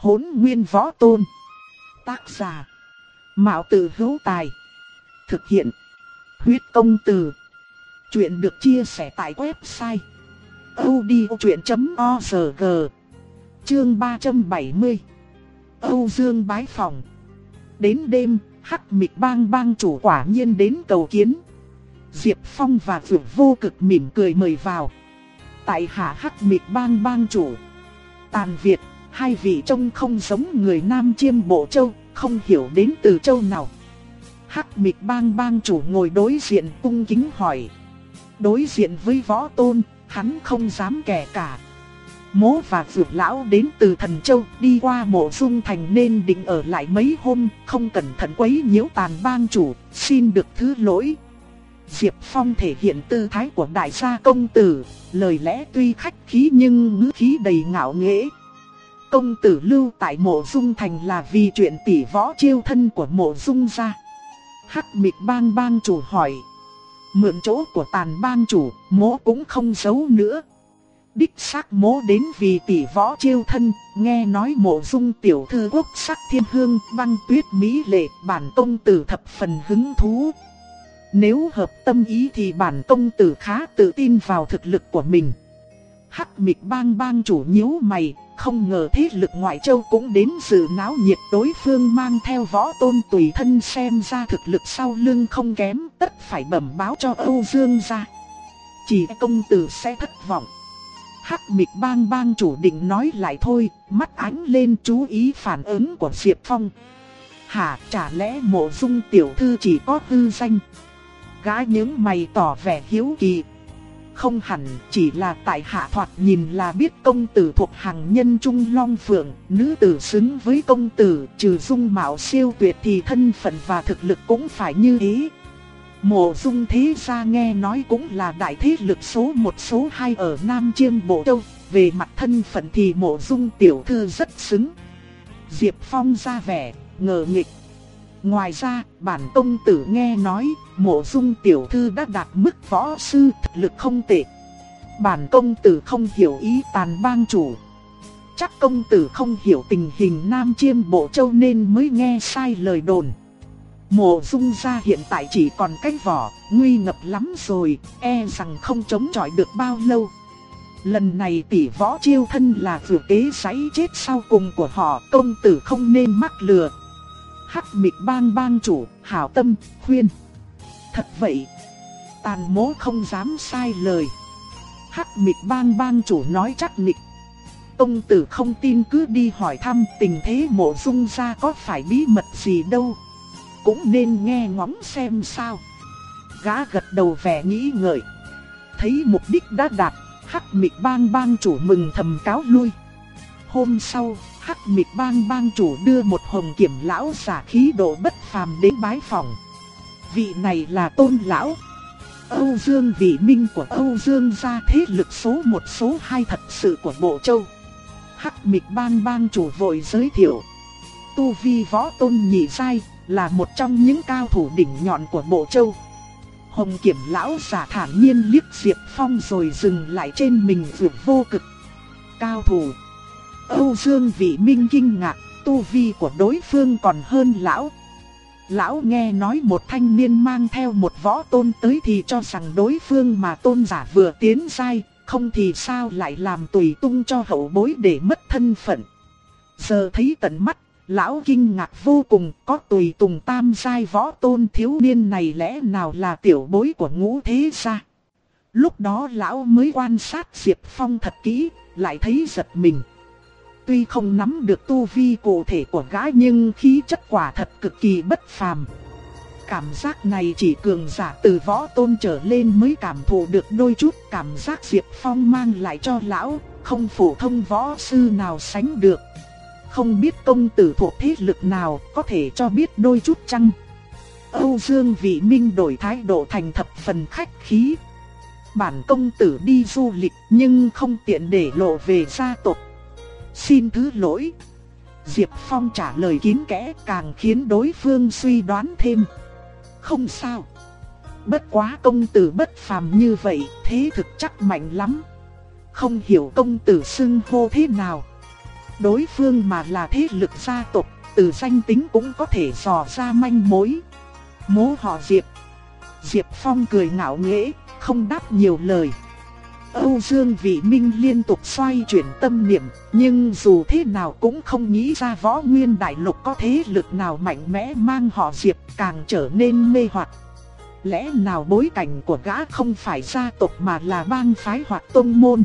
Hốn nguyên võ tôn. Tác giả. Mạo tử hữu tài. Thực hiện. Huyết công từ. Chuyện được chia sẻ tại website. odchuyện.org Chương 370 Âu Dương bái phòng Đến đêm, hắc mịch bang bang chủ quả nhiên đến cầu kiến. Diệp Phong và Vượt vô cực mỉm cười mời vào. Tại hạ hắc mịch bang bang chủ. Tàn Việt, hai vị trông không giống người Nam Chiêm Bộ Châu, không hiểu đến từ châu nào. Hắc mịch bang bang chủ ngồi đối diện cung kính hỏi. Đối diện với võ tôn, hắn không dám kẻ cả. Mố và vượt lão đến từ thần châu đi qua mộ dung thành nên định ở lại mấy hôm, không cẩn thận quấy nhiễu tàn bang chủ, xin được thứ lỗi. Diệp Phong thể hiện tư thái của đại gia công tử, lời lẽ tuy khách khí nhưng ngữ khí đầy ngạo nghễ. Công tử lưu tại mộ dung thành là vì chuyện tỷ võ chiêu thân của mộ dung gia. Hắc mịch bang bang chủ hỏi. Mượn chỗ của tàn bang chủ, mỗ cũng không giấu nữa. Đích xác mỗ đến vì tỷ võ chiêu thân, nghe nói mộ dung tiểu thư quốc sắc thiên hương băng tuyết mỹ lệ bản công tử thập phần hứng thú. Nếu hợp tâm ý thì bản công tử khá tự tin vào thực lực của mình. Hắc mịch bang bang chủ nhíu mày, không ngờ thế lực ngoại châu cũng đến sự náo nhiệt đối phương mang theo võ tôn tùy thân xem ra thực lực sau lưng không kém, tất phải bẩm báo cho Âu Dương ra. Chỉ công tử sẽ thất vọng. Hắc mịch bang bang chủ định nói lại thôi, mắt ánh lên chú ý phản ứng của Diệp Phong. Hả, chả lẽ mộ dung tiểu thư chỉ có hư danh? Gái những mày tỏ vẻ hiếu kỳ. Không hẳn, chỉ là tại hạ thoạt nhìn là biết công tử thuộc hàng nhân trung long phượng, nữ tử xứng với công tử, trừ dung mạo siêu tuyệt thì thân phận và thực lực cũng phải như ý. Mộ dung thế gia nghe nói cũng là đại thế lực số một số hai ở Nam Chiêm Bộ Châu, về mặt thân phận thì mộ dung tiểu thư rất xứng. Diệp Phong ra vẻ, ngờ nghịch. Ngoài ra, bản công tử nghe nói, mộ dung tiểu thư đã đạt mức võ sư thực lực không tệ. Bản công tử không hiểu ý tàn bang chủ. Chắc công tử không hiểu tình hình Nam Chiêm Bộ Châu nên mới nghe sai lời đồn. Mộ dung gia hiện tại chỉ còn cái vỏ, nguy ngập lắm rồi, e rằng không chống chọi được bao lâu. Lần này tỷ võ chiêu thân là vừa kế giấy chết sau cùng của họ, công tử không nên mắc lừa. Hắc mịch bang bang chủ, hảo tâm, khuyên. Thật vậy, tàn mố không dám sai lời. Hắc mịch bang bang chủ nói chắc nịch. tông tử không tin cứ đi hỏi thăm tình thế mộ dung ra có phải bí mật gì đâu cũng nên nghe ngóng xem sao. Gã gật đầu vẻ nghĩ ngợi. Thấy mục đích đã đạt, hắc mịch bang bang chủ mừng thầm cáo lui. Hôm sau, hắc mịch bang bang chủ đưa một hồng kiểm lão giả khí độ bất phàm đến bái phòng. Vị này là tôn lão. Âu Dương vị minh của Âu Dương gia thế lực số một số hai thật sự của Bộ Châu. Hắc mịch bang bang chủ vội giới thiệu. Tu vi võ tôn nhị sai, là một trong những cao thủ đỉnh nhọn của Bộ Châu. Hồng Kiểm lão giả thản nhiên liếc Diệp Phong rồi dừng lại trên mình vượt vô cực. Cao thủ. Âu Dương Vị Minh kinh ngạc, tu vi của đối phương còn hơn lão. Lão nghe nói một thanh niên mang theo một võ tôn tới thì cho rằng đối phương mà tôn giả vừa tiến sai, không thì sao lại làm tùy tung cho hậu bối để mất thân phận. Giờ thấy tận mắt Lão kinh ngạc vô cùng có tùy tùng tam sai võ tôn thiếu niên này lẽ nào là tiểu bối của ngũ thế gia. Lúc đó lão mới quan sát Diệp Phong thật kỹ, lại thấy giật mình. Tuy không nắm được tu vi cụ thể của gái nhưng khí chất quả thật cực kỳ bất phàm. Cảm giác này chỉ cường giả từ võ tôn trở lên mới cảm thụ được đôi chút cảm giác Diệp Phong mang lại cho lão, không phổ thông võ sư nào sánh được. Không biết công tử thuộc thế lực nào có thể cho biết đôi chút chăng? Âu Dương Vị Minh đổi thái độ thành thập phần khách khí. Bản công tử đi du lịch nhưng không tiện để lộ về gia tộc. Xin thứ lỗi. Diệp Phong trả lời kín kẽ càng khiến đối phương suy đoán thêm. Không sao. Bất quá công tử bất phàm như vậy, thế thực chắc mạnh lắm. Không hiểu công tử xưng hô thế nào. đối phương mà là thế lực gia tộc, từ danh tính cũng có thể dò ra manh mối. Mố họ Diệp. Diệp Phong cười ngạo nghễ, không đáp nhiều lời. Âu Dương Vị Minh liên tục xoay chuyển tâm niệm, nhưng dù thế nào cũng không nghĩ ra võ nguyên đại lục có thế lực nào mạnh mẽ mang họ Diệp càng trở nên mê hoặc. Lẽ nào bối cảnh của gã không phải gia tộc mà là bang phái hoặc tông môn?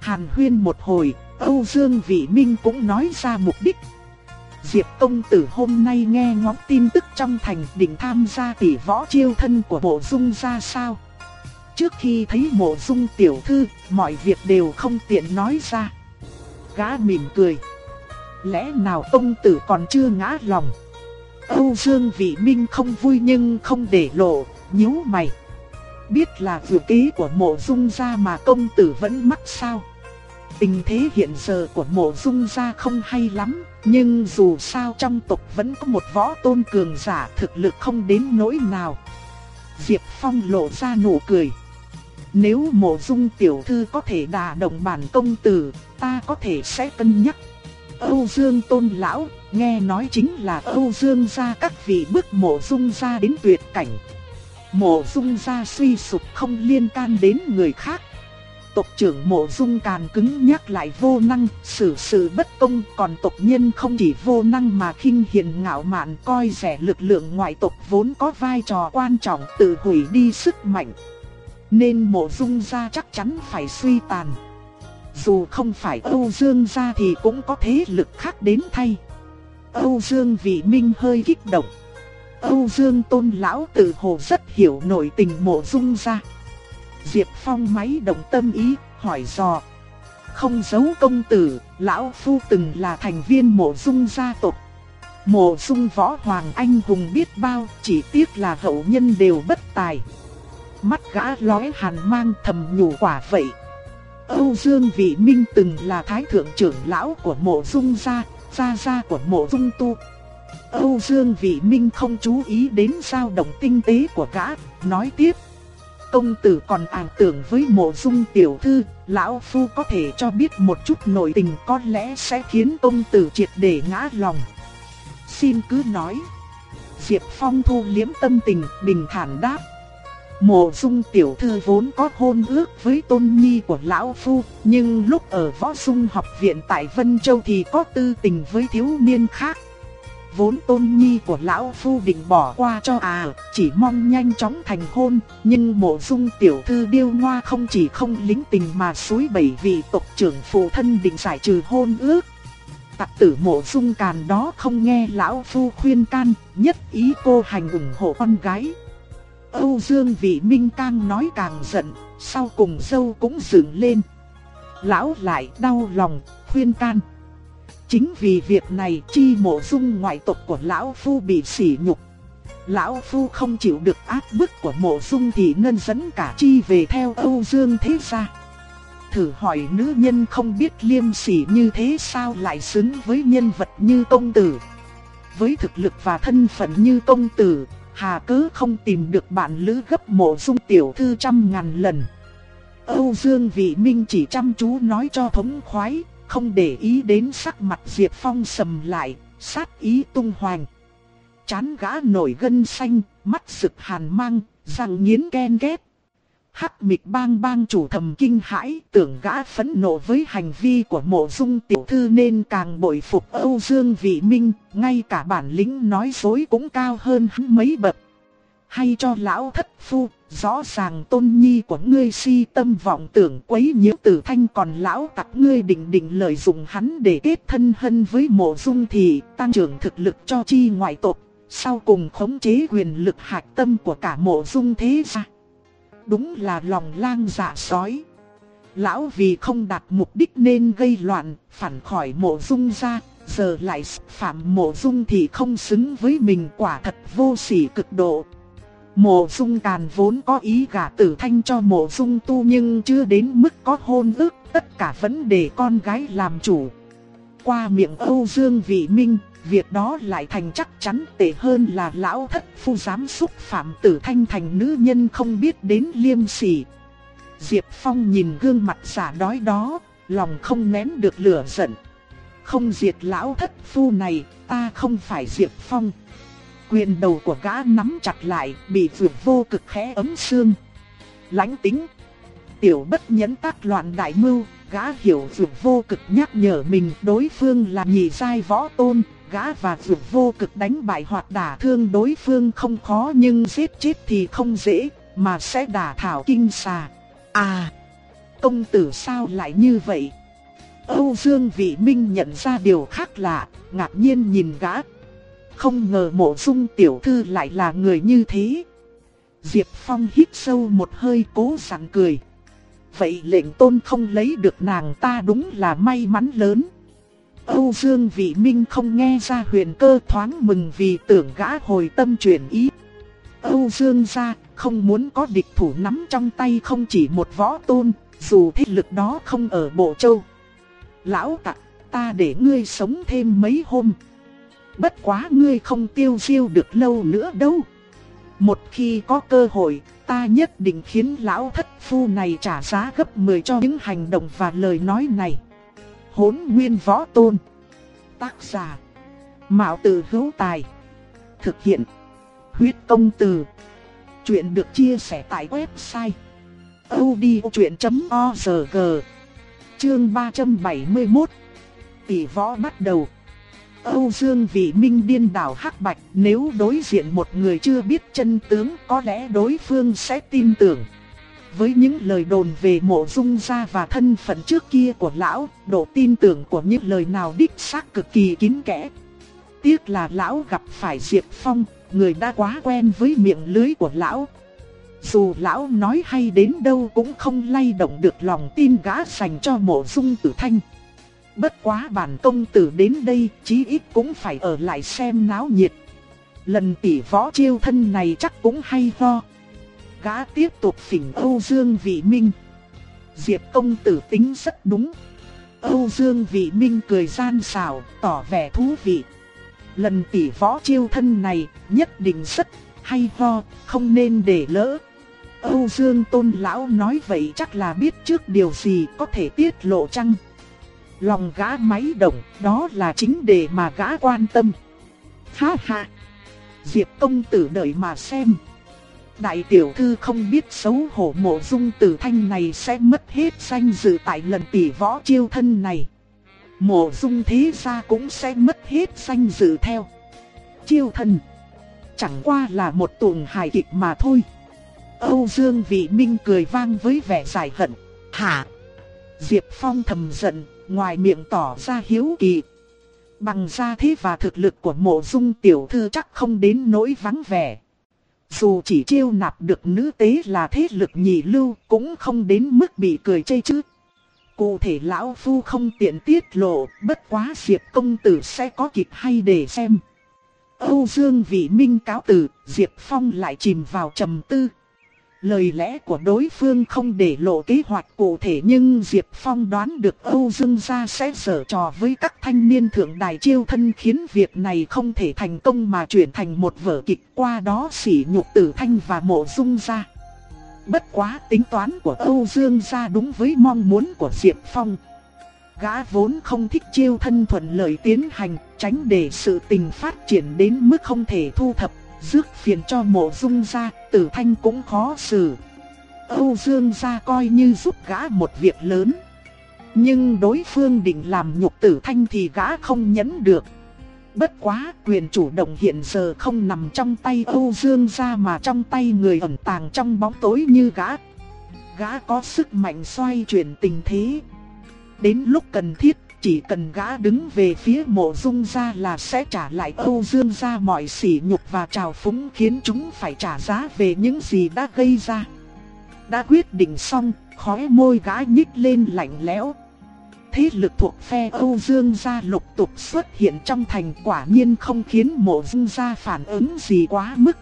Hàn huyên một hồi, Âu Dương Vị Minh cũng nói ra mục đích. Diệp công tử hôm nay nghe ngóng tin tức trong thành định tham gia tỷ võ chiêu thân của bộ dung ra sao? Trước khi thấy mộ dung tiểu thư, mọi việc đều không tiện nói ra. Gã mỉm cười. Lẽ nào ông tử còn chưa ngã lòng? Âu Dương Vị Minh không vui nhưng không để lộ, nhíu mày. Biết là vừa ký của mộ dung gia mà công tử vẫn mắc sao? Tình thế hiện giờ của mộ dung gia không hay lắm, nhưng dù sao trong tộc vẫn có một võ tôn cường giả thực lực không đến nỗi nào. Diệp Phong lộ ra nụ cười. Nếu mộ dung tiểu thư có thể đả động bản công tử, ta có thể sẽ cân nhắc. Âu Dương tôn lão, nghe nói chính là Âu Dương gia các vị bước mộ dung gia đến tuyệt cảnh. Mộ dung gia suy sụp không liên can đến người khác. Tộc trưởng mộ dung càn cứng nhắc lại vô năng, xử sự bất công, còn tộc nhân không chỉ vô năng mà khinh hiền ngạo mạn coi rẻ lực lượng ngoại tộc vốn có vai trò quan trọng tự hủy đi sức mạnh. Nên mộ dung gia chắc chắn phải suy tàn. Dù không phải Âu Dương gia thì cũng có thế lực khác đến thay. Âu Dương vị minh hơi kích động. Âu Dương tôn lão tự hồ rất hiểu nội tình mộ dung gia. Diệp Phong máy động tâm ý, hỏi dò. Không giấu công tử, lão phu từng là thành viên mộ dung gia tộc. Mộ dung võ hoàng anh hùng biết bao, chỉ tiếc là hậu nhân đều bất tài. Mắt gã lóe hàn mang thầm nhủ quả vậy. Âu Dương Vị Minh từng là thái thượng trưởng lão của mộ dung gia, gia gia của mộ dung tu. Âu Dương Vị Minh không chú ý đến dao động tinh tế của gã, nói tiếp. Công tử còn ảo tưởng với mộ dung tiểu thư, lão phu có thể cho biết một chút nội tình có lẽ sẽ khiến công tử triệt để ngã lòng. Xin cứ nói. Diệp Phong thu liếm tâm tình, bình thản đáp. Mộ dung tiểu thư vốn có hôn ước với tôn nhi của lão phu, nhưng lúc ở võ dung học viện tại Vân Châu thì có tư tình với thiếu niên khác. Vốn tôn nhi của lão phu định bỏ qua cho à, chỉ mong nhanh chóng thành hôn, nhưng mộ dung tiểu thư điêu ngoa không chỉ không lính tình mà suối bảy vị tộc trưởng phụ thân định giải trừ hôn ước. Tặc tử mộ dung càn đó không nghe lão phu khuyên can, nhất ý cô hành ủng hộ con gái. Âu Dương Vị Minh càng nói càng giận, sau cùng dâu cũng dựng lên. Lão lại đau lòng, khuyên can. Chính vì việc này chi mộ dung ngoại tộc của Lão Phu bị sỉ nhục. Lão Phu không chịu được áp bức của mộ dung thì nên dẫn cả chi về theo Âu Dương thế gia. Thử hỏi nữ nhân không biết liêm sỉ như thế sao lại xứng với nhân vật như công tử. Với thực lực và thân phận như công tử, hà cứ không tìm được bạn lữ gấp mộ dung tiểu thư trăm ngàn lần. Âu Dương Vị Minh chỉ chăm chú nói cho thống khoái, không để ý đến sắc mặt Diệp Phong sầm lại, sát ý tung hoành. Chán gã nổi gân xanh, mắt sực hàn mang, răng nghiến ken ghét. Hắc mịch bang bang chủ thầm kinh hãi, tưởng gã phẫn nộ với hành vi của mộ dung tiểu thư nên càng bội phục Âu Dương Vị Minh, ngay cả bản lĩnh nói dối cũng cao hơn hắn mấy bậc. Hay cho lão thất phu, rõ ràng tôn nhi của ngươi si tâm vọng tưởng quấy nhiễu tử thanh còn lão tặc ngươi định định lợi dụng hắn để kết thân hân với mộ dung thì tăng trưởng thực lực cho chi ngoại tộc, sau cùng khống chế quyền lực hạch tâm của cả mộ dung thế gia đúng là lòng lang dạ sói. Lão vì không đạt mục đích nên gây loạn, phản khỏi mộ dung ra, giờ lại phạm mộ dung thì không xứng với mình quả thật vô sỉ cực độ. Mộ dung càn vốn có ý gả tử thanh cho mộ dung tu nhưng chưa đến mức có hôn ước, tất cả vấn đề con gái làm chủ. Qua miệng Âu Dương Vị Minh, việc đó lại thành chắc chắn tệ hơn là lão thất phu dám xúc phạm tử thanh thành nữ nhân không biết đến liêm sỉ. Diệp Phong nhìn gương mặt giả đói đó, lòng không nén được lửa giận. không diệt lão thất phu này, ta không phải Diệp Phong. Quyền đầu của gã nắm chặt lại, bị vượt vô cực khẽ ấm xương. Lánh tính. Tiểu bất nhẫn tác loạn đại mưu, gã hiểu vượt vô cực nhắc nhở mình đối phương là nhị giai võ tôn. Gã và vượt vô cực đánh bại hoặc đả thương đối phương không khó nhưng giết chết thì không dễ, mà sẽ đả thảo kinh xà. À, công tử sao lại như vậy? Âu Dương Vị Minh nhận ra điều khác lạ, ngạc nhiên nhìn gã. Không ngờ mộ dung tiểu thư lại là người như thế. Diệp Phong hít sâu một hơi cố sẵn cười. Vậy lệnh tôn không lấy được nàng ta đúng là may mắn lớn. Âu Dương Vị Minh không nghe ra huyền cơ thoáng mừng vì tưởng gã hồi tâm chuyển ý. Âu Dương gia không muốn có địch thủ nắm trong tay không chỉ một võ tôn, dù thế lực đó không ở Bộ Châu. Lão tặc, ta để ngươi sống thêm mấy hôm. Bất quá ngươi không tiêu diêu được lâu nữa đâu. Một khi có cơ hội, ta nhất định khiến lão thất phu này trả giá gấp 10 cho những hành động và lời nói này. Hốn nguyên võ tôn. Tác giả. Mạo tử hữu tài. Thực hiện. Huyết công từ. Chuyện được chia sẻ tại website. odchuyện.org Chương 371 Tỷ võ bắt đầu Âu Dương Vị Minh điên đảo hắc bạch, nếu đối diện một người chưa biết chân tướng có lẽ đối phương sẽ tin tưởng. Với những lời đồn về mộ dung gia và thân phận trước kia của lão, độ tin tưởng của những lời nào đích xác cực kỳ kín kẽ. Tiếc là lão gặp phải Diệp Phong, người đã quá quen với miệng lưới của lão. Dù lão nói hay đến đâu cũng không lay động được lòng tin gã dành cho mộ dung tử thanh. Bất quá bản công tử đến đây chí ít cũng phải ở lại xem náo nhiệt. Lần tỷ võ chiêu thân này chắc cũng hay ho. Gã tiếp tục phỉnh Âu Dương Vị Minh. Diệp công tử tính rất đúng. Âu Dương Vị Minh cười gian xảo, tỏ vẻ thú vị. Lần tỷ võ chiêu thân này nhất định rất hay ho, không nên để lỡ. Âu Dương Tôn Lão nói vậy chắc là biết trước điều gì có thể tiết lộ chăng? Lòng gã máy động, đó là chính đề mà gã quan tâm. Ha ha! Diệp công tử đợi mà xem. Đại tiểu thư không biết xấu hổ mộ dung tử thanh này sẽ mất hết danh dự tại lần tỷ võ chiêu thân này. Mộ dung thế gia cũng sẽ mất hết danh dự theo. Chiêu thân chẳng qua là một tuồng hài kịch mà thôi. Âu Dương Vị Minh cười vang với vẻ giải hận. Hả? Diệp Phong thầm giận, ngoài miệng tỏ ra hiếu kỳ. Bằng gia thế và thực lực của mộ dung tiểu thư chắc không đến nỗi vắng vẻ. Dù chỉ chiêu nạp được nữ tế là thế lực nhị lưu cũng không đến mức bị cười chê chứ. Cụ thể lão phu không tiện tiết lộ, bất quá Diệp công tử sẽ có kịch hay để xem. Âu Dương Vị Minh cáo tử Diệp Phong lại chìm vào trầm tư. Lời lẽ của đối phương không để lộ kế hoạch cụ thể nhưng Diệp Phong đoán được Âu Dương gia sẽ sở trò với các thanh niên thượng đài chiêu thân khiến việc này không thể thành công mà chuyển thành một vở kịch qua đó sỉ nhục tử thanh và mộ dung gia. Bất quá tính toán của Âu Dương gia đúng với mong muốn của Diệp Phong. Gã vốn không thích chiêu thân thuận lợi tiến hành, tránh để sự tình phát triển đến mức không thể thu thập rước phiền cho mộ dung gia, tử thanh cũng khó xử. Âu Dương gia coi như giúp gã một việc lớn. Nhưng đối phương định làm nhục tử thanh thì gã không nhẫn được. Bất quá quyền chủ động hiện giờ không nằm trong tay Âu Dương gia mà trong tay người ẩn tàng trong bóng tối như gã. Gã có sức mạnh xoay chuyển tình thế. Đến lúc cần thiết chỉ cần gã đứng về phía mộ dung gia là sẽ trả lại Âu Dương gia mọi sỉ nhục và trào phúng khiến chúng phải trả giá về những gì đã gây ra. Đã quyết định xong, khóe môi gã nhích lên lạnh lẽo. Thế lực thuộc phe Âu Dương gia lục tục xuất hiện trong thành quả nhiên không khiến mộ dung gia phản ứng gì quá mức.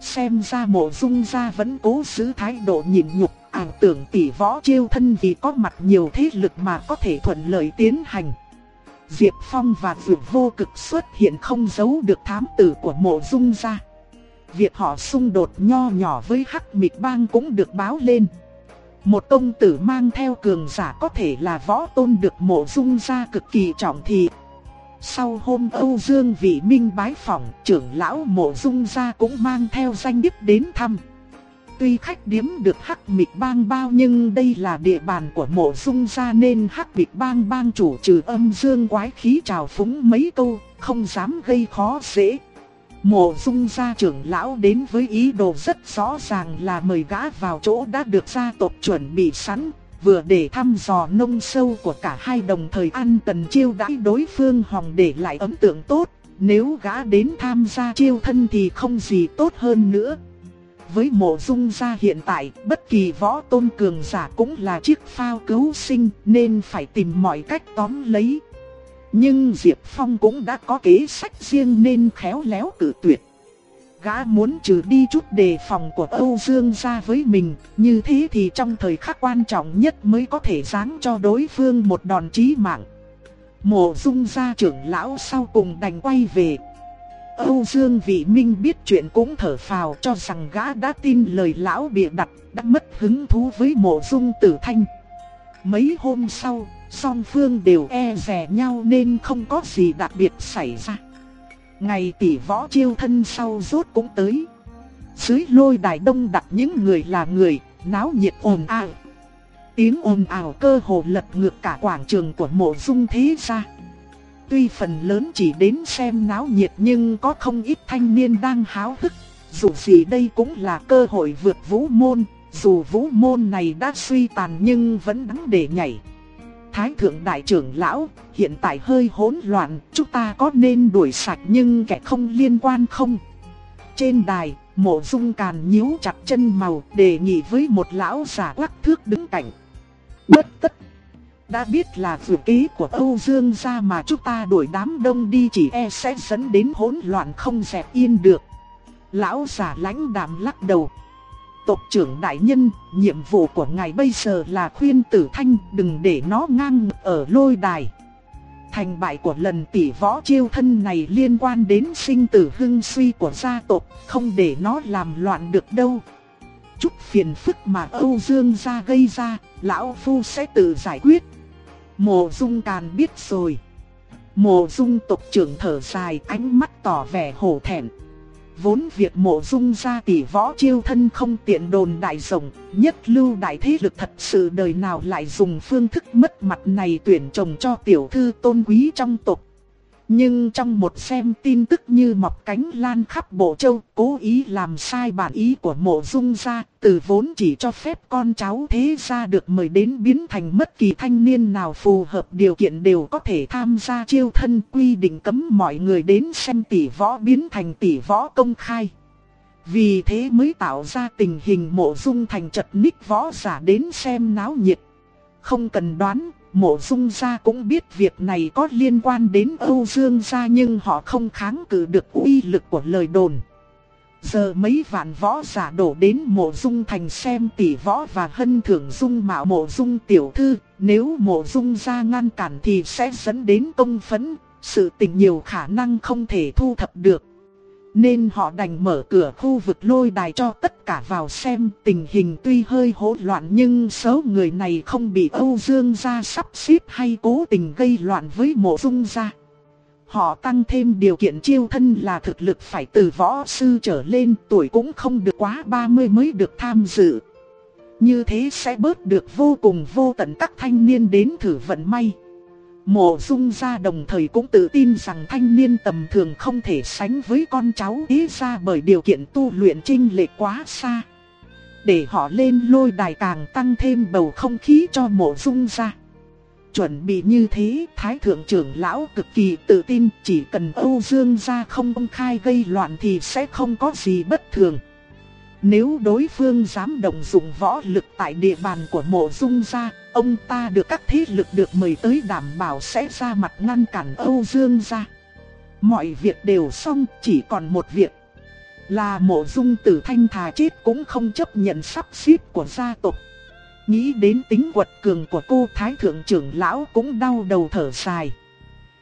Xem ra mộ dung gia vẫn cố giữ thái độ nhịn nhục ảo tưởng tỷ võ chiêu thân vì có mặt nhiều thế lực mà có thể thuận lợi tiến hành. Diệp Phong và Dược vô cực xuất hiện không giấu được thám tử của mộ dung gia. Việc họ xung đột nho nhỏ với hắc mịch bang cũng được báo lên. Một công tử mang theo cường giả có thể là võ tôn được mộ dung gia cực kỳ trọng thị. Sau hôm Âu Dương Vị Minh bái phỏng, trưởng lão mộ dung gia cũng mang theo danh điếp đến thăm. Tuy khách điếm được hắc mịch bang bao nhưng đây là địa bàn của mộ dung gia nên hắc mịch bang bang chủ trừ âm dương quái khí trào phúng mấy câu, không dám gây khó dễ. Mộ dung gia trưởng lão đến với ý đồ rất rõ ràng là mời gã vào chỗ đã được gia tộc chuẩn bị sẵn, vừa để thăm dò nông sâu của cả hai đồng thời ăn cần chiêu đãi đối phương hòng để lại ấn tượng tốt, nếu gã đến tham gia chiêu thân thì không gì tốt hơn nữa. Với mộ dung gia hiện tại, bất kỳ võ tôn cường giả cũng là chiếc phao cứu sinh nên phải tìm mọi cách tóm lấy. Nhưng Diệp Phong cũng đã có kế sách riêng nên khéo léo cử tuyệt. Gã muốn trừ đi chút đề phòng của Âu Dương Gia với mình, như thế thì trong thời khắc quan trọng nhất mới có thể giáng cho đối phương một đòn chí mạng. Mộ dung gia trưởng lão sau cùng đành quay về. Âu Dương Vị Minh biết chuyện cũng thở phào cho rằng gã đã tin lời lão bịa đặt, đã mất hứng thú với mộ dung tử thanh. Mấy hôm sau, song phương đều e rè nhau nên không có gì đặc biệt xảy ra. Ngày tỷ võ chiêu thân sau rốt cũng tới. Dưới lôi đài đông đặt những người là người, náo nhiệt ồn ào. Tiếng ồn ào cơ hồ lật ngược cả quảng trường của mộ dung thế gia. Tuy phần lớn chỉ đến xem náo nhiệt nhưng có không ít thanh niên đang háo hức. Dù gì đây cũng là cơ hội vượt vũ môn, dù vũ môn này đã suy tàn nhưng vẫn đáng để nhảy. Thái thượng đại trưởng lão, hiện tại hơi hỗn loạn, chúng ta có nên đuổi sạch nhưng kẻ không liên quan không? Trên đài, mộ dung càn nhíu chặt chân màu đề nghị với một lão giả quắc thước đứng cạnh. Bất tất. Đã biết là dự ký của Âu Dương gia mà chúng ta đuổi đám đông đi chỉ e sẽ dẫn đến hỗn loạn không dẹp yên được. Lão giả lãnh đạm lắc đầu tộc trưởng đại nhân, nhiệm vụ của ngài bây giờ là khuyên tử thanh đừng để nó ngang ở lôi đài. Thành bại của lần tỷ võ chiêu thân này liên quan đến sinh tử hưng suy của gia tộc, không để nó làm loạn được đâu. Chút phiền phức mà Âu Dương gia gây ra, lão phu sẽ tự giải quyết. Mộ Dung Càn biết rồi. Mộ Dung tộc trưởng thở dài ánh mắt tỏ vẻ hổ thẹn. Vốn việc mộ dung ra tỷ võ chiêu thân không tiện đồn đại rộng, nhất lưu đại thế lực thật sự đời nào lại dùng phương thức mất mặt này tuyển chồng cho tiểu thư tôn quý trong tộc. Nhưng trong một xem tin tức như mọc cánh lan khắp bộ châu, cố ý làm sai bản ý của mộ dung gia, từ vốn chỉ cho phép con cháu thế gia được mời đến biến thành mất kỳ thanh niên nào phù hợp điều kiện đều có thể tham gia chiêu thân quy định cấm mọi người đến xem tỷ võ biến thành tỷ võ công khai. Vì thế mới tạo ra tình hình mộ dung thành chật ních võ giả đến xem náo nhiệt. Không cần đoán, Mộ dung gia cũng biết việc này có liên quan đến Âu Dương gia nhưng họ không kháng cự được uy lực của lời đồn. Giờ mấy vạn võ giả đổ đến mộ dung thành xem tỷ võ và hân thưởng dung mạo mộ dung tiểu thư, nếu mộ dung gia ngăn cản thì sẽ dẫn đến công phấn, sự tình nhiều khả năng không thể thu thập được. Nên họ đành mở cửa khu vực lôi đài cho tất cả vào xem tình hình tuy hơi hỗn loạn nhưng số người này không bị Âu Dương gia sắp xếp hay cố tình gây loạn với mộ dung gia. Họ tăng thêm điều kiện chiêu thân là thực lực phải từ võ sư trở lên, tuổi cũng không được quá 30 mới được tham dự. Như thế sẽ bớt được vô cùng vô tận các thanh niên đến thử vận may. Mộ dung gia đồng thời cũng tự tin rằng thanh niên tầm thường không thể sánh với con cháu ý ra bởi điều kiện tu luyện trinh lệ quá xa. Để họ lên lôi đài càng tăng thêm bầu không khí cho mộ dung gia. Chuẩn bị như thế, Thái Thượng trưởng lão cực kỳ tự tin chỉ cần Âu Dương gia không công khai gây loạn thì sẽ không có gì bất thường. Nếu đối phương dám động dụng võ lực tại địa bàn của mộ dung gia, ông ta được các thế lực được mời tới đảm bảo sẽ ra mặt ngăn cản Âu Dương gia. Mọi việc đều xong, chỉ còn một việc. Là mộ dung tử thanh thà chết cũng không chấp nhận sắp xếp của gia tộc. Nghĩ đến tính quật cường của cô Thái Thượng trưởng lão cũng đau đầu thở dài.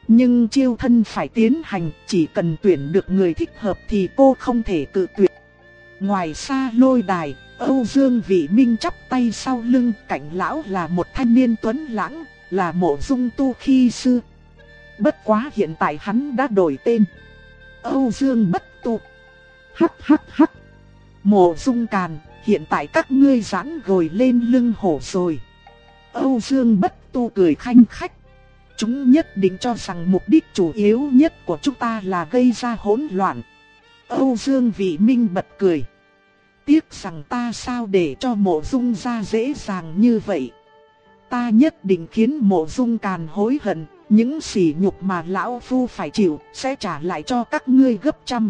Nhưng chiêu thân phải tiến hành, chỉ cần tuyển được người thích hợp thì cô không thể cự tuyệt. Ngoài xa lôi đài, Âu Dương Vị Minh chắp tay sau lưng, cảnh lão là một thanh niên tuấn lãng, là mộ dung tu khi xưa. Bất quá hiện tại hắn đã đổi tên. Âu Dương bất tu. Hắc hắc hắc. Mộ dung càn, hiện tại các ngươi giãn gồi lên lưng hổ rồi. Âu Dương bất tu cười khanh khách. Chúng nhất định cho rằng mục đích chủ yếu nhất của chúng ta là gây ra hỗn loạn. Âu Dương Vị Minh bật cười. Tiếc rằng ta sao để cho mộ dung ra dễ dàng như vậy. Ta nhất định khiến mộ dung càn hối hận, những sỉ nhục mà lão phu phải chịu sẽ trả lại cho các ngươi gấp trăm.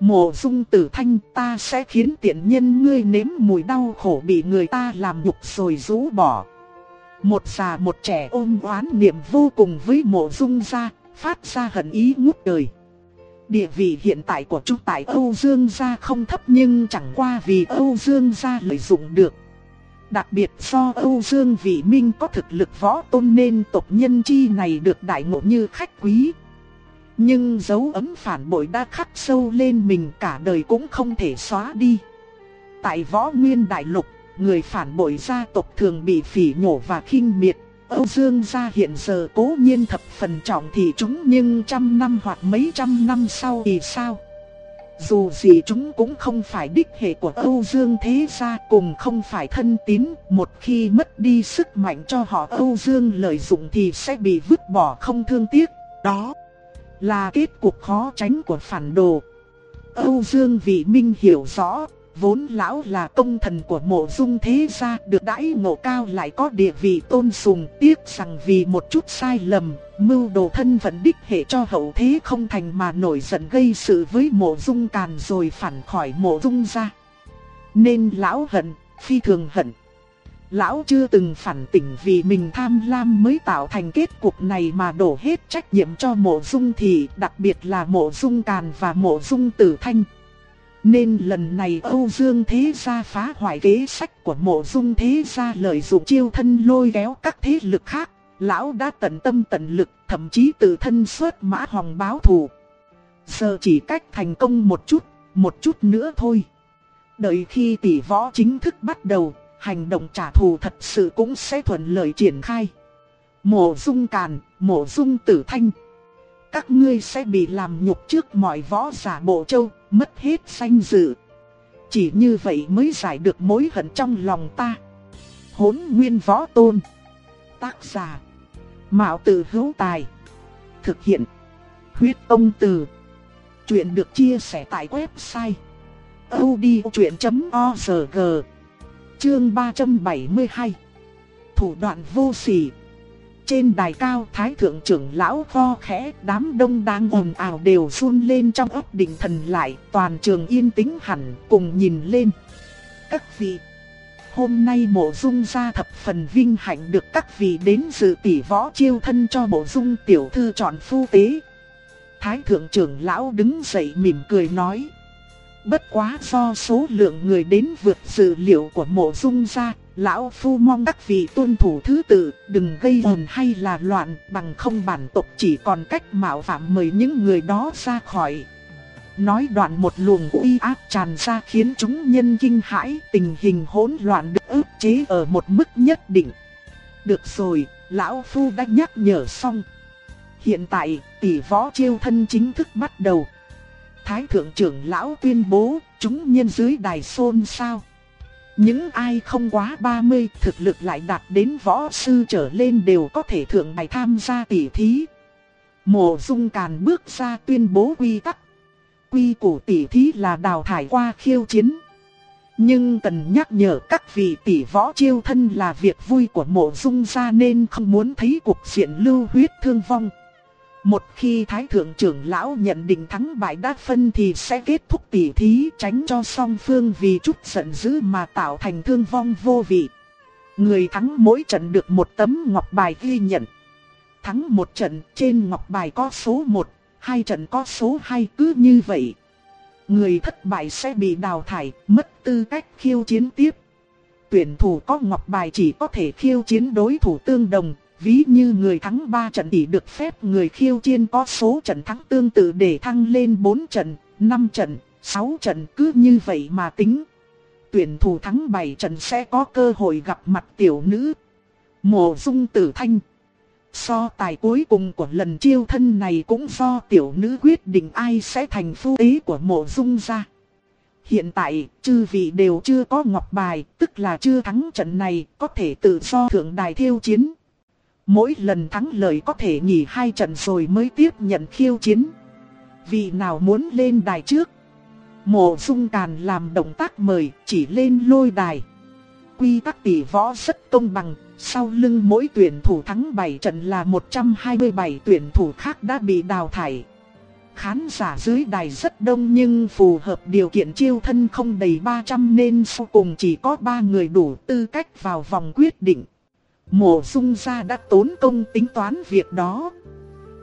Mộ dung tử thanh ta sẽ khiến tiện nhân ngươi nếm mùi đau khổ bị người ta làm nhục rồi rũ bỏ. Một già một trẻ ôm oán niệm vô cùng với mộ dung gia, phát ra hận ý ngút trời. Địa vị hiện tại của chúng tại Âu Dương gia không thấp nhưng chẳng qua vì Âu Dương gia lợi dụng được. Đặc biệt do Âu Dương Vị Minh có thực lực võ tôn nên tộc nhân chi này được đại ngộ như khách quý. Nhưng dấu ấm phản bội đã khắc sâu lên mình cả đời cũng không thể xóa đi. Tại võ nguyên đại lục, người phản bội gia tộc thường bị phỉ nhổ và khinh miệt. Âu Dương gia hiện giờ cố nhiên thập phần trọng thì chúng nhưng trăm năm hoặc mấy trăm năm sau thì sao? Dù gì chúng cũng không phải đích hệ của Âu Dương thế gia cùng không phải thân tín, một khi mất đi sức mạnh cho họ Âu Dương lợi dụng thì sẽ bị vứt bỏ không thương tiếc. Đó là kết cục khó tránh của phản đồ. Âu Dương Vị Minh hiểu rõ, vốn lão là công thần của mộ dung thế gia được đãi ngộ cao lại có địa vị tôn sùng tiếc rằng vì một chút sai lầm, mưu đồ thân phận đích hệ cho hậu thế không thành mà nổi giận gây sự với mộ dung càn rồi phản khỏi mộ dung gia. Nên lão hận, phi thường hận. Lão chưa từng phản tỉnh vì mình tham lam mới tạo thành kết cục này mà đổ hết trách nhiệm cho mộ dung thị, đặc biệt là mộ dung càn và mộ dung tử thanh. Nên lần này Âu Dương Thế Gia phá hoại kế sách của mộ dung Thế Gia lợi dụng chiêu thân lôi kéo các thế lực khác. Lão đã tận tâm tận lực, thậm chí tự thân xuất mã hòng báo thù. Giờ chỉ cách thành công một chút, một chút nữa thôi. Đợi khi tỷ võ chính thức bắt đầu, hành động trả thù thật sự cũng sẽ thuận lợi triển khai. Mộ dung càn, mộ dung tử thanh. Các ngươi sẽ bị làm nhục trước mọi võ giả bộ châu, mất hết danh dự. Chỉ như vậy mới giải được mối hận trong lòng ta. Hốn nguyên võ tôn. Tác giả. Mạo tử hữu tài. Thực hiện. Huyết ông từ. Chuyện được chia sẻ tại website. odchuyện.org Chương 372 Thủ đoạn vô sỉ trên đài cao thái thượng trưởng lão kho khẽ, đám đông đang ồn ào đều run lên trong ấp định thần lại, toàn trường yên tĩnh hẳn, cùng nhìn lên. Các vị, Hôm nay mộ dung gia thập phần vinh hạnh được các vị đến dự tỷ võ chiêu thân cho mộ dung tiểu thư chọn phu tế. Thái thượng trưởng lão đứng dậy mỉm cười nói. Bất quá do số lượng người đến vượt dự liệu của mộ dung gia Lão Phu mong các vị tuân thủ thứ tự, đừng gây ồn hay là loạn, bằng không bản tộc chỉ còn cách mạo phạm mời những người đó ra khỏi. Nói đoạn một luồng uy áp tràn ra khiến chúng nhân kinh hãi, tình hình hỗn loạn được ức chế ở một mức nhất định. Được rồi, Lão Phu đã nhắc nhở xong. Hiện tại, tỷ võ chiêu thân chính thức bắt đầu. Thái thượng trưởng lão tuyên bố, chúng nhân dưới đài xôn sao. Những ai không quá 30 thực lực lại đạt đến võ sư trở lên đều có thể thượng bài tham gia tỷ thí. Mộ dung càn bước ra tuyên bố quy tắc. Quy củ tỷ thí là đào thải qua khiêu chiến. Nhưng cần nhắc nhở các vị tỷ võ chiêu thân là việc vui của mộ dung gia nên không muốn thấy cuộc diện lưu huyết thương vong. Một khi Thái Thượng trưởng lão nhận định thắng bại đã phân thì sẽ kết thúc tỉ thí tránh cho song phương vì chút giận dữ mà tạo thành thương vong vô vị. Người thắng mỗi trận được một tấm ngọc bài ghi nhận. Thắng một trận trên ngọc bài có số 1, hai trận có số 2 cứ như vậy. Người thất bại sẽ bị đào thải, mất tư cách khiêu chiến tiếp. Tuyển thủ có ngọc bài chỉ có thể khiêu chiến đối thủ tương đồng, Ví như người thắng 3 trận thì được phép người khiêu chiến có số trận thắng tương tự để thăng lên 4 trận, 5 trận, 6 trận cứ như vậy mà tính. tuyển thủ thắng 7 trận sẽ có cơ hội gặp mặt tiểu nữ. Mộ dung tử thanh. So tài cuối cùng của lần chiêu thân này cũng do tiểu nữ quyết định ai sẽ thành phu ý của mộ dung gia. Hiện tại, chư vị đều chưa có ngọc bài, tức là chưa thắng trận này, có thể tự do thượng đài thiêu chiến. Mỗi lần thắng lợi có thể nghỉ hai trận rồi mới tiếp nhận khiêu chiến. Vì nào muốn lên đài trước? Mộ dung càn làm động tác mời, chỉ lên lôi đài. Quy tắc tỷ võ rất công bằng, sau lưng mỗi tuyển thủ thắng 7 trận là 127 tuyển thủ khác đã bị đào thải. Khán giả dưới đài rất đông nhưng phù hợp điều kiện chiêu thân không đầy 300 nên sau cùng chỉ có 3 người đủ tư cách vào vòng quyết định. Mộ dung gia đã tốn công tính toán việc đó.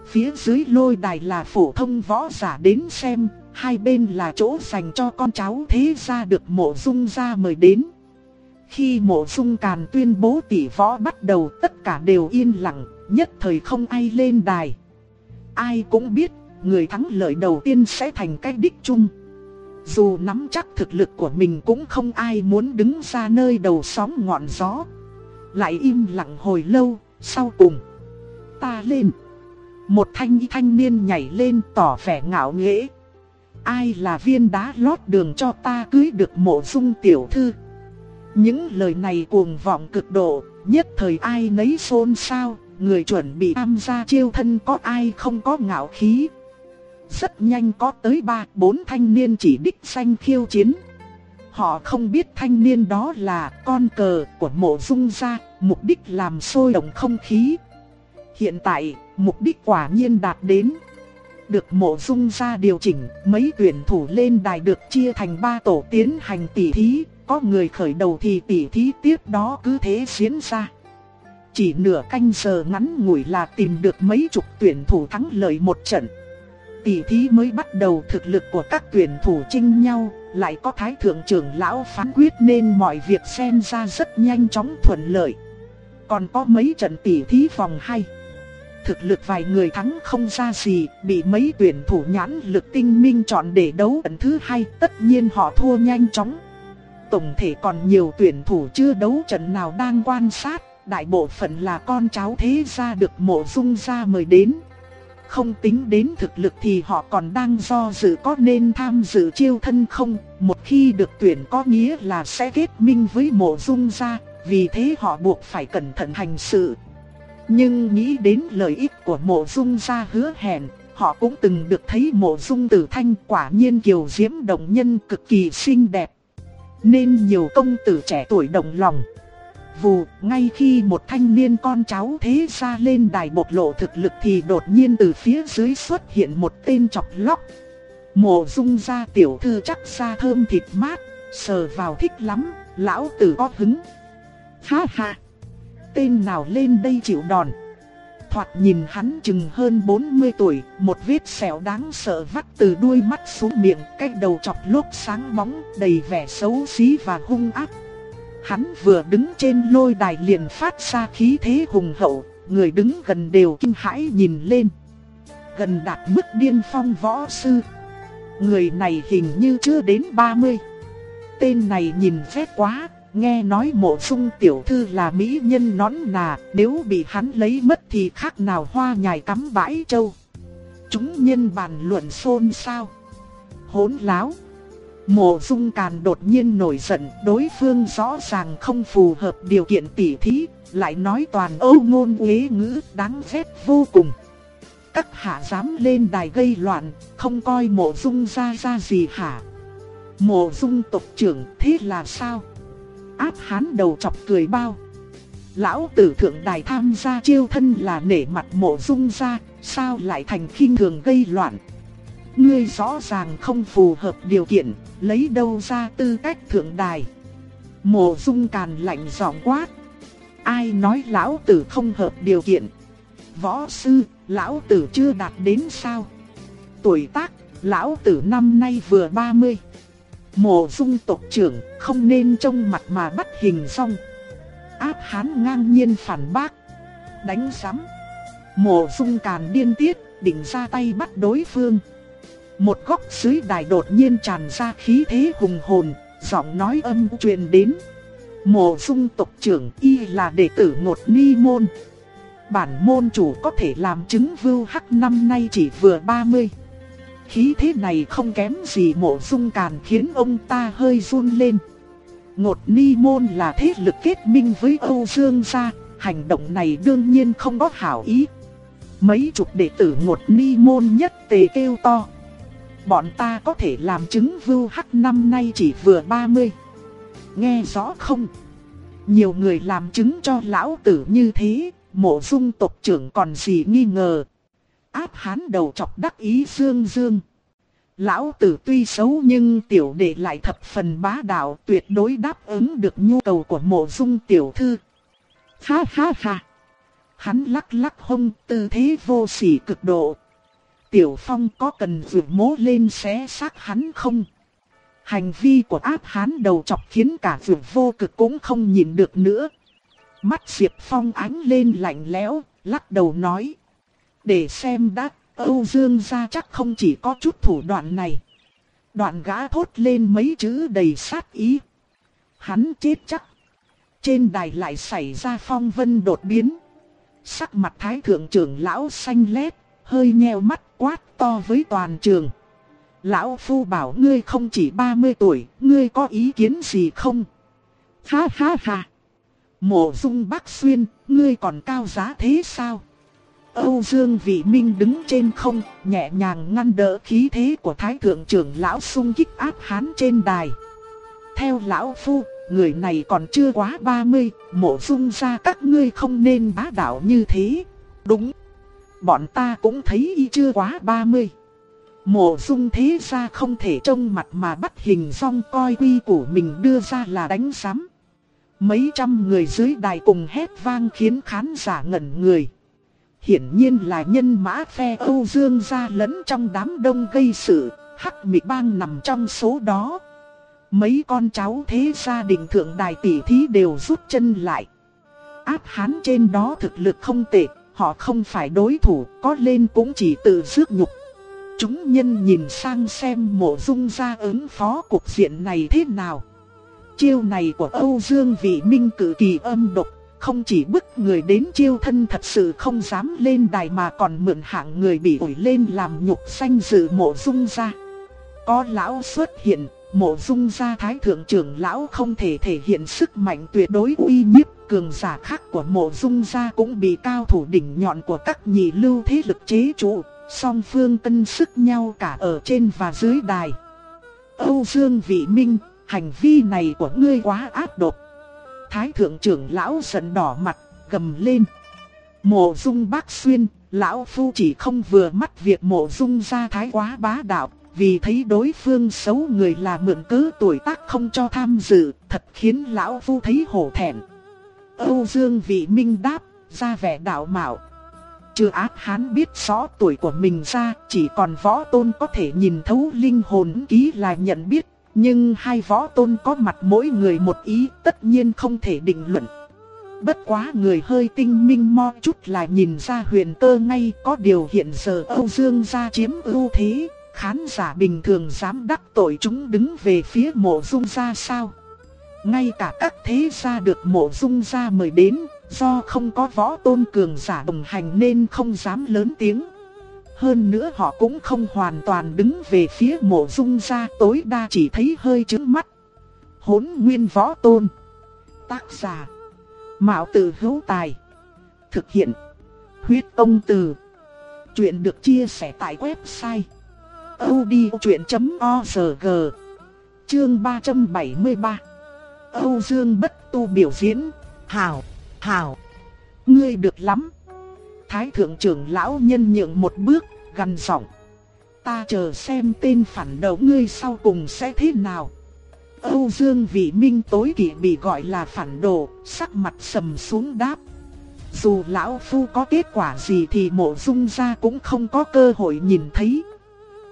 Phía dưới lôi đài là phổ thông võ giả đến xem, hai bên là chỗ dành cho con cháu thế gia được mộ dung gia mời đến. Khi mộ dung càn tuyên bố tỷ võ bắt đầu tất cả đều yên lặng, nhất thời không ai lên đài. Ai cũng biết, người thắng lợi đầu tiên sẽ thành cái đích chung. Dù nắm chắc thực lực của mình cũng không ai muốn đứng ra nơi đầu sóng ngọn gió. Lại im lặng hồi lâu, sau cùng. Ta lên. Một thanh thanh niên nhảy lên tỏ vẻ ngạo nghễ. Ai là viên đá lót đường cho ta cưới được mộ dung tiểu thư. Những lời này cuồng vọng cực độ, nhất thời ai nấy xôn xao, người chuẩn bị tham gia chiêu thân có ai không có ngạo khí. Rất nhanh có tới ba bốn thanh niên chỉ đích danh khiêu chiến. Họ không biết thanh niên đó là con cờ của mộ dung gia, mục đích làm sôi động không khí. Hiện tại, mục đích quả nhiên đạt đến. Được mộ dung gia điều chỉnh, mấy tuyển thủ lên đài được chia thành ba tổ tiến hành tỉ thí, có người khởi đầu thì tỉ thí tiếp đó cứ thế diễn ra. Chỉ nửa canh giờ ngắn ngủi là tìm được mấy chục tuyển thủ thắng lợi một trận. Tỷ thí mới bắt đầu thực lực của các tuyển thủ chinh nhau, lại có thái thượng trưởng lão phán quyết nên mọi việc xen ra rất nhanh chóng thuận lợi. Còn có mấy trận tỷ thí vòng hay. Thực lực vài người thắng không ra gì, bị mấy tuyển thủ nhãn lực tinh minh chọn để đấu trận thứ hai, tất nhiên họ thua nhanh chóng. Tổng thể còn nhiều tuyển thủ chưa đấu trận nào đang quan sát, đại bộ phận là con cháu thế gia được mộ dung gia mời đến. Không tính đến thực lực thì họ còn đang do dự có nên tham dự chiêu thân không, một khi được tuyển có nghĩa là sẽ kết minh với mộ dung gia, vì thế họ buộc phải cẩn thận hành sự. Nhưng nghĩ đến lợi ích của mộ dung gia hứa hẹn, họ cũng từng được thấy mộ dung tử thanh quả nhiên kiều diễm động nhân cực kỳ xinh đẹp. Nên nhiều công tử trẻ tuổi động lòng. Vù, ngay khi một thanh niên con cháu thế ra lên đài bộc lộ thực lực thì đột nhiên từ phía dưới xuất hiện một tên chọc lóc. Mộ dung ra tiểu thư chắc ra thơm thịt mát, sờ vào thích lắm, lão tử có hứng. Ha ha, tên nào lên đây chịu đòn. Thoạt nhìn hắn chừng hơn 40 tuổi, một vết sẹo đáng sợ vắt từ đuôi mắt xuống miệng, cái đầu chọc lốp sáng bóng, đầy vẻ xấu xí và hung ác. Hắn vừa đứng trên lôi đài liền phát ra khí thế hùng hậu, người đứng gần đều kinh hãi nhìn lên. Gần đạt mức điên phong võ sư. Người này hình như chưa đến 30. Tên này nhìn phép quá, nghe nói mộ dung tiểu thư là mỹ nhân nón nà, nếu bị hắn lấy mất thì khác nào hoa nhài cắm bãi châu. Chúng nhân bàn luận xôn xao. Hỗn láo. Mộ dung càn đột nhiên nổi giận, đối phương rõ ràng không phù hợp điều kiện tỉ thí, lại nói toàn âu ngôn uế ngữ đáng ghét vô cùng. Các hạ dám lên đài gây loạn, không coi mộ dung ra ra gì hả? Mộ dung tộc trưởng thế là sao? Áp hán đầu chọc cười bao. Lão tử thượng đài tham gia chiêu thân là nể mặt mộ dung ra, sao lại thành khinh thường gây loạn? Ngươi rõ ràng không phù hợp điều kiện, lấy đâu ra tư cách thượng đài. Mộ dung càn lạnh giọng quát. Ai nói lão tử không hợp điều kiện? Võ sư, lão tử chưa đạt đến sao? Tuổi tác, lão tử năm nay vừa 30. Mộ dung tộc trưởng không nên trông mặt mà bắt hình xong. Áp hán ngang nhiên phản bác. Đánh sắm. Mộ dung càn điên tiết, định ra tay bắt đối phương. Một góc dưới đài đột nhiên tràn ra khí thế hùng hồn, giọng nói âm truyền đến. Mộ dung tộc trưởng y là đệ tử ngột ni môn. Bản môn chủ có thể làm chứng vưu hắc năm nay chỉ vừa 30. Khí thế này không kém gì mộ dung càn khiến ông ta hơi run lên. Ngột ni môn là thế lực kết minh với Âu Dương gia, hành động này đương nhiên không có hảo ý. Mấy chục đệ tử ngột ni môn nhất tề kêu to. Bọn ta có thể làm chứng vưu hắc năm nay chỉ vừa 30. Nghe rõ không? Nhiều người làm chứng cho lão tử như thế, mộ dung tộc trưởng còn gì nghi ngờ. Áp hán đầu chọc đắc ý dương dương. Lão tử tuy xấu nhưng tiểu đệ lại thập phần bá đạo tuyệt đối đáp ứng được nhu cầu của mộ dung tiểu thư. Ha ha ha. Hắn lắc lắc hông tư thế vô sỉ cực độ. Tiểu Phong có cần vượt mố lên xé xác hắn không? Hành vi của áp hán đầu chọc khiến cả vượt vô cực cũng không nhìn được nữa. Mắt Diệp Phong ánh lên lạnh lẽo, lắc đầu nói. Để xem đã, Âu Dương gia chắc không chỉ có chút thủ đoạn này. Đoạn gã thốt lên mấy chữ đầy sát ý. Hắn chết chắc. Trên đài lại xảy ra phong vân đột biến. Sắc mặt thái thượng trưởng lão xanh lét, hơi nheo mắt quát to với toàn trường. Lão Phu bảo ngươi không chỉ 30 tuổi, ngươi có ý kiến gì không? Ha ha ha! Mộ dung bác xuyên, ngươi còn cao giá thế sao? Âu Dương Vị Minh đứng trên không, nhẹ nhàng ngăn đỡ khí thế của Thái Thượng trưởng Lão sung kích áp hán trên đài. Theo Lão Phu, người này còn chưa quá 30, mộ dung ra các ngươi không nên bá đạo như thế. Đúng, bọn ta cũng thấy y chưa quá 30. Mộ dung thế ra không thể trông mặt mà bắt hình song coi quy của mình đưa ra là đánh giám. Mấy trăm người dưới đài cùng hét vang khiến khán giả ngẩn người. Hiển nhiên là nhân mã phe Âu Dương ra lẫn trong đám đông gây sự, hắc mị bang nằm trong số đó. Mấy con cháu thế gia đình thượng đài tỷ thí đều rút chân lại. Áp hán trên đó thực lực không tệ, họ không phải đối thủ, có lên cũng chỉ tự rước nhục. Chúng nhân nhìn sang xem mộ dung ra ứng phó cuộc diện này thế nào. Chiêu này của Âu Dương Vị Minh cử kỳ âm độc, không chỉ bức người đến chiêu thân thật sự không dám lên đài mà còn mượn hạng người bị ổi lên làm nhục danh dự mộ dung ra. Có lão xuất hiện, mộ dung gia thái thượng trưởng lão không thể thể hiện sức mạnh tuyệt đối uy nhiếp cường giả khác của mộ dung gia cũng bị cao thủ đỉnh nhọn của các nhị lưu thế lực chế trụ, song phương cân sức nhau cả ở trên và dưới đài. Âu Dương Vị Minh, hành vi này của ngươi quá ác độc. Thái thượng trưởng lão giận đỏ mặt, gầm lên. Mộ dung bác xuyên, lão phu chỉ không vừa mắt việc mộ dung gia thái quá bá đạo, vì thấy đối phương xấu người là mượn cớ tuổi tác không cho tham dự, thật khiến lão phu thấy hổ thẹn. Âu Dương Vị Minh đáp, ra vẻ đạo mạo. Chưa ác hán biết rõ tuổi của mình ra, chỉ còn võ tôn có thể nhìn thấu linh hồn ký là nhận biết. Nhưng hai võ tôn có mặt mỗi người một ý, tất nhiên không thể định luận. Bất quá người hơi tinh minh mo chút là nhìn ra huyền cơ ngay có điều hiện giờ Âu Dương gia chiếm ưu thế, khán giả bình thường dám đắc tội chúng đứng về phía mộ dung gia sao. Ngay cả các thế gia được mộ dung gia mời đến, do không có võ tôn cường giả đồng hành nên không dám lớn tiếng. Hơn nữa họ cũng không hoàn toàn đứng về phía mộ dung gia tối đa chỉ thấy hơi trứng mắt. Hốn nguyên võ tôn. Tác giả. Mạo tử hữu tài. Thực hiện. Huyết công từ. Chuyện được chia sẻ tại website. odchuyện.org Chương 373 Âu Dương bất tu biểu diễn. Hảo, hảo. Ngươi được lắm. Thái thượng trưởng lão nhân nhượng một bước, gần giọng. Ta chờ xem tên phản đầu ngươi sau cùng sẽ thế nào. Âu Dương Vị Minh tối kỵ bị gọi là phản đồ, sắc mặt sầm xuống đáp. Dù lão phu có kết quả gì thì mộ dung gia cũng không có cơ hội nhìn thấy.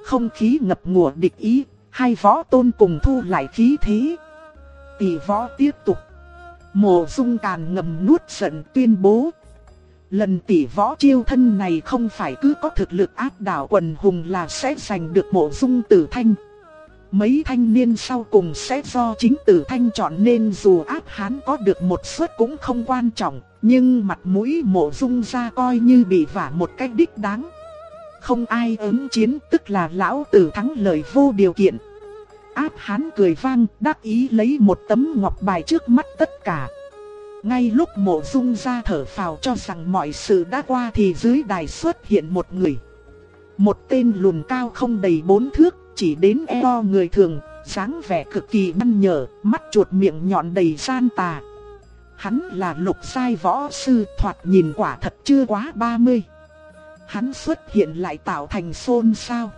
Không khí ngập ngùa địch ý, hai võ tôn cùng thu lại khí thế. Tỷ võ tiếp tục. Mộ dung càn ngầm nuốt giận tuyên bố. Lần tỷ võ chiêu thân này không phải cứ có thực lực áp đảo quần hùng là sẽ giành được mộ dung tử thanh. Mấy thanh niên sau cùng sẽ do chính tử thanh chọn nên dù áp hán có được một suất cũng không quan trọng, nhưng mặt mũi mộ dung ra coi như bị vả một cách đích đáng. Không ai ứng chiến tức là lão tử thắng lời vô điều kiện. Áp hán cười vang, đắc ý lấy một tấm ngọc bài trước mắt tất cả. Ngay lúc mộ dung ra thở phào cho rằng mọi sự đã qua thì dưới đài xuất hiện một người. Một tên lùn cao không đầy bốn thước, chỉ đến eo người thường, dáng vẻ cực kỳ nhăn nhở, mắt chuột miệng nhọn đầy gian tà. Hắn là lục sai võ sư thoạt nhìn quả thật chưa quá 30. Hắn xuất hiện lại tạo thành xôn xao.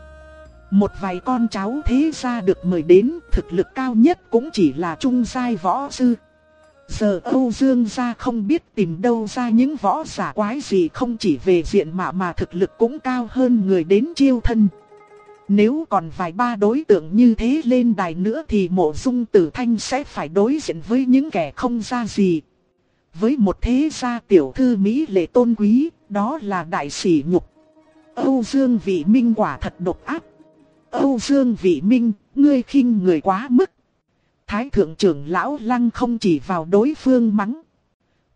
Một vài con cháu thế gia được mời đến, thực lực cao nhất cũng chỉ là trung giai võ sư. Giờ Âu Dương gia không biết tìm đâu ra những võ giả quái gì không chỉ về diện mạo mà thực lực cũng cao hơn người đến chiêu thân. Nếu còn vài ba đối tượng như thế lên đài nữa thì mộ dung tử thanh sẽ phải đối diện với những kẻ không ra gì. Với một thế gia tiểu thư Mỹ lệ tôn quý, đó là đại sỉ nhục. Âu Dương vị minh quả thật độc ác. Âu Dương vị minh, ngươi khinh người quá mức. Thái thượng trưởng lão lăng không chỉ vào đối phương mắng.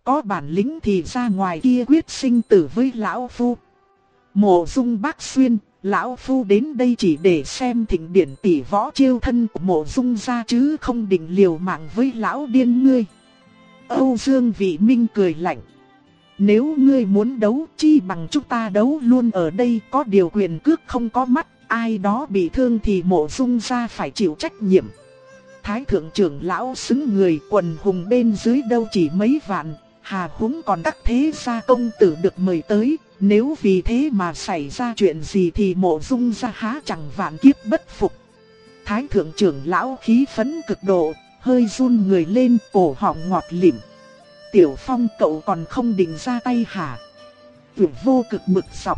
Có bản lĩnh thì ra ngoài kia quyết sinh tử với lão phu. Mộ dung bác xuyên, lão phu đến đây chỉ để xem thịnh điển tỷ võ chiêu thân của mộ dung ra chứ không định liều mạng với lão điên ngươi. Âu Dương Vị Minh cười lạnh. Nếu ngươi muốn đấu chi bằng chúng ta đấu luôn ở đây có điều quyền cước không có mắt, ai đó bị thương thì mộ dung ra phải chịu trách nhiệm. Thái thượng trưởng lão xứng người quần hùng bên dưới đâu chỉ mấy vạn, hà húng còn các thế gia công tử được mời tới, nếu vì thế mà xảy ra chuyện gì thì mộ dung ra há chẳng vạn kiếp bất phục. Thái thượng trưởng lão khí phấn cực độ, hơi run người lên cổ họng ngọt lịm. Tiểu phong cậu còn không định ra tay hả? Tuyệt vô cực mực sọc.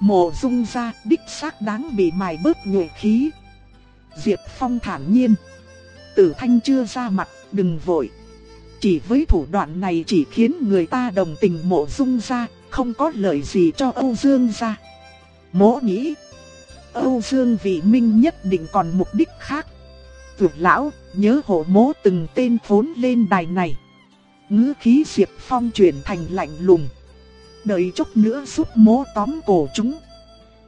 Mộ dung ra đích xác đáng bị mài bớt nhuệ khí. Diệp phong thản nhiên. Tử thanh chưa ra mặt, đừng vội. Chỉ với thủ đoạn này chỉ khiến người ta đồng tình mộ dung ra, không có lợi gì cho Âu Dương ra. Mỗ nghĩ, Âu Dương vị minh nhất định còn mục đích khác. Tuyệt lão, nhớ hộ mố từng tên phốn lên đài này. Ngữ khí Diệp Phong chuyển thành lạnh lùng. Đợi chút nữa giúp mố tóm cổ chúng.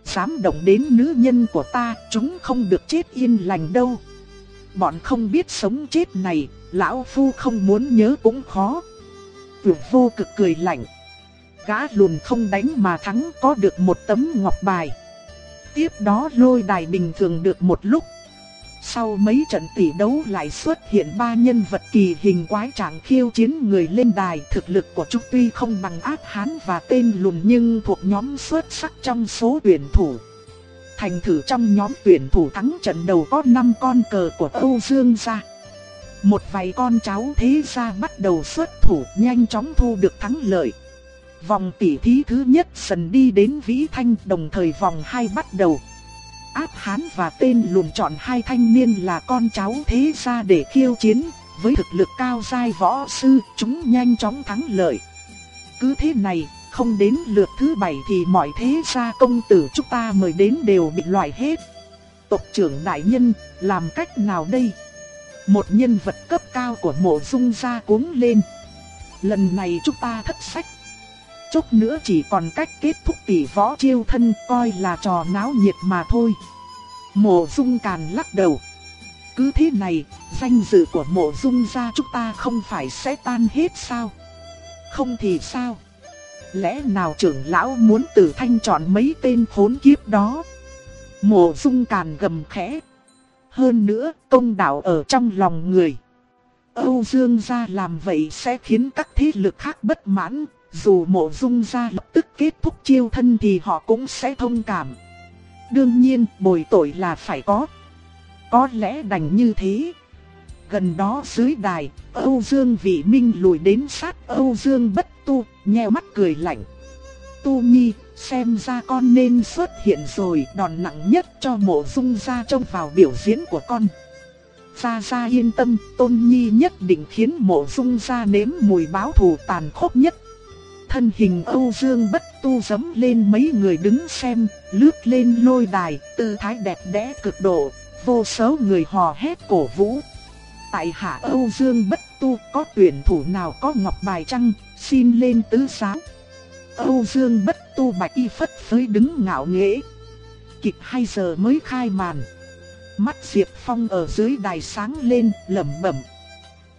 Dám động đến nữ nhân của ta, chúng không được chết yên lành đâu. Bọn không biết sống chết này, lão phu không muốn nhớ cũng khó. Tuyệt vô cực cười lạnh. Gã lùn không đánh mà thắng có được một tấm ngọc bài. Tiếp đó lôi đài bình thường được một lúc. Sau mấy trận tỷ đấu lại xuất hiện ba nhân vật kỳ hình quái trạng khiêu chiến người lên đài. Thực lực của chúng tuy không bằng ác hán và tên lùn nhưng thuộc nhóm xuất sắc trong số tuyển thủ. Thành thử trong nhóm tuyển thủ thắng trận đầu có 5 con cờ của Âu Dương gia. Một vài con cháu thế gia bắt đầu xuất thủ, nhanh chóng thu được thắng lợi. Vòng tỷ thí thứ nhất dần đi đến Vĩ Thanh, đồng thời vòng hai bắt đầu. Áp Hán và tên lùn chọn hai thanh niên là con cháu thế gia để khiêu chiến, với thực lực cao giai võ sư, chúng nhanh chóng thắng lợi. Cứ thế này, không đến lượt thứ bảy thì mọi thế gia công tử chúng ta mời đến đều bị loại hết. Tộc trưởng đại nhân, làm cách nào đây? Một nhân vật cấp cao của mộ dung gia cuống lên. Lần này chúng ta thất sách. Chốc nữa chỉ còn cách kết thúc tỷ võ chiêu thân coi là trò náo nhiệt mà thôi. Mộ dung càn lắc đầu. Cứ thế này, danh dự của mộ dung gia chúng ta không phải sẽ tan hết sao? Không thì sao? Lẽ nào trưởng lão muốn tử thanh chọn mấy tên khốn kiếp đó? Mộ dung càn gầm khẽ. Hơn nữa, công đạo ở trong lòng người. Âu Dương gia làm vậy sẽ khiến các thế lực khác bất mãn, dù mộ dung gia lập tức kết thúc chiêu thân thì họ cũng sẽ thông cảm. Đương nhiên, bồi tội là phải có. Có lẽ đành như thế. Gần đó dưới đài, Âu Dương Vị Minh lùi đến sát Âu Dương Bất Tu, nheo mắt cười lạnh. Tu Nhi, xem ra con nên xuất hiện rồi, đòn nặng nhất cho mộ dung gia trông vào biểu diễn của con. Gia Gia yên tâm, Tôn Nhi nhất định khiến mộ dung gia nếm mùi báo thù tàn khốc nhất. Thân hình Âu Dương bất tu dấm lên mấy người đứng xem, lướt lên lôi đài, tư thái đẹp đẽ cực độ, vô số người hò hét cổ vũ. Tại hạ Âu Dương bất tu có tuyển thủ nào có ngọc bài trăng, xin lên tứ sáng. Âu Dương bất tu bạch y phất phới đứng ngạo nghễ. Kịch 2 giờ mới khai màn. Mắt Diệp Phong ở dưới đài sáng lên, lẩm bẩm.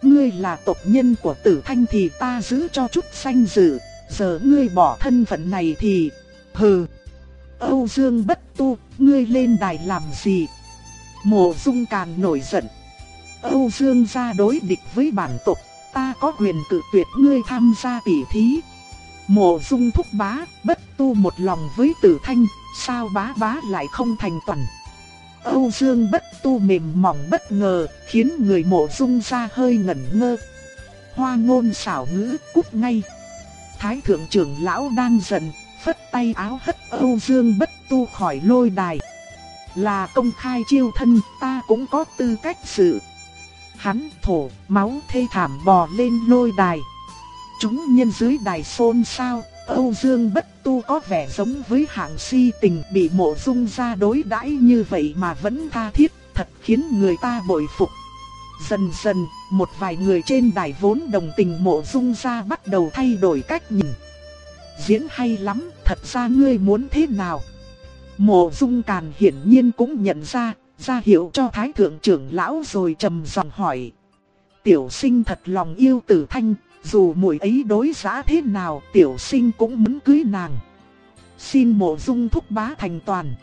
Ngươi là tộc nhân của tử thanh thì ta giữ cho chút xanh dự, giờ ngươi bỏ thân phận này thì... Hừ! Âu Dương bất tu, ngươi lên đài làm gì? Mộ dung càng nổi giận. Âu Dương ra đối địch với bản tộc, ta có quyền cự tuyệt ngươi tham gia tỷ thí. Mộ dung thúc bá, bất tu một lòng với tử thanh, sao bá bá lại không thành toàn. Âu Dương bất tu mềm mỏng bất ngờ, khiến người mộ dung ra hơi ngẩn ngơ. Hoa ngôn xảo ngữ cút ngay. Thái thượng trưởng lão đang giận, phất tay áo hất Âu Dương bất tu khỏi lôi đài. Là công khai chiêu thân, ta cũng có tư cách sự. Hắn thổ, máu thê thảm bò lên lôi đài. Chúng nhân dưới đài xôn xao, Âu Dương bất tu có vẻ giống với hạng si tình bị mộ dung ra đối đãi như vậy mà vẫn tha thiết, thật khiến người ta bội phục. Dần dần, một vài người trên đài vốn đồng tình mộ dung ra bắt đầu thay đổi cách nhìn. Diễn hay lắm, thật ra ngươi muốn thế nào? Mộ dung càn hiển nhiên cũng nhận ra, ra hiệu cho thái thượng trưởng lão rồi trầm giọng hỏi. Tiểu sinh thật lòng yêu tử thanh, dù muội ấy đối giá thế nào tiểu sinh cũng muốn cưới nàng. Xin mộ dung thúc bá thành toàn.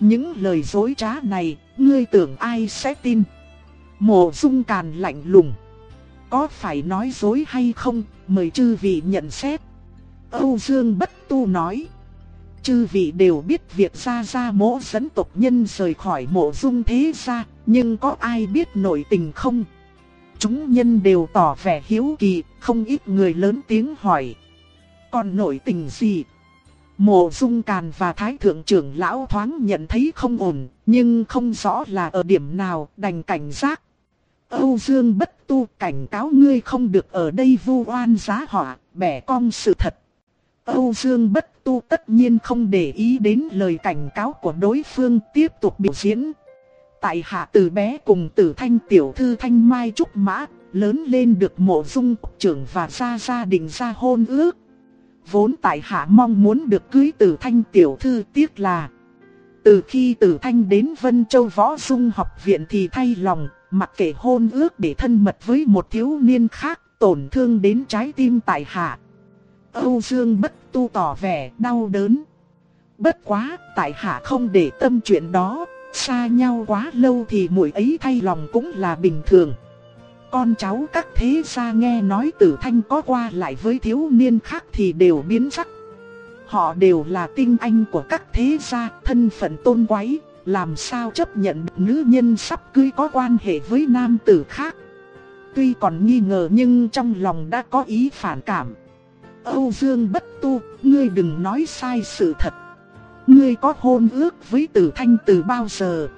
Những lời dối trá này, ngươi tưởng ai sẽ tin? Mộ dung càn lạnh lùng. Có phải nói dối hay không, mời chư vị nhận xét. Âu Dương Bất Tu nói. Chư vị đều biết việc ra ra mộ dẫn tộc nhân rời khỏi mộ dung thế gia, nhưng có ai biết nội tình không? Chúng nhân đều tỏ vẻ hiếu kỳ, không ít người lớn tiếng hỏi. Còn nội tình gì? Mộ dung càn và thái thượng trưởng lão thoáng nhận thấy không ổn, nhưng không rõ là ở điểm nào, đành cảnh giác. Âu Dương bất tu cảnh cáo ngươi không được ở đây vu oan giá họa, bẻ cong sự thật. Âu Dương bất tu tất nhiên không để ý đến lời cảnh cáo của đối phương tiếp tục biểu diễn. Tại hạ từ bé cùng tử thanh tiểu thư thanh mai trúc mã, lớn lên được mộ dung trưởng và ra gia đình ra hôn ước. Vốn tại hạ mong muốn được cưới tử thanh tiểu thư tiếc là Từ khi tử thanh đến Vân Châu Võ Dung học viện thì thay lòng Mặc kệ hôn ước để thân mật với một thiếu niên khác Tổn thương đến trái tim tại hạ. Âu Dương bất tu tỏ vẻ đau đớn. Bất quá tại hạ không để tâm chuyện đó. Xa nhau quá lâu thì muội ấy thay lòng cũng là bình thường. Con cháu các thế gia nghe nói tử thanh có qua lại với thiếu niên khác thì đều biến sắc. Họ đều là tinh anh của các thế gia, thân phận tôn quái, làm sao chấp nhận nữ nhân sắp cưới có quan hệ với nam tử khác. Tuy còn nghi ngờ nhưng trong lòng đã có ý phản cảm. Âu Dương bất tu, ngươi đừng nói sai sự thật. Ngươi có hôn ước với tử thanh từ bao giờ?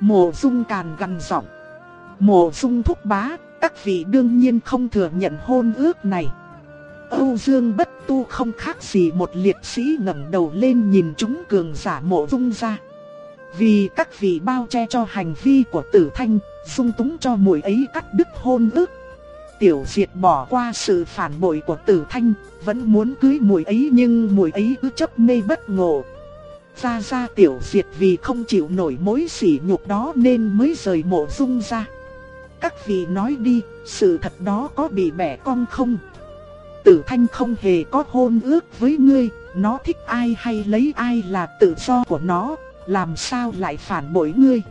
Mộ dung càn gằn giọng. Mộ dung thúc bá, các vị đương nhiên không thừa nhận hôn ước này. Âu Dương bất tu không khác gì một liệt sĩ ngẩng đầu lên nhìn chúng cường giả mộ dung ra. Vì các vị bao che cho hành vi của tử thanh, dung túng cho mùi ấy cắt đứt hôn ước. Tiểu diệt bỏ qua sự phản bội của tử thanh, vẫn muốn cưới mùi ấy nhưng mùi ấy cứ chấp mê bất ngộ. Ra ra tiểu diệt vì không chịu nổi mối sỉ nhục đó nên mới rời mộ dung ra. Các vị nói đi, sự thật đó có bị bẻ cong không? Tử Thanh không hề có hôn ước với ngươi, nó thích ai hay lấy ai là tự do của nó, làm sao lại phản bội ngươi?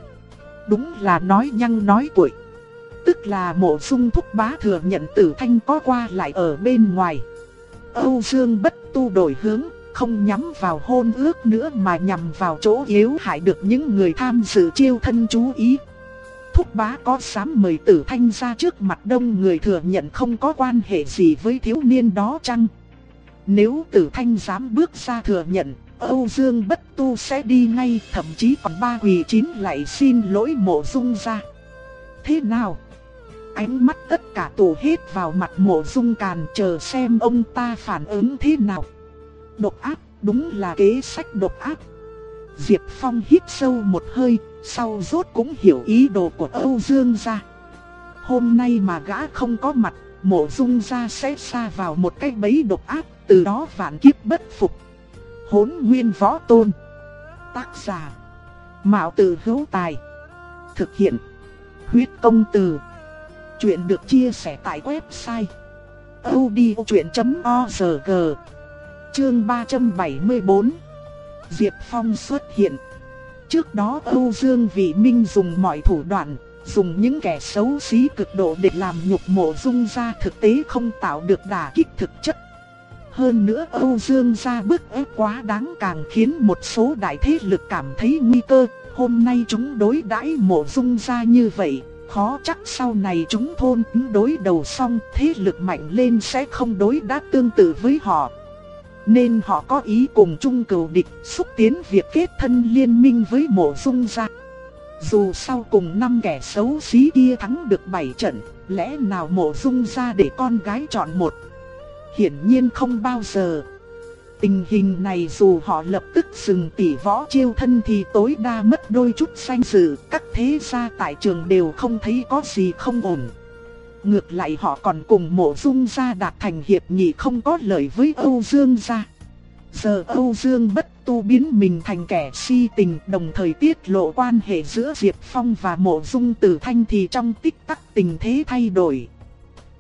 Đúng là nói nhăng nói cuội. Tức là mộ dung thúc bá thừa nhận tử thanh có qua lại ở bên ngoài. Âu Dương bất tu đổi hướng, không nhắm vào hôn ước nữa mà nhằm vào chỗ yếu hại được những người tham dự chiêu thân chú ý thúc bá có dám mời tử thanh ra trước mặt đông người thừa nhận không có quan hệ gì với thiếu niên đó chăng? Nếu tử thanh dám bước ra thừa nhận, Âu Dương bất tu sẽ đi ngay thậm chí còn ba quỷ chín lại xin lỗi mộ dung ra. Thế nào? Ánh mắt tất cả tụ hết vào mặt mộ dung càn chờ xem ông ta phản ứng thế nào. Độc ác, đúng là kế sách độc ác. Diệp Phong hít sâu một hơi, sau rốt cũng hiểu ý đồ của Âu Dương gia. Hôm nay mà gã không có mặt, mộ dung gia sẽ xa vào một cái bẫy độc ác, từ đó vạn kiếp bất phục. Hốn nguyên võ tôn. Tác giả. Mạo tử hữu tài. Thực hiện. Huyết công từ. Chuyện được chia sẻ tại website. odchuyện.org Chương 374 Diệp Phong xuất hiện. Trước đó Âu Dương Vị Minh dùng mọi thủ đoạn, dùng những kẻ xấu xí cực độ để làm nhục mộ dung ra thực tế không tạo được đả kích thực chất. Hơn nữa Âu Dương gia bức ép quá đáng càng khiến một số đại thế lực cảm thấy nguy cơ. Hôm nay chúng đối đãi mộ dung gia như vậy, khó chắc sau này chúng thôn đối đầu xong thế lực mạnh lên sẽ không đối đáp tương tự với họ. Nên họ có ý cùng chung cừu địch xúc tiến việc kết thân liên minh với mộ dung gia. Dù sau cùng năm kẻ xấu xí kia thắng được 7 trận, lẽ nào mộ dung gia để con gái chọn một? Hiển nhiên không bao giờ. Tình hình này dù họ lập tức dừng tỷ võ chiêu thân thì tối đa mất đôi chút danh dự, các thế gia tại trường đều không thấy có gì không ổn. Ngược lại họ còn cùng mộ dung gia đạt thành hiệp nghị không có lợi với Âu Dương gia. Giờ Âu Dương bất tu biến mình thành kẻ si tình đồng thời tiết lộ quan hệ giữa Diệp Phong và mộ dung tử thanh thì trong tích tắc tình thế thay đổi.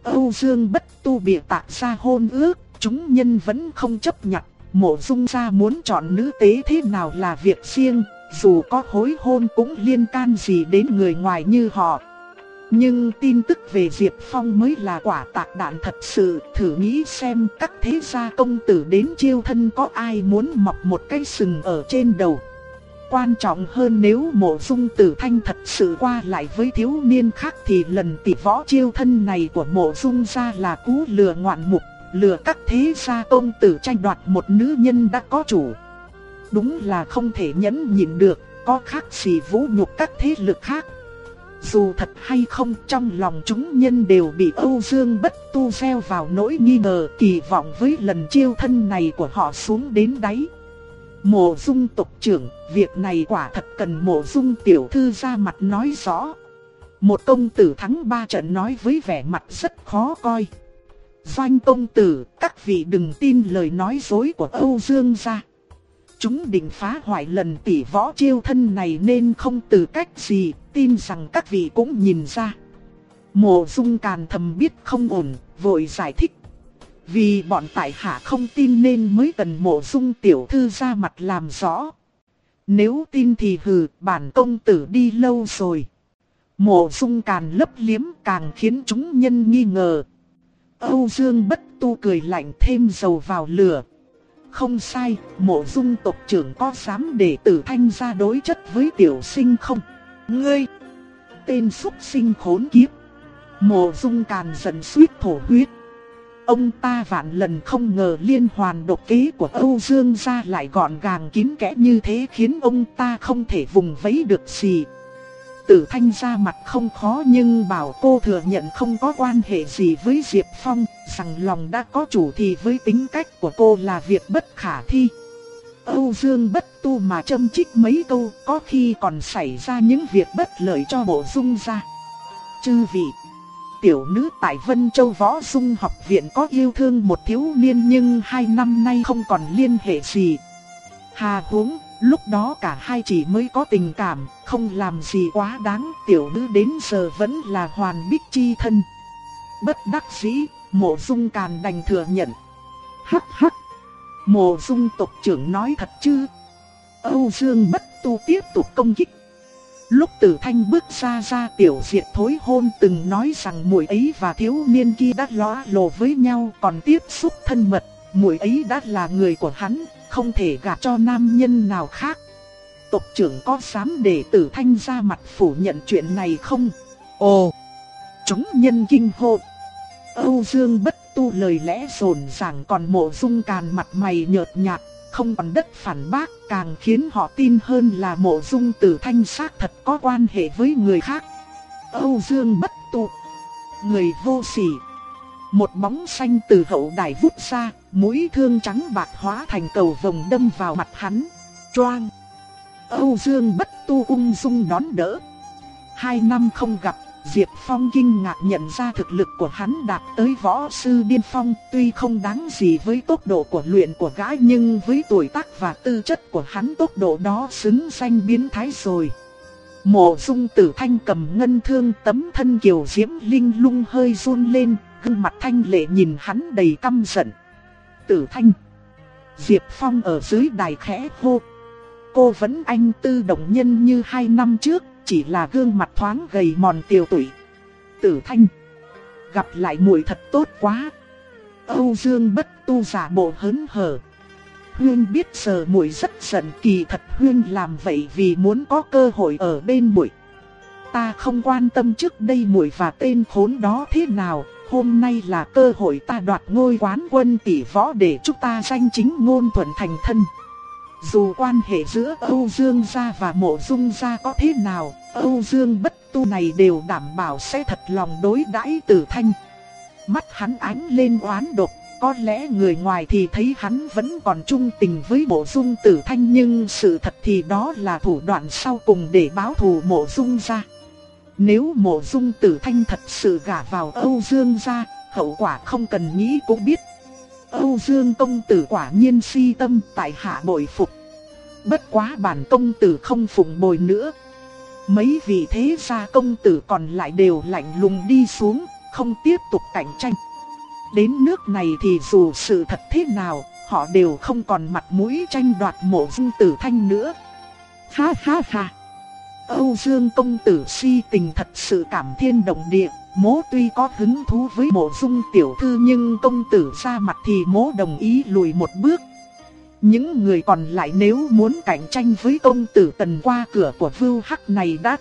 Âu Dương bất tu bịa tạ ra hôn ước, chúng nhân vẫn không chấp nhận. Mộ dung gia muốn chọn nữ tế thế nào là việc riêng, dù có hối hôn cũng liên can gì đến người ngoài như họ. Nhưng tin tức về Diệp Phong mới là quả tạc đạn thật sự, thử nghĩ xem các thế gia công tử đến chiêu thân có ai muốn mọc một cái sừng ở trên đầu. Quan trọng hơn nếu mộ dung tử thanh thật sự qua lại với thiếu niên khác thì lần tỷ võ chiêu thân này của mộ dung gia là cú lừa ngoạn mục, lừa các thế gia công tử tranh đoạt một nữ nhân đã có chủ. Đúng là không thể nhẫn nhịn được, có khác gì vũ nhục các thế lực khác. Dù thật hay không trong lòng chúng nhân đều bị Âu Dương bất tu gieo vào nỗi nghi ngờ kỳ vọng với lần chiêu thân này của họ xuống đến đáy. Mộ dung tộc trưởng, việc này quả thật cần mộ dung tiểu thư ra mặt nói rõ. Một công tử thắng ba trận nói với vẻ mặt rất khó coi. Doanh công tử, các vị đừng tin lời nói dối của Âu Dương gia. Chúng định phá hoại lần tỷ võ chiêu thân này nên không từ cách gì, tin rằng các vị cũng nhìn ra. Mộ dung càn thầm biết không ổn, vội giải thích. Vì bọn tại hạ không tin nên mới cần mộ dung tiểu thư ra mặt làm rõ. Nếu tin thì hừ, bản công tử đi lâu rồi. Mộ dung càn lấp liếm càng khiến chúng nhân nghi ngờ. Âu Dương bất tu cười lạnh thêm dầu vào lửa, không sai, mộ dung tộc trưởng có dám để tử thanh ra đối chất với tiểu sinh không? Ngươi! Tên xuất sinh khốn kiếp! Mộ dung càn dần suýt thổ huyết. Ông ta vạn lần không ngờ liên hoàn độc kế của Âu Dương gia lại gọn gàng kín kẽ như thế khiến ông ta không thể vùng vẫy được gì. Tử Thanh ra mặt không khó nhưng bảo cô thừa nhận không có quan hệ gì với Diệp Phong, rằng lòng đã có chủ thì với tính cách của cô là việc bất khả thi. Âu Dương bất tu mà châm chích mấy câu có khi còn xảy ra những việc bất lợi cho bộ dung ra. Chư vị, tiểu nữ tại Vân Châu Võ Dung học viện có yêu thương một thiếu niên nhưng hai năm nay không còn liên hệ gì. Hà huống Lúc đó cả hai chỉ mới có tình cảm, không làm gì quá đáng, tiểu nữ đến giờ vẫn là hoàn bích chi thân. Bất đắc dĩ, mộ dung càn đành thừa nhận. Hắc hắc, mộ dung tộc trưởng nói thật chứ? Âu Dương bất tu tiếp tục công kích. Lúc tử thanh bước ra ra tiểu diệt thối hôn từng nói rằng muội ấy và thiếu niên kia đã lõa lồ với nhau còn tiếp xúc thân mật, muội ấy đã là người của hắn, không thể gạt cho nam nhân nào khác. Tộc trưởng có dám để tử thanh ra mặt phủ nhận chuyện này không? Ồ! Chúng nhân kinh hộ! Âu Dương bất tu lời lẽ rồn ràng còn mộ dung càn mặt mày nhợt nhạt, không còn đất phản bác, càng khiến họ tin hơn là mộ dung tử thanh xác thật có quan hệ với người khác. Âu Dương bất tu. Người vô sỉ. Một bóng xanh từ hậu đài vút ra, mũi thương trắng bạc hóa thành cầu vồng đâm vào mặt hắn. Choang! Âu Dương bất tu ung dung đón đỡ. Hai năm không gặp, Diệp Phong kinh ngạc nhận ra thực lực của hắn đạt tới võ sư điên phong, tuy không đáng gì với tốc độ của luyện của gã nhưng với tuổi tác và tư chất của hắn tốc độ đó xứng danh biến thái rồi. Mộ dung tử thanh cầm ngân thương tấm thân kiều diễm linh lung hơi run lên, gương mặt thanh lệ nhìn hắn đầy căm giận. Tử thanh. Diệp Phong ở dưới đài khẽ hô. Cô vẫn anh tư động nhân như hai năm trước, chỉ là gương mặt thoáng gầy mòn tiều tụy. Tử thanh. Gặp lại muội thật tốt quá. Âu Dương bất tu giả bộ hớn hở. Huyên biết giờ muội rất giận kỳ thật Huyên làm vậy vì muốn có cơ hội ở bên muội. Ta không quan tâm trước đây muội và tên khốn đó thế nào, hôm nay là cơ hội ta đoạt ngôi quán quân tỷ võ để chúng ta danh chính ngôn thuận thành thân. Dù quan hệ giữa Âu Dương gia và Mộ Dung gia có thế nào, Âu Dương bất tu này đều đảm bảo sẽ thật lòng đối đãi Tử Thanh. Mắt hắn ánh lên oán độc, có lẽ người ngoài thì thấy hắn vẫn còn trung tình với Mộ Dung Tử Thanh nhưng sự thật thì đó là thủ đoạn sau cùng để báo thù Mộ Dung gia. Nếu Mộ Dung Tử Thanh thật sự gả vào Âu Dương gia, hậu quả không cần nghĩ cũng biết. Âu Dương công tử quả nhiên si tâm tại hạ bội phục. Bất quá bản công tử không phụng bồi nữa. Mấy vị thế gia công tử còn lại đều lạnh lùng đi xuống, không tiếp tục cạnh tranh. Đến nước này thì dù sự thật thế nào, họ đều không còn mặt mũi tranh đoạt mộ dung tử thanh nữa. Ha ha ha! Âu Dương công tử si tình thật sự cảm thiên động địa, mố tuy có hứng thú với mộ dung tiểu thư nhưng công tử ra mặt thì mố đồng ý lùi một bước. Những người còn lại nếu muốn cạnh tranh với công tử tần qua cửa của vưu hắc này đã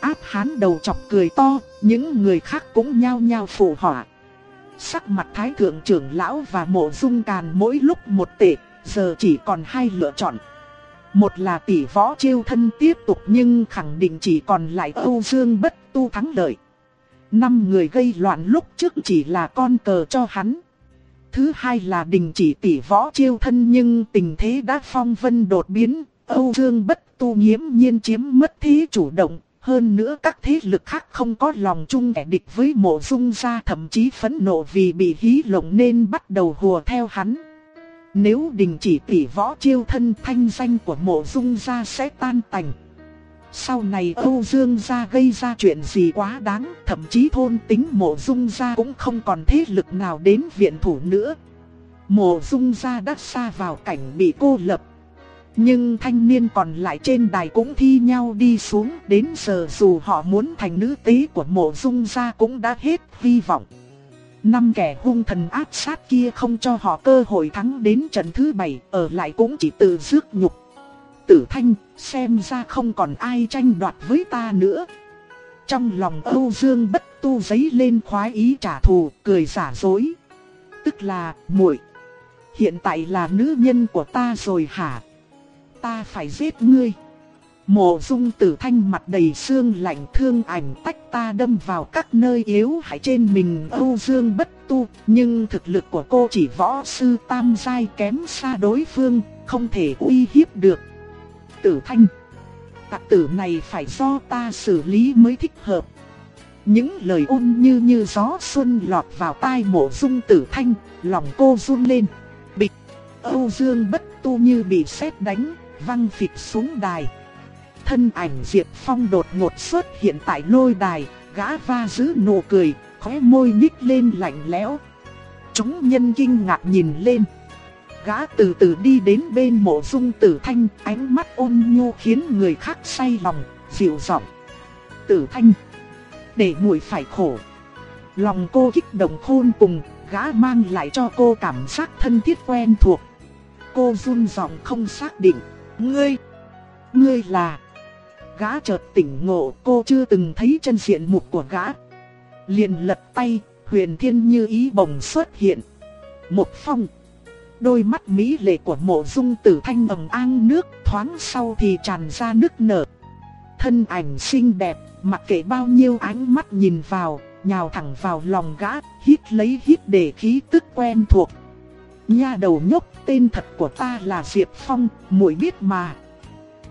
áp hán đầu chọc cười to, những người khác cũng nhao nhao phụ họa. Sắc mặt thái thượng trưởng lão và mộ dung càn mỗi lúc một tệ, giờ chỉ còn hai lựa chọn. Một là tỷ võ chiêu thân tiếp tục nhưng khẳng định chỉ còn lại Âu Dương bất tu thắng lợi. Năm người gây loạn lúc trước chỉ là con cờ cho hắn. Thứ hai là đình chỉ tỷ võ chiêu thân nhưng tình thế đã phong vân đột biến, Âu Dương bất tu nhiễm nhiên chiếm mất thế chủ động. Hơn nữa các thế lực khác không có lòng chung kẻ địch với mộ dung gia thậm chí phẫn nộ vì bị hí lộng nên bắt đầu hùa theo hắn. Nếu đình chỉ tỷ võ chiêu thân thanh danh của mộ dung gia sẽ tan tành. Sau này Âu Dương gia gây ra chuyện gì quá đáng, thậm chí thôn tính mộ dung gia cũng không còn thế lực nào đến viện thủ nữa. Mộ dung gia đã xa vào cảnh bị cô lập. Nhưng thanh niên còn lại trên đài cũng thi nhau đi xuống, đến giờ dù họ muốn thành nữ tí của mộ dung gia cũng đã hết hy vọng. Năm kẻ hung thần áp sát kia không cho họ cơ hội thắng đến trận thứ bảy, ở lại cũng chỉ tự rước nhục. Tử Thanh, xem ra không còn ai tranh đoạt với ta nữa. Trong lòng Âu Dương bất tu giấy lên khoái ý trả thù, cười giả dối. Tức là, muội hiện tại là nữ nhân của ta rồi hả? Ta phải giết ngươi. Mộ dung tử thanh mặt đầy xương lạnh thương ảnh tách ta đâm vào các nơi yếu hại trên mình Âu Dương bất tu, nhưng thực lực của cô chỉ võ sư tam giai kém xa đối phương, không thể uy hiếp được. Tử thanh, tạc tử này phải do ta xử lý mới thích hợp. Những lời ôn như như gió xuân lọt vào tai mộ dung tử thanh, lòng cô run lên. Bịch, Âu Dương bất tu như bị sét đánh, văng phịch xuống đài thân ảnh Diệp Phong đột ngột xuất hiện tại lôi đài, gã va giữ nụ cười, khóe môi nhích lên lạnh lẽo. Chúng nhân kinh ngạc nhìn lên. Gã từ từ đi đến bên mộ dung tử thanh, ánh mắt ôn nhu khiến người khác say lòng, dịu giọng. Tử thanh, để muội phải khổ. Lòng cô kích động khôn cùng, gã mang lại cho cô cảm giác thân thiết quen thuộc. Cô run giọng không xác định, ngươi, ngươi là gã chợt tỉnh ngộ cô chưa từng thấy chân diện mục của gã. Liền lật tay, huyền thiên như ý bồng xuất hiện. Một phong. Đôi mắt mỹ lệ của mộ dung tử thanh ngầm an nước thoáng sau thì tràn ra nước nở. Thân ảnh xinh đẹp, mặc kệ bao nhiêu ánh mắt nhìn vào, nhào thẳng vào lòng gã, hít lấy hít để khí tức quen thuộc. Nha đầu nhóc, tên thật của ta là Diệp Phong, muội biết mà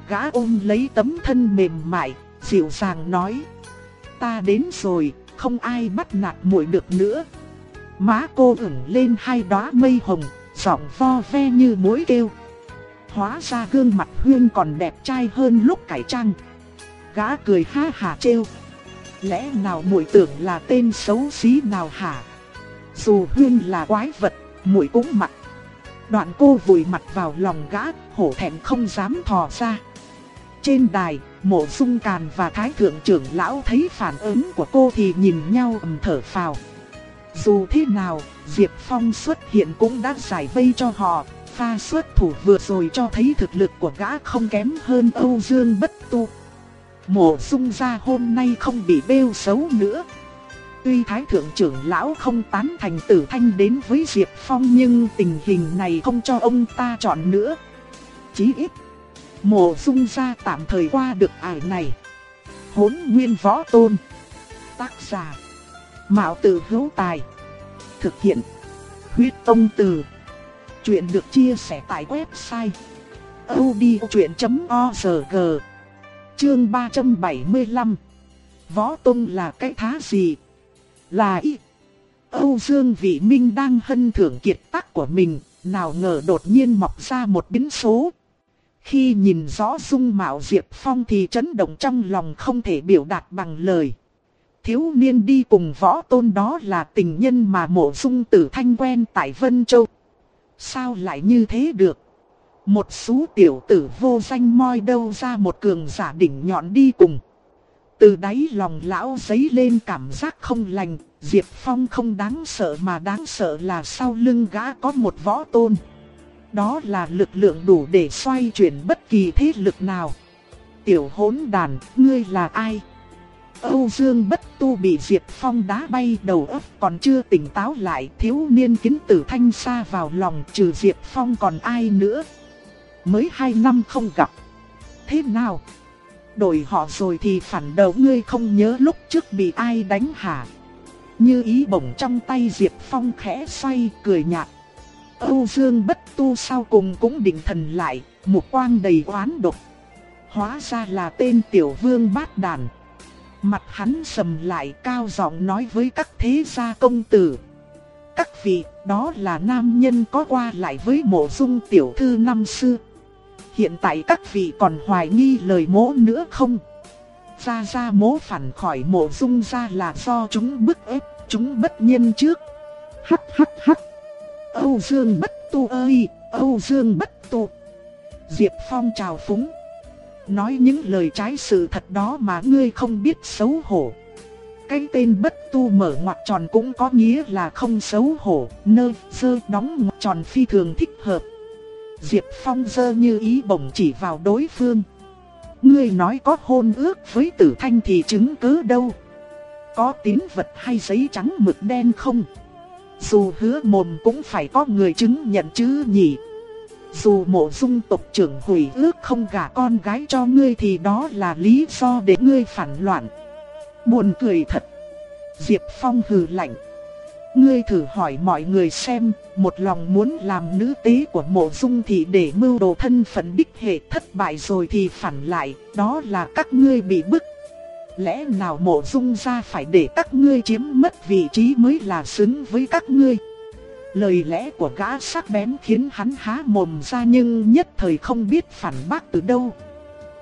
gã ôm lấy tấm thân mềm mại, dịu dàng nói. Ta đến rồi, không ai bắt nạt muội được nữa. Má cô ửng lên hai đóa mây hồng, giọng vo ve như mối kêu. Hóa ra gương mặt Huyên còn đẹp trai hơn lúc cải trang. Gã cười ha hà trêu. Lẽ nào muội tưởng là tên xấu xí nào hả? Dù Huyên là quái vật, muội cũng mặc. Đoạn cô vùi mặt vào lòng gã, hổ thẹn không dám thò ra. Trên đài, mộ dung càn và thái thượng trưởng lão thấy phản ứng của cô thì nhìn nhau ầm thở phào. Dù thế nào, Diệp Phong xuất hiện cũng đã giải vây cho họ, pha xuất thủ vừa rồi cho thấy thực lực của gã không kém hơn Âu Dương Bất Tu. Mộ dung ra hôm nay không bị bêu xấu nữa. Tuy Thái Thượng trưởng lão không tán thành tử thanh đến với Diệp Phong nhưng tình hình này không cho ông ta chọn nữa. Chí ít, mộ dung ra tạm thời qua được ải này. Hốn nguyên võ tôn. Tác giả. Mạo tử hữu tài. Thực hiện. Huyết tông từ. Chuyện được chia sẻ tại website. odchuyện.org Chương 375 Võ Tông là cái thá gì? Là y. Âu Dương Vị Minh đang hân thưởng kiệt tác của mình, nào ngờ đột nhiên mọc ra một biến số. Khi nhìn rõ dung mạo Diệp Phong thì chấn động trong lòng không thể biểu đạt bằng lời. Thiếu niên đi cùng võ tôn đó là tình nhân mà mộ dung tử thanh quen tại Vân Châu. Sao lại như thế được? Một số tiểu tử vô danh moi đâu ra một cường giả đỉnh nhọn đi cùng. Từ đáy lòng lão giấy lên cảm giác không lành, Diệp Phong không đáng sợ mà đáng sợ là sau lưng gã có một võ tôn. Đó là lực lượng đủ để xoay chuyển bất kỳ thế lực nào. Tiểu hỗn đàn, ngươi là ai? Âu Dương bất tu bị Diệp Phong đá bay đầu óc còn chưa tỉnh táo lại thiếu niên kính tử thanh xa vào lòng trừ Diệp Phong còn ai nữa. Mới hai năm không gặp. Thế nào? Đổi họ rồi thì phản đầu ngươi không nhớ lúc trước bị ai đánh hả? Như ý bổng trong tay Diệp Phong khẽ xoay cười nhạt. Âu Dương bất tu sau cùng cũng định thần lại, một quang đầy oán độc. Hóa ra là tên tiểu vương bát đàn. Mặt hắn sầm lại cao giọng nói với các thế gia công tử. Các vị, đó là nam nhân có qua lại với mộ dung tiểu thư năm xưa. Hiện tại các vị còn hoài nghi lời mỗ nữa không? gia gia mỗ phản khỏi mộ dung gia là do chúng bức ép, chúng bất nhân trước. Hắc hắc hắc. Âu Dương bất tu ơi, Âu Dương bất tu. Diệp Phong chào phúng. Nói những lời trái sự thật đó mà ngươi không biết xấu hổ. Cái tên bất tu mở ngoặc tròn cũng có nghĩa là không xấu hổ, nơ, sơ đóng ngoặc tròn phi thường thích hợp. Diệp Phong dơ như ý bổng chỉ vào đối phương. Ngươi nói có hôn ước với tử thanh thì chứng cứ đâu? Có tín vật hay giấy trắng mực đen không? Dù hứa mồm cũng phải có người chứng nhận chứ nhỉ? Dù mộ dung tộc trưởng hủy ước không gả con gái cho ngươi thì đó là lý do để ngươi phản loạn. Buồn cười thật. Diệp Phong hừ lạnh. Ngươi thử hỏi mọi người xem, một lòng muốn làm nữ tế của mộ dung thì để mưu đồ thân phận đích hệ thất bại rồi thì phản lại, đó là các ngươi bị bức. Lẽ nào mộ dung ra phải để các ngươi chiếm mất vị trí mới là xứng với các ngươi. Lời lẽ của gã sắc bén khiến hắn há mồm ra nhưng nhất thời không biết phản bác từ đâu.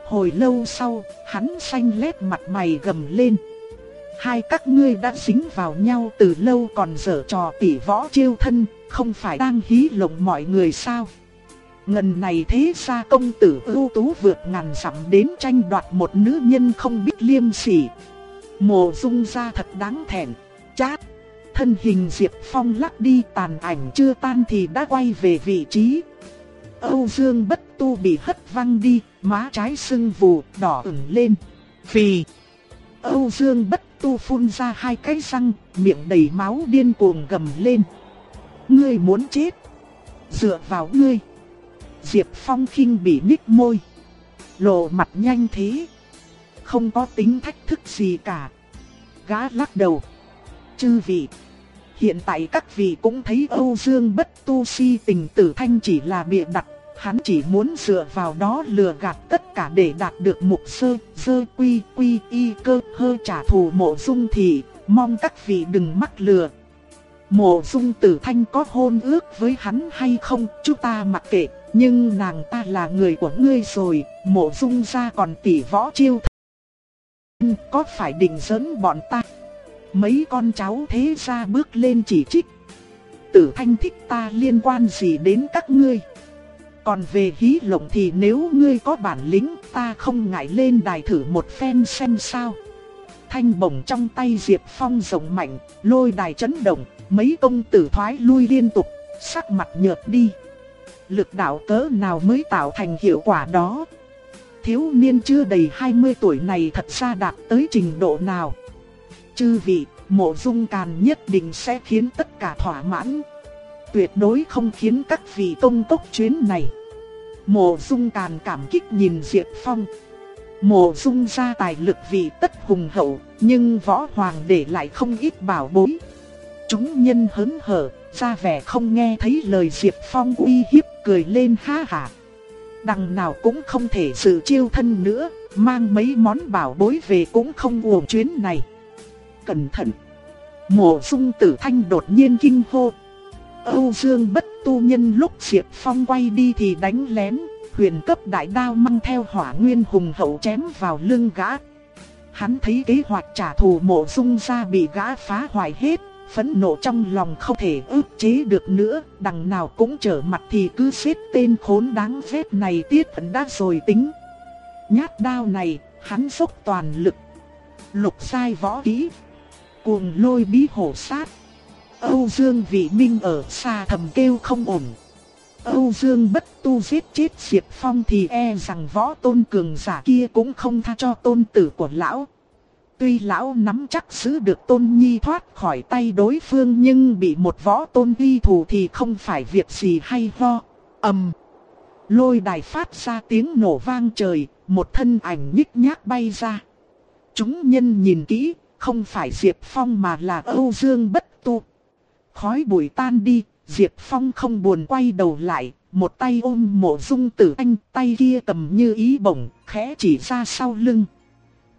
Hồi lâu sau, hắn xanh lét mặt mày gầm lên. Hai các ngươi đã dính vào nhau từ lâu còn dở trò tỉ võ chiêu thân, không phải đang hí lộng mọi người sao? Ngần này thế ra công tử ưu tú vượt ngàn dặm đến tranh đoạt một nữ nhân không biết liêm sỉ. Mộ dung ra thật đáng thẹn, chát. Thân hình Diệp Phong lắc đi tàn ảnh chưa tan thì đã quay về vị trí. Âu Dương bất tu bị hất văng đi, má trái sưng vù, đỏ ửng lên. Phì. Âu Dương bất tu phun ra hai cái răng, miệng đầy máu điên cuồng gầm lên. Ngươi muốn chết. Dựa vào ngươi. Diệp Phong khinh bị nhích môi. Lộ mặt nhanh thế. Không có tính thách thức gì cả. Gã lắc đầu. Chư vị. Hiện tại các vị cũng thấy Âu Dương bất tu si tình tử thanh chỉ là bịa đặt. hắn chỉ muốn dựa vào đó lừa gạt tất cả để đạt được mục sơ, sơ quy quy y cơ hơ trả thù mộ dung Thị, mong các vị đừng mắc lừa. Mộ dung tử thanh có hôn ước với hắn hay không, chúng ta mặc kệ, nhưng nàng ta là người của ngươi rồi, mộ dung ra còn tỷ võ chiêu. Có phải định dẫn bọn ta? Mấy con cháu thế ra bước lên chỉ trích. Tử thanh thích ta liên quan gì đến các ngươi? Còn về hí lộng thì nếu ngươi có bản lĩnh ta không ngại lên đài thử một phen xem sao. Thanh bổng trong tay Diệp Phong rộng mạnh, lôi đài chấn động, mấy công tử thoái lui liên tục, sắc mặt nhợt đi. Lực đạo cỡ nào mới tạo thành hiệu quả đó? Thiếu niên chưa đầy 20 tuổi này thật ra đạt tới trình độ nào? Chư vị, mộ dung càn nhất định sẽ khiến tất cả thỏa mãn. Tuyệt đối không khiến các vị công tốc chuyến này. Mộ dung càn cảm kích nhìn Diệp Phong. Mộ dung ra tài lực vì tất hùng hậu, nhưng võ hoàng để lại không ít bảo bối. Chúng nhân hớn hở, ra vẻ không nghe thấy lời Diệp Phong uy hiếp cười lên ha hả. Đằng nào cũng không thể sự chiêu thân nữa, mang mấy món bảo bối về cũng không uổng chuyến này. Cẩn thận! Mộ dung tử thanh đột nhiên kinh hô. Âu Dương bất tu nhân lúc Diệp Phong quay đi thì đánh lén, huyền cấp đại đao mang theo hỏa nguyên hùng hậu chém vào lưng gã. Hắn thấy kế hoạch trả thù mộ dung ra bị gã phá hoại hết, phẫn nộ trong lòng không thể ức chế được nữa, đằng nào cũng trở mặt thì cứ xếp tên khốn đáng ghét này tiết hận đã rồi tính. Nhát đao này, hắn dốc toàn lực. Lục sai võ kỹ. Cuồng lôi bí hổ sát. Âu Dương Vị Minh ở xa thầm kêu không ổn. Âu Dương bất tu giết chết Diệp Phong thì e rằng võ tôn cường giả kia cũng không tha cho tôn tử của lão. Tuy lão nắm chắc giữ được tôn nhi thoát khỏi tay đối phương nhưng bị một võ tôn uy thù thì không phải việc gì hay ho. ầm Lôi đài phát ra tiếng nổ vang trời, một thân ảnh nhích nhác bay ra. Chúng nhân nhìn kỹ, không phải Diệp Phong mà là Âu Dương bất tu. Khói bụi tan đi, Diệp Phong không buồn quay đầu lại, một tay ôm mộ dung tử anh, tay kia cầm như ý bổng, khẽ chỉ ra sau lưng.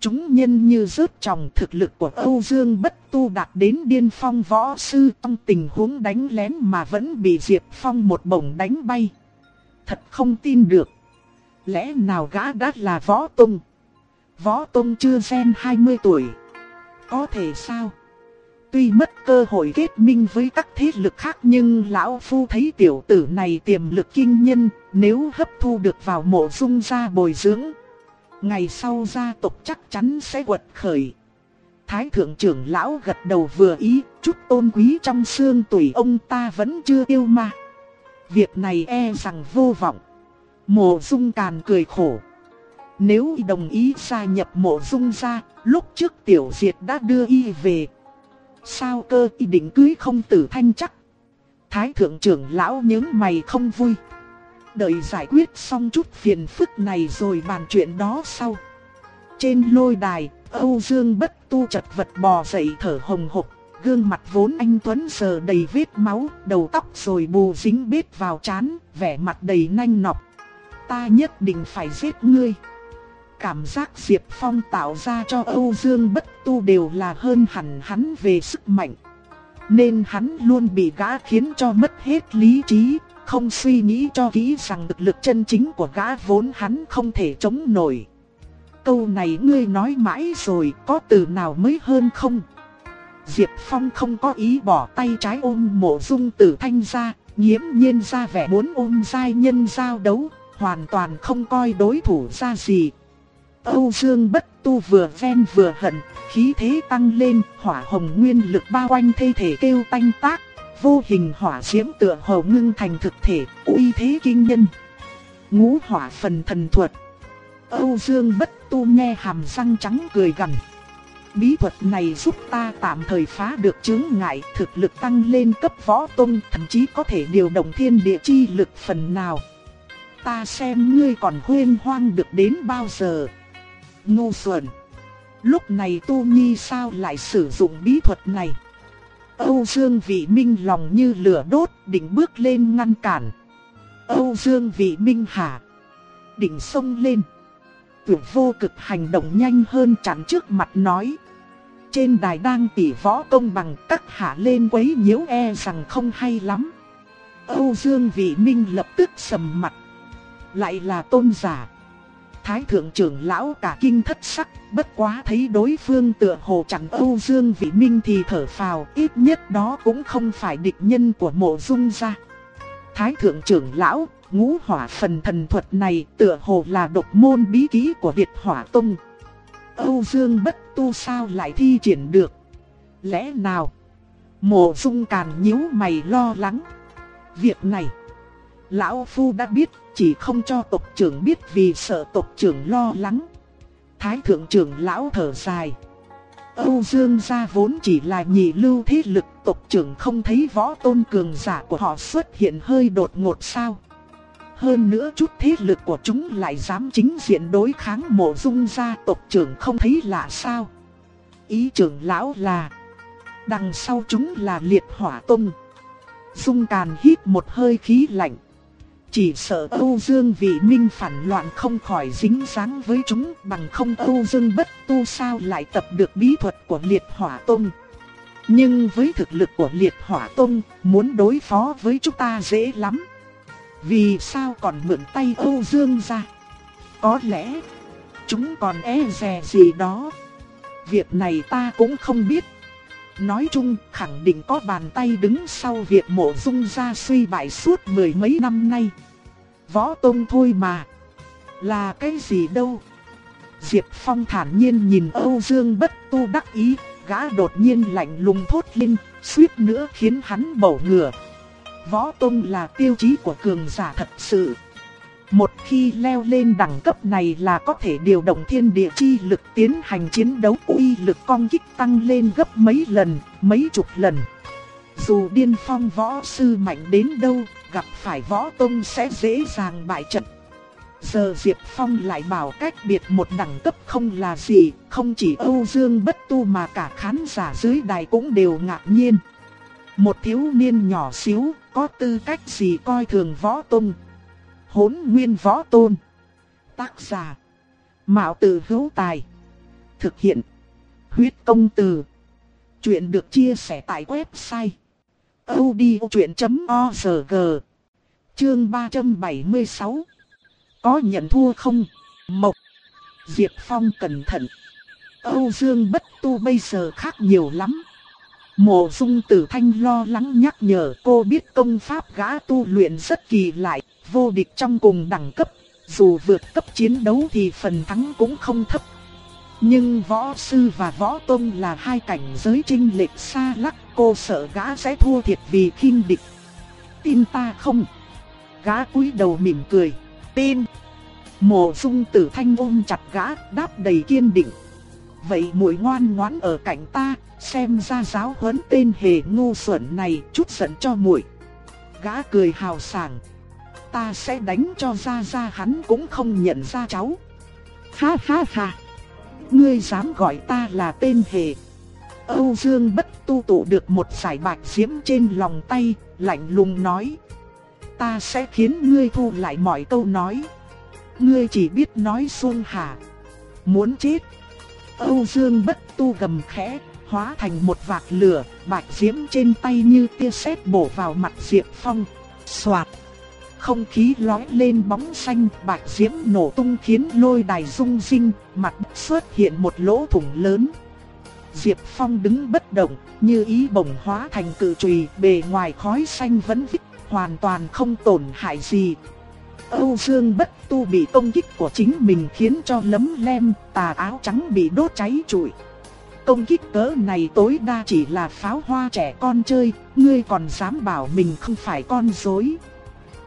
Chúng nhân như rớt tròng thực lực của Âu Dương bất tu đạt đến điên phong võ sư trong tình huống đánh lén mà vẫn bị Diệp Phong một bổng đánh bay. Thật không tin được. Lẽ nào gã đã là võ tung? Võ tung chưa gen 20 tuổi. Có thể sao? Tuy mất cơ hội kết minh với các thế lực khác nhưng lão phu thấy tiểu tử này tiềm lực kinh nhân, nếu hấp thu được vào mộ dung gia bồi dưỡng. Ngày sau gia tộc chắc chắn sẽ quật khởi. Thái thượng trưởng lão gật đầu vừa ý, chút tôn quý trong xương tuổi ông ta vẫn chưa yêu mà. Việc này e rằng vô vọng. Mộ dung càn cười khổ. Nếu y đồng ý gia nhập mộ dung gia, lúc trước tiểu diệt đã đưa y về Sao cơ y định cưới không tử thanh chắc. Thái thượng trưởng lão những mày không vui. Đợi giải quyết xong chút phiền phức này rồi bàn chuyện đó sau. Trên lôi đài, Âu Dương bất tu chật vật bò dậy thở hồng hộc. Gương mặt vốn anh Tuấn giờ đầy vết máu, đầu tóc rồi bù dính bết vào chán, vẻ mặt đầy nanh nọc. Ta nhất định phải giết ngươi. Cảm giác Diệp Phong tạo ra cho Âu Dương bất tu đều là hơn hẳn hắn về sức mạnh. Nên hắn luôn bị gã khiến cho mất hết lý trí, không suy nghĩ cho kỹ rằng thực lực chân chính của gã vốn hắn không thể chống nổi. Câu này ngươi nói mãi rồi, có từ nào mới hơn không? Diệp Phong không có ý bỏ tay trái ôm mộ dung tử thanh ra, nghiễm nhiên ra vẻ muốn ôm giai nhân giao đấu, hoàn toàn không coi đối thủ ra gì, Âu Dương bất tu vừa ven vừa hận, khí thế tăng lên, hỏa hồng nguyên lực bao quanh thây thể kêu tanh tác, vô hình hỏa diễm tựa hồ ngưng thành thực thể, uy thế kinh nhân. Ngũ hỏa phần thần thuật. Âu Dương bất tu nghe hàm răng trắng cười gằn. Bí thuật này giúp ta tạm thời phá được chướng ngại, thực lực tăng lên cấp võ tôn, thậm chí có thể điều động thiên địa chi lực phần nào. Ta xem ngươi còn huyên hoang được đến bao giờ ngu xuẩn. Lúc này Tu Nhi sao lại sử dụng bí thuật này? Âu Dương Vị Minh lòng như lửa đốt, định bước lên ngăn cản. Âu Dương Vị Minh Hà. định xông lên. Tuyệt vô cực hành động nhanh hơn chắn trước mặt nói. Trên đài đang tỉ võ công bằng các hạ lên quấy nhiễu e rằng không hay lắm. Âu Dương Vị Minh lập tức sầm mặt. Lại là tôn giả. Thái thượng trưởng lão cả kinh thất sắc, bất quá thấy đối phương tựa hồ chẳng Âu Dương Vị Minh thì thở phào, ít nhất đó cũng không phải địch nhân của mộ dung gia. Thái thượng trưởng lão, ngũ hỏa phần thần thuật này tựa hồ là độc môn bí ký của Việt Hỏa Tông. Âu Dương bất tu sao lại thi triển được? Lẽ nào? Mộ dung càn nhíu mày lo lắng. Việc này, Lão Phu đã biết, chỉ không cho tộc trưởng biết vì sợ tộc trưởng lo lắng. Thái thượng trưởng lão thở dài. Âu Dương gia vốn chỉ là nhị lưu thế lực, tộc trưởng không thấy võ tôn cường giả của họ xuất hiện hơi đột ngột sao. Hơn nữa chút thế lực của chúng lại dám chính diện đối kháng mộ dung gia, tộc trưởng không thấy lạ sao. Ý trưởng lão là, Đằng sau chúng là liệt hỏa tung Dung càn hít một hơi khí lạnh chỉ sợ Âu Dương vị minh phản loạn không khỏi dính dáng với chúng bằng không Âu Dương bất tu sao lại tập được bí thuật của liệt hỏa tông. Nhưng với thực lực của liệt hỏa tông, muốn đối phó với chúng ta dễ lắm. Vì sao còn mượn tay Âu Dương ra? Có lẽ, chúng còn e dè gì đó. Việc này ta cũng không biết. Nói chung khẳng định có bàn tay đứng sau việc mộ dung ra suy bại suốt mười mấy năm nay. Võ tông thôi mà. Là cái gì đâu. Diệp Phong thản nhiên nhìn Âu Dương bất tu đắc ý, gã đột nhiên lạnh lùng thốt lên, suýt nữa khiến hắn bổ ngửa. Võ tông là tiêu chí của cường giả thật sự. Một khi leo lên đẳng cấp này là có thể điều động thiên địa chi lực tiến hành chiến đấu uy lực công kích tăng lên gấp mấy lần, mấy chục lần. Dù điên phong võ sư mạnh đến đâu, gặp phải võ tông sẽ dễ dàng bại trận. Giờ Diệp Phong lại bảo cách biệt một đẳng cấp không là gì, không chỉ Âu Dương bất tu mà cả khán giả dưới đài cũng đều ngạc nhiên. Một thiếu niên nhỏ xíu, có tư cách gì coi thường võ tông, hỗn nguyên võ tôn. Tác giả. Mạo tử hữu tài. Thực hiện. Huyết công từ. Chuyện được chia sẻ tại website. odchuyện.org Chương 376 Có nhận thua không? Mộc. Diệp Phong cẩn thận. Âu Dương bất tu bây giờ khác nhiều lắm. Mộ dung tử thanh lo lắng nhắc nhở cô biết công pháp gã tu luyện rất kỳ lại, vô địch trong cùng đẳng cấp, dù vượt cấp chiến đấu thì phần thắng cũng không thấp. Nhưng võ sư và võ tôn là hai cảnh giới trinh lệch xa lắc, cô sợ gã sẽ thua thiệt vì khinh địch. Tin ta không? Gã cúi đầu mỉm cười, tin. Mộ dung tử thanh ôm chặt gã, đáp đầy kiên định. Vậy muội ngoan ngoãn ở cạnh ta, xem ra giáo huấn tên hề ngu xuẩn này chút giận cho muội. Gã cười hào sảng, ta sẽ đánh cho ra ra hắn cũng không nhận ra cháu. Ha ha ha, ngươi dám gọi ta là tên hề. Âu Dương bất tu tụ được một giải bạch diễm trên lòng tay, lạnh lùng nói. Ta sẽ khiến ngươi thu lại mọi câu nói. Ngươi chỉ biết nói xuông hả. Muốn chết. Âu Dương bất tu gầm khẽ, hóa thành một vạt lửa, bạch diễm trên tay như tia sét bổ vào mặt Diệp Phong. Soạt. Không khí lói lên bóng xanh, bạch diễm nổ tung khiến lôi đài rung rinh, mặt xuất hiện một lỗ thủng lớn. Diệp Phong đứng bất động, như ý bổng hóa thành cự trùy, bề ngoài khói xanh vẫn vít, hoàn toàn không tổn hại gì. Âu Dương bất tu bị công kích của chính mình khiến cho lấm lem, tà áo trắng bị đốt cháy trụi. Công kích cỡ này tối đa chỉ là pháo hoa trẻ con chơi, ngươi còn dám bảo mình không phải con dối.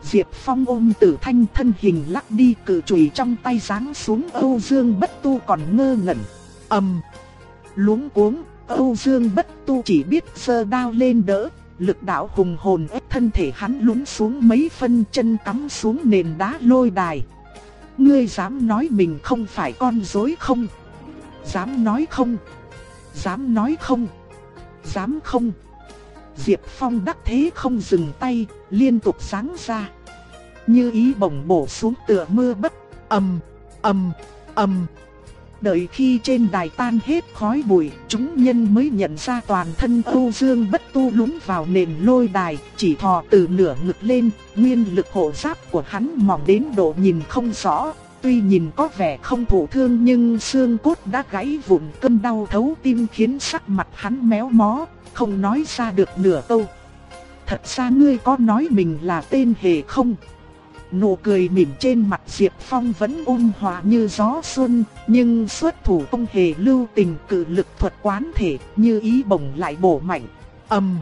Diệp Phong ôm tử thanh thân hình lắc đi cử chùy trong tay giáng xuống Âu Dương bất tu còn ngơ ngẩn. ầm Luống cuống, Âu Dương bất tu chỉ biết sơ đao lên đỡ, lực đạo hùng hồn ép thân thể hắn lún xuống mấy phân chân cắm xuống nền đá lôi đài. Ngươi dám nói mình không phải con dối không? Dám nói không? Dám nói không? Dám không? Diệp Phong đắc thế không dừng tay, liên tục sáng ra. như ý bổng bổ xuống tựa mưa bất, ầm, ầm, ầm. Đợi khi trên đài tan hết khói bụi, chúng nhân mới nhận ra toàn thân Âu Dương bất tu lún vào nền lôi đài, chỉ thò từ nửa ngực lên, nguyên lực hộ giáp của hắn mỏng đến độ nhìn không rõ. Tuy nhìn có vẻ không thụ thương nhưng xương cốt đã gãy vụn cơn đau thấu tim khiến sắc mặt hắn méo mó, không nói ra được nửa câu. Thật ra ngươi có nói mình là tên hề không? Nụ cười mỉm trên mặt Diệp Phong vẫn ôn hòa như gió xuân, nhưng xuất thủ không hề lưu tình cử lực thuật quán thể như ý bổng lại bổ mạnh. Âm!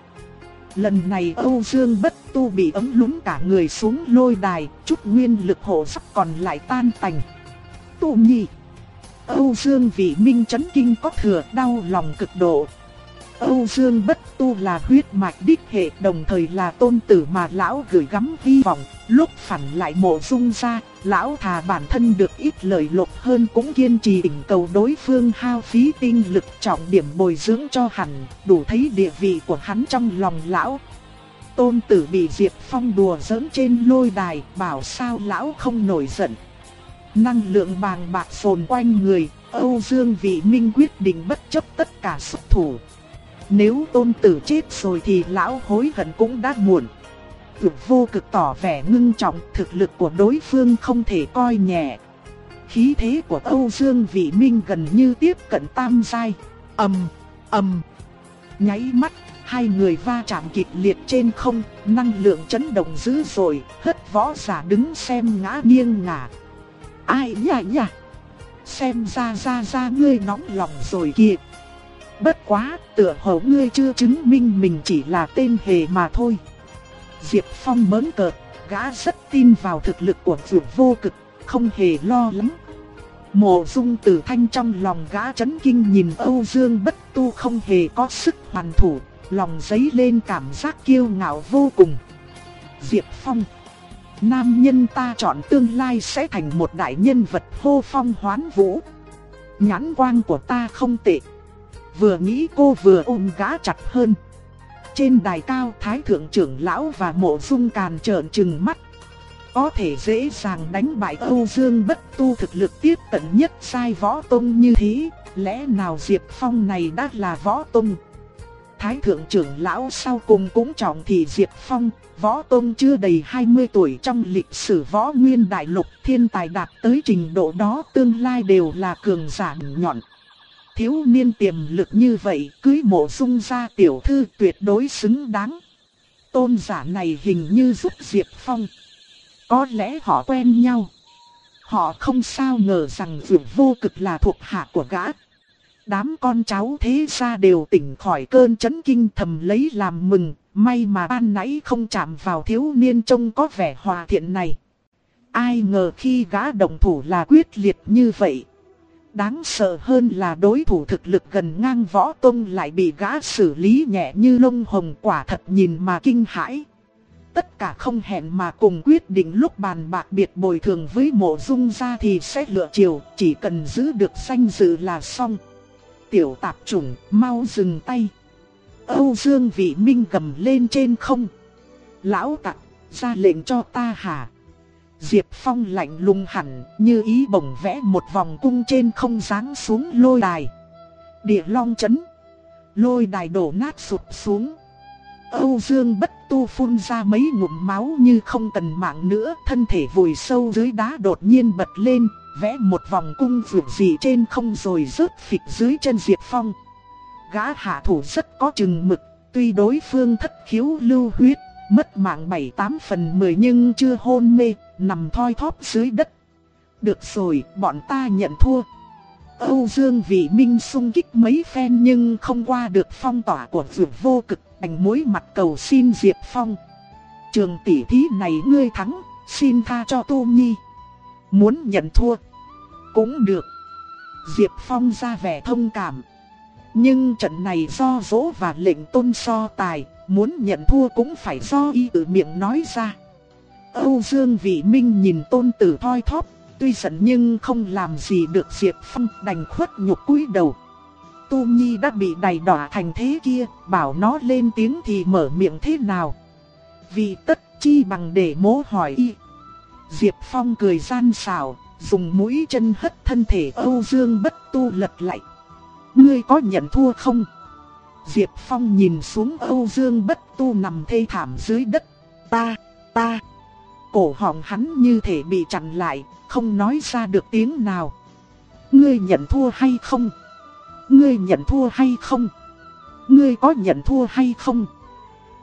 Lần này Âu Dương bất tu bị ấm lúng cả người xuống lôi đài, chút nguyên lực hộ sắp còn lại tan tành. Tu nhi! Âu Dương vị minh chấn kinh có thừa đau lòng cực độ, Âu Dương Bất Tu là huyết mạch đích hệ đồng thời là tôn tử mà lão gửi gắm hy vọng, lúc phản lại mộ dung ra, lão thà bản thân được ít lợi lộc hơn cũng kiên trì đỉnh cầu đối phương hao phí tinh lực trọng điểm bồi dưỡng cho hẳn, đủ thấy địa vị của hắn trong lòng lão. Tôn tử bị Diệp Phong đùa giỡn trên lôi đài, bảo sao lão không nổi giận. Năng lượng bàng bạc phồn quanh người, Âu Dương Vị Minh quyết định bất chấp tất cả xuất thủ. Nếu tôn tử chết rồi thì lão hối hận cũng đã muộn. Tử vô cực tỏ vẻ ngưng trọng thực lực của đối phương không thể coi nhẹ. Khí thế của Âu Dương Vị Minh gần như tiếp cận tam giai. ầm ầm Nháy mắt, hai người va chạm kịch liệt trên không, năng lượng chấn động dữ dội, hất võ giả đứng xem ngã nghiêng ngả. Ai nhả nhả? Xem ra ra ra ngươi nóng lòng rồi kìa. Bất quá, tựa hồ ngươi chưa chứng minh mình chỉ là tên hề mà thôi. Diệp Phong mớn cợt, gã rất tin vào thực lực của vượt vô cực, không hề lo lắng. Mộ dung tử thanh trong lòng gã chấn kinh nhìn Âu Dương bất tu không hề có sức hoàn thủ, lòng dấy lên cảm giác kiêu ngạo vô cùng. Diệp Phong Nam nhân ta chọn tương lai sẽ thành một đại nhân vật hô phong hoán vũ. Nhãn quang của ta không tệ. Vừa nghĩ cô vừa ôm gã chặt hơn. Trên đài cao Thái Thượng trưởng lão và mộ dung càn trợn trừng mắt. Có thể dễ dàng đánh bại Âu Dương bất tu thực lực tiếp tận nhất sai võ tông như thế, lẽ nào Diệp Phong này đã là võ tông? Thái thượng trưởng lão sau cùng cũng trọng thì Diệp Phong, võ tông chưa đầy 20 tuổi trong lịch sử võ nguyên đại lục thiên tài đạt tới trình độ đó tương lai đều là cường giả nhọn thiếu niên tiềm lực như vậy, cưới mộ dung gia tiểu thư tuyệt đối xứng đáng. Tôn giả này hình như giúp Diệp Phong. Có lẽ họ quen nhau. Họ không sao ngờ rằng vượt vô cực là thuộc hạ của gã. Đám con cháu thế ra đều tỉnh khỏi cơn chấn kinh thầm lấy làm mừng, may mà ban nãy không chạm vào thiếu niên trông có vẻ hòa thiện này. Ai ngờ khi gã đồng thủ là quyết liệt như vậy, Đáng sợ hơn là đối thủ thực lực gần ngang võ tông lại bị gã xử lý nhẹ như lông hồng quả thật nhìn mà kinh hãi. Tất cả không hẹn mà cùng quyết định lúc bàn bạc biệt bồi thường với mộ dung ra thì sẽ lựa chiều, chỉ cần giữ được danh dự là xong. Tiểu tạp chủng, mau dừng tay. Âu Dương vị minh gầm lên trên không. Lão tặc, ra lệnh cho ta hả? Diệp Phong lạnh lùng hẳn, như ý bổng vẽ một vòng cung trên không giáng xuống lôi đài. Địa long chấn. Lôi đài đổ nát sụp xuống. Âu Dương bất tu phun ra mấy ngụm máu như không cần mạng nữa, thân thể vùi sâu dưới đá đột nhiên bật lên, vẽ một vòng cung vượt dị trên không rồi rớt phịch dưới chân Diệp Phong. Gã hạ thủ rất có chừng mực, tuy đối phương thất khiếu lưu huyết, mất mạng 7-8 phần 10 nhưng chưa hôn mê, nằm thoi thóp dưới đất. Được rồi, bọn ta nhận thua. Âu Dương Vị Minh sung kích mấy phen nhưng không qua được phong tỏa của vượt vô cực, đành mối mặt cầu xin Diệp Phong. Trường tỷ thí này ngươi thắng, xin tha cho Tô Nhi. Muốn nhận thua, cũng được. Diệp Phong ra vẻ thông cảm. Nhưng trận này do dỗ và lệnh tôn so tài, muốn nhận thua cũng phải do y tự miệng nói ra. Âu Dương Vị Minh nhìn tôn tử thoi thóp, tuy giận nhưng không làm gì được Diệp Phong đành khuất nhục cúi đầu. Tu Nhi đã bị đầy đỏ thành thế kia, bảo nó lên tiếng thì mở miệng thế nào. Vì tất chi bằng để mố hỏi y. Diệp Phong cười gian xảo, dùng mũi chân hất thân thể Âu Dương bất tu lật lại. Ngươi có nhận thua không? Diệp Phong nhìn xuống Âu Dương bất tu nằm thê thảm dưới đất. Ta, ta. Cổ họng hắn như thể bị chặn lại, không nói ra được tiếng nào. Ngươi nhận thua hay không? Ngươi nhận thua hay không? Ngươi có nhận thua hay không?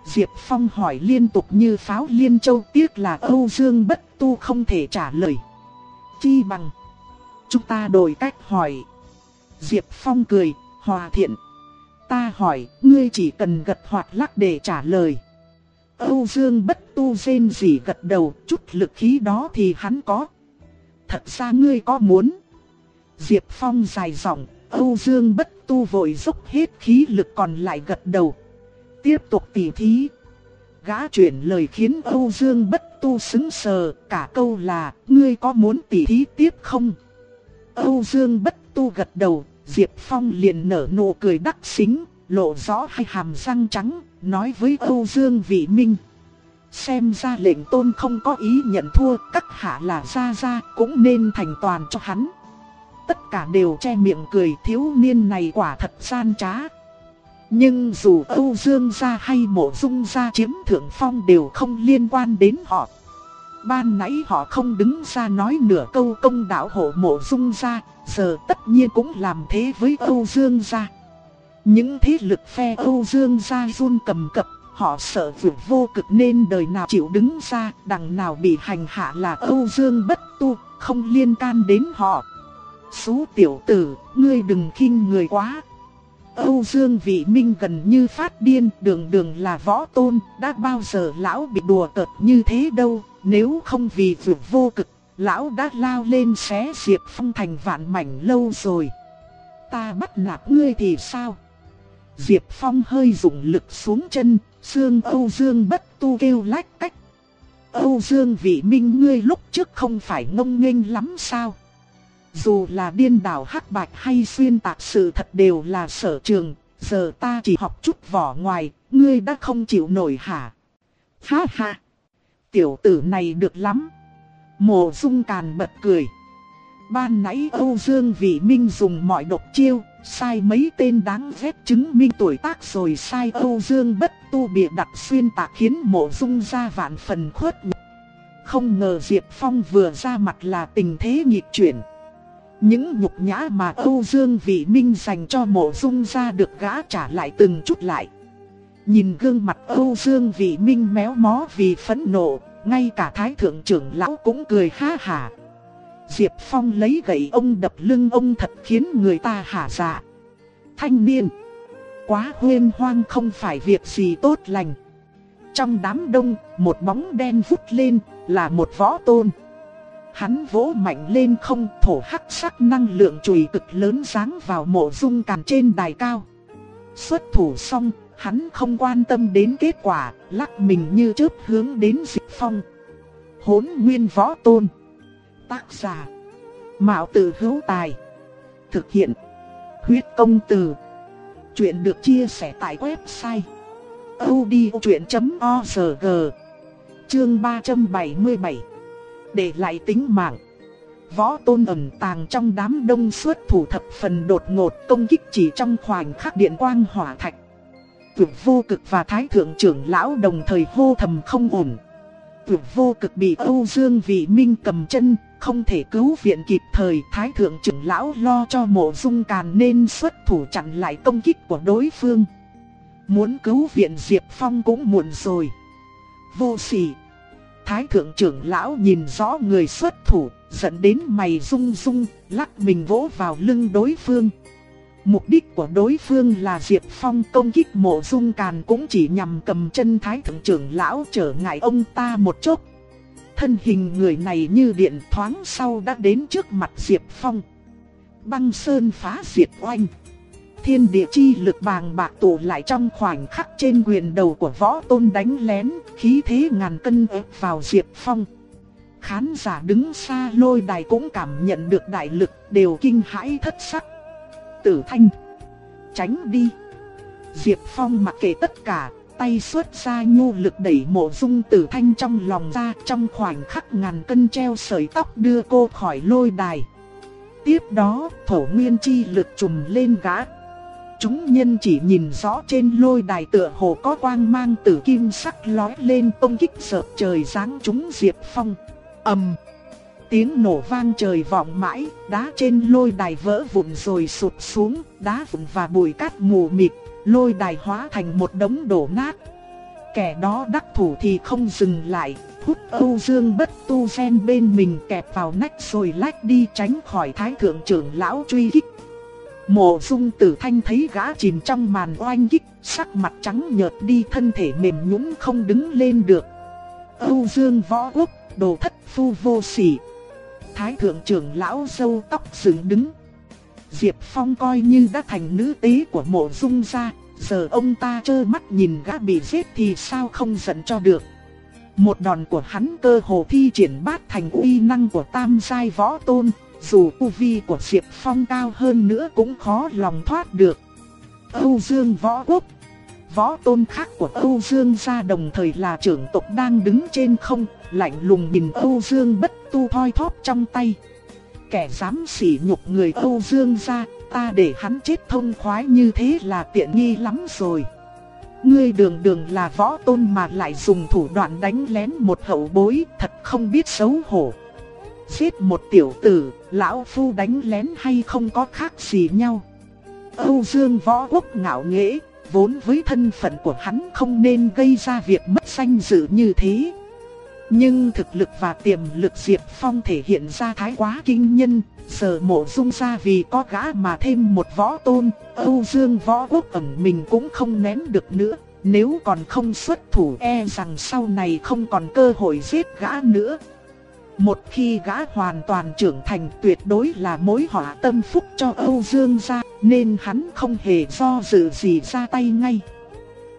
Diệp Phong hỏi liên tục như pháo liên châu tiếc là Âu Dương bất tu không thể trả lời. Chi bằng. Chúng ta đổi cách hỏi. Diệp Phong cười, hòa thiện. Ta hỏi, ngươi chỉ cần gật hoặc lắc để trả lời. Âu Dương bất tu rên gì gật đầu, chút lực khí đó thì hắn có. Thật ra ngươi có muốn. Diệp Phong dài dòng, Âu Dương bất tu vội dốc hết khí lực còn lại gật đầu. Tiếp tục tỉ thí. Gã chuyển lời khiến Âu Dương bất tu xứng sờ, cả câu là, ngươi có muốn tỉ thí tiếp không? Âu Dương bất tu gật đầu, Diệp Phong liền nở nụ cười đắc xính, lộ rõ hai hàm răng trắng, nói với Âu Dương Vị Minh. Xem ra lệnh tôn không có ý nhận thua, các hạ là ra ra cũng nên thành toàn cho hắn. Tất cả đều che miệng cười thiếu niên này quả thật gian trá. Nhưng dù Âu Dương gia hay mộ dung gia chiếm thượng phong đều không liên quan đến họ. Ban nãy họ không đứng ra nói nửa câu công đạo hộ mộ dung gia, giờ tất nhiên cũng làm thế với Âu Dương gia. Những thế lực phe Âu Dương gia run cầm cập, họ sợ vượt vô cực nên đời nào chịu đứng ra, đằng nào bị hành hạ là Âu Dương bất tu, không liên can đến họ. Xú tiểu tử, ngươi đừng khinh người quá. Âu Dương Vị Minh gần như phát điên, đường đường là võ tôn, đã bao giờ lão bị đùa cợt như thế đâu, nếu không vì vượt vô cực, lão đã lao lên xé Diệp Phong thành vạn mảnh lâu rồi. Ta bắt nạt ngươi thì sao? Diệp Phong hơi dùng lực xuống chân, xương Âu Dương bất tu kêu lách cách. Âu Dương Vị Minh ngươi lúc trước không phải ngông nghênh lắm sao? Dù là điên đảo hắc bạch hay xuyên tạc sự thật đều là sở trường, giờ ta chỉ học chút vỏ ngoài, ngươi đã không chịu nổi hả? Ha ha! Tiểu tử này được lắm! Mộ dung càn bật cười. Ban nãy Âu Dương Vị Minh dùng mọi độc chiêu, sai mấy tên đáng ghét chứng minh tuổi tác rồi sai Âu Dương bất tu bịa đặt xuyên tạc khiến mộ dung ra vạn phần khuất nhục. Không ngờ Diệp Phong vừa ra mặt là tình thế nghịch chuyển. Những nhục nhã mà Âu Dương Vị Minh dành cho mộ dung ra được gã trả lại từng chút lại. Nhìn gương mặt Âu Dương Vị Minh méo mó vì phẫn nộ, ngay cả Thái Thượng trưởng lão cũng cười ha hà. Diệp Phong lấy gậy ông đập lưng ông thật khiến người ta hả dạ. Thanh niên, quá huyên hoang không phải việc gì tốt lành. Trong đám đông, một bóng đen vút lên, là một võ tôn. Hắn vỗ mạnh lên không thổ hắc sắc năng lượng chùy cực lớn sáng vào mộ dung càn trên đài cao. Xuất thủ xong, hắn không quan tâm đến kết quả, lắc mình như chớp hướng đến Diệp Phong. Hốn nguyên võ tôn. Tác giả. Mạo tử hữu tài. Thực hiện. Huyết công từ. Chuyện được chia sẻ tại website. odchuyện.org Chương 377 để lại tính mạng. Võ tôn ẩn tàng trong đám đông suốt thủ thập phần đột ngột công kích chỉ trong khoảnh khắc điện quang hỏa thạch. Tuyệt vô cực và thái thượng trưởng lão đồng thời hô thầm không ổn. Tuyệt vô cực bị Âu Dương Vị Minh cầm chân, không thể cứu viện kịp thời. Thái thượng trưởng lão lo cho mộ dung càn nên xuất thủ chặn lại công kích của đối phương. Muốn cứu viện Diệp Phong cũng muộn rồi. Vô sỉ. Thái thượng trưởng lão nhìn rõ người xuất thủ, dẫn đến mày rung rung, lắc mình vỗ vào lưng đối phương. Mục đích của đối phương là Diệp Phong công kích mộ dung càn cũng chỉ nhằm cầm chân thái thượng trưởng lão trở ngại ông ta một chút. Thân hình người này như điện thoáng sau đã đến trước mặt Diệp Phong. Băng sơn phá diệt oanh thiên địa chi lực bàng bạc tụ lại trong khoảnh khắc trên quyền đầu của võ tôn đánh lén, khí thế ngàn cân ép vào Diệp Phong. Khán giả đứng xa lôi đài cũng cảm nhận được đại lực, đều kinh hãi thất sắc. Tử thanh, tránh đi. Diệp Phong mặc kệ tất cả, tay xuất ra nhu lực đẩy mộ dung tử thanh trong lòng ra trong khoảnh khắc ngàn cân treo sợi tóc đưa cô khỏi lôi đài. Tiếp đó, thổ nguyên chi lực trùm lên gã. Chúng nhân chỉ nhìn rõ trên lôi đài tựa hồ có quang mang tử kim sắc lói lên công kích sợ trời giáng chúng Diệp Phong. ầm Tiếng nổ vang trời vọng mãi, đá trên lôi đài vỡ vụn rồi sụt xuống, đá vụn và bụi cát mù mịt, lôi đài hóa thành một đống đổ nát. Kẻ đó đắc thủ thì không dừng lại, hút Âu Dương bất tu sen bên mình kẹp vào nách rồi lách đi tránh khỏi thái thượng trưởng lão truy kích. Mộ dung tử thanh thấy gã chìm trong màn oanh kích, sắc mặt trắng nhợt đi thân thể mềm nhũn không đứng lên được. Âu Dương võ quốc, đồ thất phu vô sỉ. Thái thượng trưởng lão sâu tóc dựng đứng. Diệp Phong coi như đã thành nữ tế của mộ dung gia, giờ ông ta trơ mắt nhìn gã bị giết thì sao không giận cho được. Một đòn của hắn cơ hồ thi triển bát thành uy năng của tam giai võ tôn, dù tu vi của Diệp Phong cao hơn nữa cũng khó lòng thoát được. Âu Dương Võ Quốc Võ tôn khác của Âu Dương gia đồng thời là trưởng tộc đang đứng trên không, lạnh lùng nhìn Âu Dương bất tu thoi thóp trong tay. Kẻ dám sỉ nhục người Âu Dương gia, ta để hắn chết thông khoái như thế là tiện nghi lắm rồi. Ngươi đường đường là võ tôn mà lại dùng thủ đoạn đánh lén một hậu bối, thật không biết xấu hổ. Giết một tiểu tử, lão phu đánh lén hay không có khác gì nhau. Âu Dương võ quốc ngạo nghễ, vốn với thân phận của hắn không nên gây ra việc mất danh dự như thế. Nhưng thực lực và tiềm lực Diệp Phong thể hiện ra thái quá kinh nhân, sở mộ dung ra vì có gã mà thêm một võ tôn, Âu Dương võ quốc ẩn mình cũng không nén được nữa, nếu còn không xuất thủ e rằng sau này không còn cơ hội giết gã nữa. Một khi gã hoàn toàn trưởng thành tuyệt đối là mối họa tâm phúc cho Âu Dương gia, nên hắn không hề do dự gì ra tay ngay.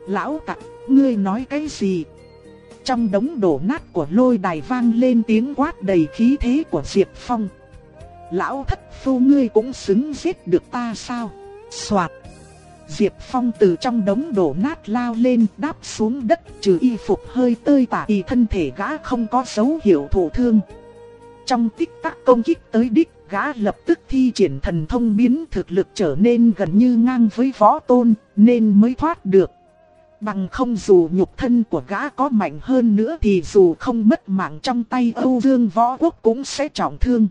Lão tặc, ngươi nói cái gì? Trong đống đổ nát của lôi đài vang lên tiếng quát đầy khí thế của Diệp Phong. Lão thất phu ngươi cũng xứng giết được ta sao? xoạt Diệp Phong từ trong đống đổ nát lao lên, đáp xuống đất, trừ y phục hơi tơi tả y thân thể gã không có dấu hiệu thổ thương. Trong tích tắc công kích tới đích, gã lập tức thi triển thần thông biến thực lực trở nên gần như ngang với võ tôn, nên mới thoát được. Bằng không dù nhục thân của gã có mạnh hơn nữa thì dù không mất mạng trong tay Âu Dương Võ Quốc cũng sẽ trọng thương.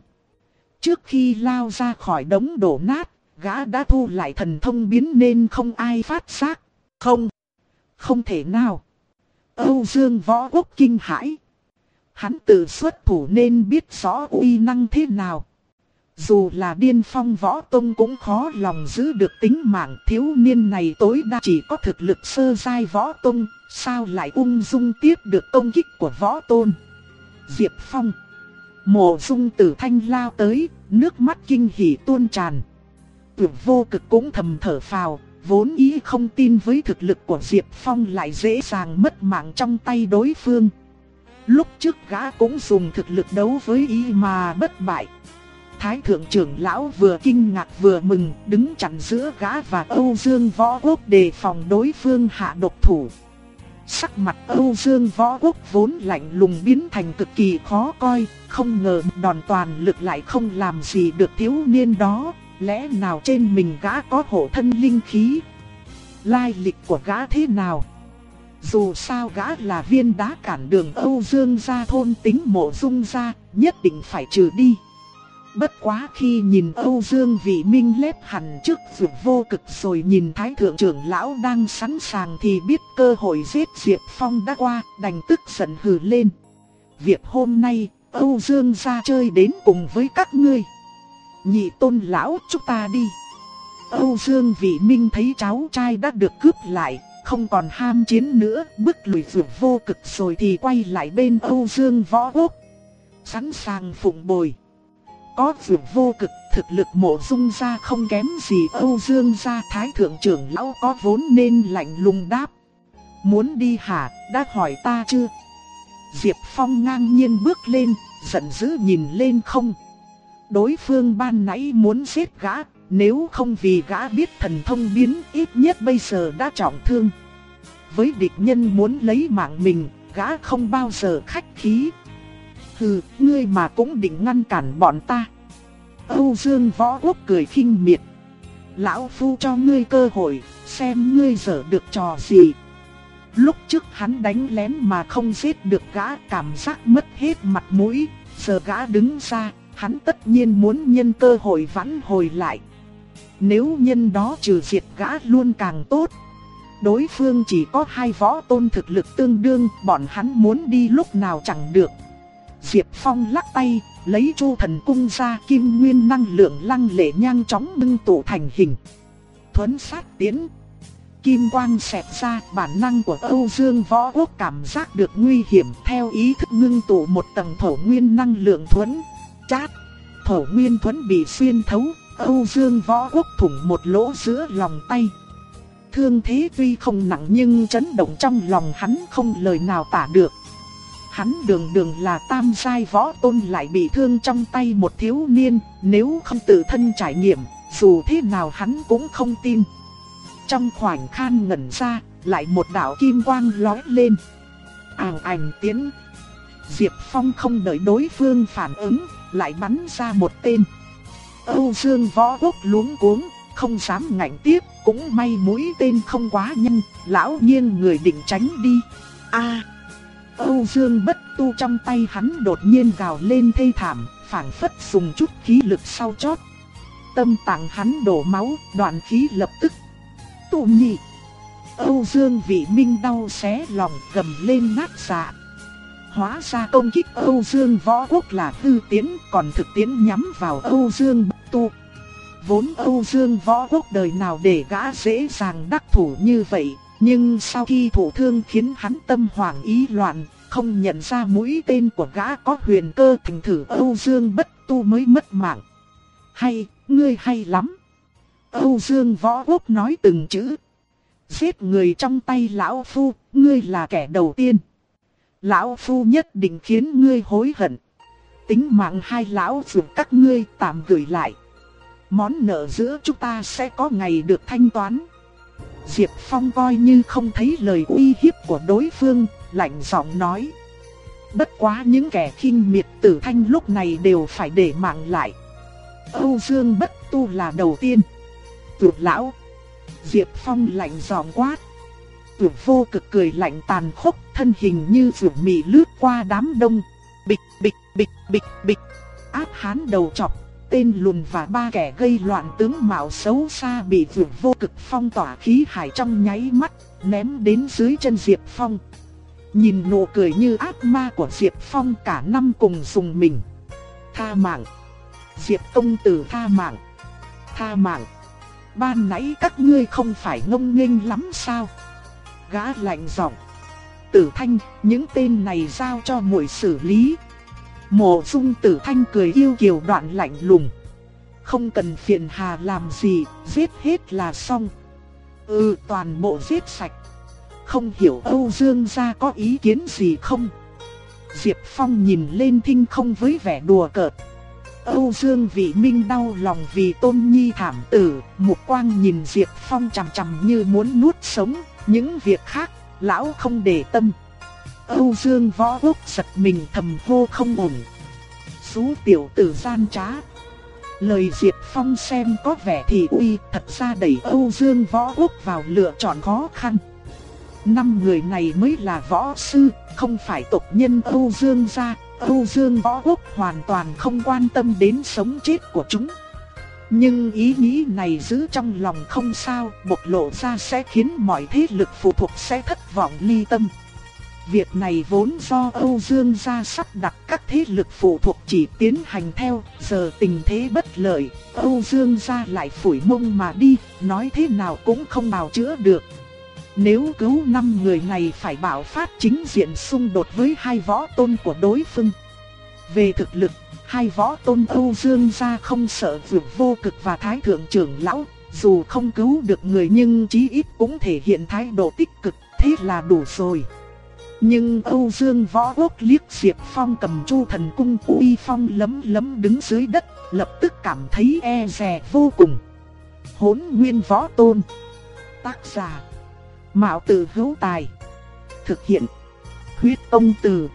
Trước khi lao ra khỏi đống đổ nát, gã đã thu lại thần thông biến nên không ai phát giác. Không, không thể nào. Âu Dương Võ Quốc kinh hãi. Hắn tự xuất thủ nên biết rõ uy năng thế nào. Dù là điên phong võ tông cũng khó lòng giữ được tính mạng thiếu niên này tối đa chỉ có thực lực sơ giai võ tông, sao lại ung dung tiếp được công kích của võ tôn. Diệp Phong Mộ dung tử thanh lao tới, nước mắt kinh hỉ tuôn tràn. Tuyệt vô cực cũng thầm thở phào, vốn ý không tin với thực lực của Diệp Phong lại dễ dàng mất mạng trong tay đối phương. Lúc trước gã cũng dùng thực lực đấu với ý mà bất bại. Thái thượng trưởng lão vừa kinh ngạc vừa mừng, đứng chặn giữa gã và Âu Dương Võ Quốc đề phòng đối phương hạ độc thủ. Sắc mặt Âu Dương Võ Quốc vốn lạnh lùng biến thành cực kỳ khó coi, không ngờ đòn toàn lực lại không làm gì được thiếu niên đó, lẽ nào trên mình gã có hộ thân linh khí? Lai lịch của gã thế nào? Dù sao gã là viên đá cản đường Âu Dương gia thôn tính mộ dung gia, nhất định phải trừ đi. Bất quá khi nhìn Âu Dương vị minh lép hẳn trước vượt vô cực rồi nhìn Thái Thượng trưởng lão đang sẵn sàng thì biết cơ hội giết Diệp Phong đã qua, đành tức giận hừ lên. Việc hôm nay, Âu Dương ra chơi đến cùng với các ngươi. Nhị tôn lão chúng ta đi. Âu Dương vị minh thấy cháu trai đã được cướp lại, không còn ham chiến nữa, bước lùi vượt vô cực rồi thì quay lại bên Âu Dương võ quốc. Sẵn sàng phụng bồi. Có vượt vô cực, thực lực mộ dung gia không kém gì Âu Dương gia thái thượng trưởng lão có vốn nên lạnh lùng đáp. Muốn đi hả, đã hỏi ta chưa? Diệp Phong ngang nhiên bước lên, giận dữ nhìn lên không. Đối phương ban nãy muốn giết gã, nếu không vì gã biết thần thông biến ít nhất bây giờ đã trọng thương. với địch nhân muốn lấy mạng mình, gã không bao giờ khách khí. Hừ, ngươi mà cũng định ngăn cản bọn ta. Âu Dương Võ Quốc cười khinh miệt. Lão Phu cho ngươi cơ hội, xem ngươi dở được trò gì. Lúc trước hắn đánh lén mà không giết được gã cảm giác mất hết mặt mũi, giờ gã đứng ra, hắn tất nhiên muốn nhân cơ hội vãn hồi lại. Nếu nhân đó trừ diệt gã luôn càng tốt. Đối phương chỉ có hai võ tôn thực lực tương đương, bọn hắn muốn đi lúc nào chẳng được. Diệp Phong lắc tay, lấy chu thần cung ra kim nguyên năng lượng lăng lệ nhanh chóng ngưng tụ thành hình. Thuấn sát tiến. Kim quang xẹt ra, bản năng của Âu Dương Võ Quốc cảm giác được nguy hiểm theo ý thức ngưng tụ một tầng thổ nguyên năng lượng thuấn. Chát. Thổ nguyên thuấn bị xuyên thấu, Âu Dương Võ Quốc thủng một lỗ giữa lòng tay. Thương thế tuy không nặng nhưng chấn động trong lòng hắn không lời nào tả được. Hắn đường đường là tam giai võ tôn lại bị thương trong tay một thiếu niên, nếu không tự thân trải nghiệm, dù thế nào hắn cũng không tin. Trong khoảnh khan ngẩn ra, lại một đạo kim quang lóe lên. Ảng ảnh tiến. Diệp Phong không đợi đối phương phản ứng, lại bắn ra một tên. Âu Dương võ quốc luống cuống, không dám ngạnh tiếp, cũng may mũi tên không quá nhanh, lão nhiên người định tránh đi. A! Âu Dương bất tu trong tay hắn đột nhiên gào lên thê thảm, phảng phất dùng chút khí lực sau chót. Tâm tạng hắn đổ máu, đoạn khí lập tức. Tụ nhị! Âu Dương vị minh đau xé lòng gầm lên nát dạ. Hóa ra công kích Âu Dương võ quốc là tư tiến, còn thực tiến nhắm vào Âu Dương bất tu. Vốn Âu Dương võ quốc đời nào để gã dễ dàng đắc thủ như vậy, nhưng sau khi thủ thương khiến hắn tâm hoảng ý loạn, không nhận ra mũi tên của gã có huyền cơ thành thử Âu Dương bất tu mới mất mạng. Hay, ngươi hay lắm. Âu Dương võ quốc nói từng chữ. Giết người trong tay lão phu, ngươi là kẻ đầu tiên. Lão phu nhất định khiến ngươi hối hận. Tính mạng hai lão dù các ngươi tạm gửi lại. Món nợ giữa chúng ta sẽ có ngày được thanh toán. Diệp Phong coi như không thấy lời uy hiếp của đối phương, lạnh giọng nói. Bất quá những kẻ khinh miệt tử thanh lúc này đều phải để mạng lại. Âu Dương bất tu là đầu tiên. Tuyệt lão. Diệp Phong lạnh giọng quát. Tuyệt vô cực cười lạnh tàn khốc, thân hình như rượu mì lướt qua đám đông. Bịch bịch bịch bịch bịch. Áp hán đầu chọc tên lùn và ba kẻ gây loạn tướng mạo xấu xa bị vượt vô cực phong tỏa khí hải trong nháy mắt, ném đến dưới chân Diệp Phong. Nhìn nụ cười như ác ma của Diệp Phong cả năm cùng dùng mình. Tha mạng. Diệp công tử tha mạng. Tha mạng. Ban nãy các ngươi không phải ngông nghênh lắm sao? Gã lạnh giọng. Tử Thanh, những tên này giao cho muội xử lý, Mộ dung tử thanh cười yêu kiều đoạn lạnh lùng. Không cần phiền hà làm gì, giết hết là xong. Ừ toàn bộ giết sạch. Không hiểu Âu Dương gia có ý kiến gì không? Diệp Phong nhìn lên thinh không với vẻ đùa cợt. Âu Dương vị minh đau lòng vì tôn nhi thảm tử, mục quang nhìn Diệp Phong chằm chằm như muốn nuốt sống, những việc khác, lão không để tâm. Âu Dương võ quốc giật mình thầm hô không ổn. Xú tiểu tử gian trá. Lời Diệp Phong xem có vẻ thì uy thật ra đẩy Âu Dương võ quốc vào lựa chọn khó khăn. Năm người này mới là võ sư, không phải tộc nhân Âu Dương gia. Âu Dương võ quốc hoàn toàn không quan tâm đến sống chết của chúng. Nhưng ý nghĩ này giữ trong lòng không sao, bộc lộ ra sẽ khiến mọi thế lực phụ thuộc sẽ thất vọng ly tâm. Việc này vốn do Âu Dương gia sắp đặt các thế lực phụ thuộc chỉ tiến hành theo, giờ tình thế bất lợi, Âu Dương gia lại phủi mông mà đi, nói thế nào cũng không bào chữa được. Nếu cứu năm người này phải bảo phát chính diện xung đột với hai võ tôn của đối phương. Về thực lực, hai võ tôn Âu Dương gia không sợ vượt vô cực và thái thượng trưởng lão, dù không cứu được người nhưng chí ít cũng thể hiện thái độ tích cực, thế là đủ rồi. Nhưng Âu Dương Võ Quốc liếc Diệp Phong cầm chu thần cung uy phong lấm lấm đứng dưới đất, lập tức cảm thấy e dè vô cùng. Hốn nguyên võ tôn. Tác giả. Mạo tử hữu tài. Thực hiện. Huyết công từ.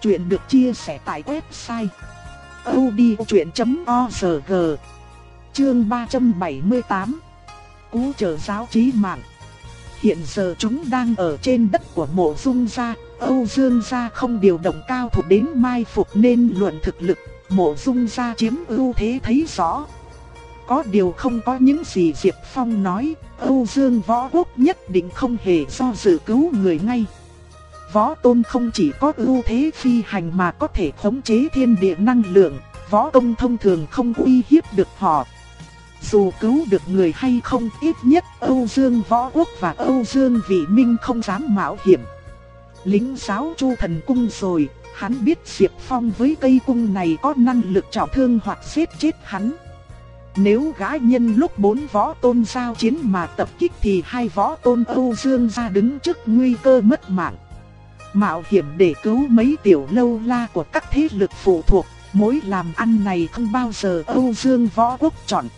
Chuyện được chia sẻ tại website. odchuyện.org Chương 378 Cú trở giáo trí mạng Hiện giờ chúng đang ở trên đất của mộ dung gia Âu Dương gia không điều động cao thủ đến mai phục nên luận thực lực Mộ dung gia chiếm ưu thế thấy rõ có điều không có những gì Diệp Phong nói, Âu Dương Võ Quốc nhất định không hề do dự cứu người ngay. Võ Tôn không chỉ có ưu thế phi hành mà có thể khống chế thiên địa năng lượng, võ công thông thường không uy hiếp được họ. Dù cứu được người hay không, ít nhất Âu Dương Võ Quốc và Âu Dương Vị Minh không dám mạo hiểm. Lính giáo Chu Thần Cung rồi, hắn biết Diệp Phong với cây cung này có năng lực trọng thương hoặc giết chết hắn. Nếu gã nhân lúc bốn võ tôn giao chiến mà tập kích thì hai võ tôn Âu Dương ra đứng trước nguy cơ mất mạng. Mạo hiểm để cứu mấy tiểu lâu la của các thế lực phụ thuộc, mối làm ăn này không bao giờ Âu Dương võ quốc chọn.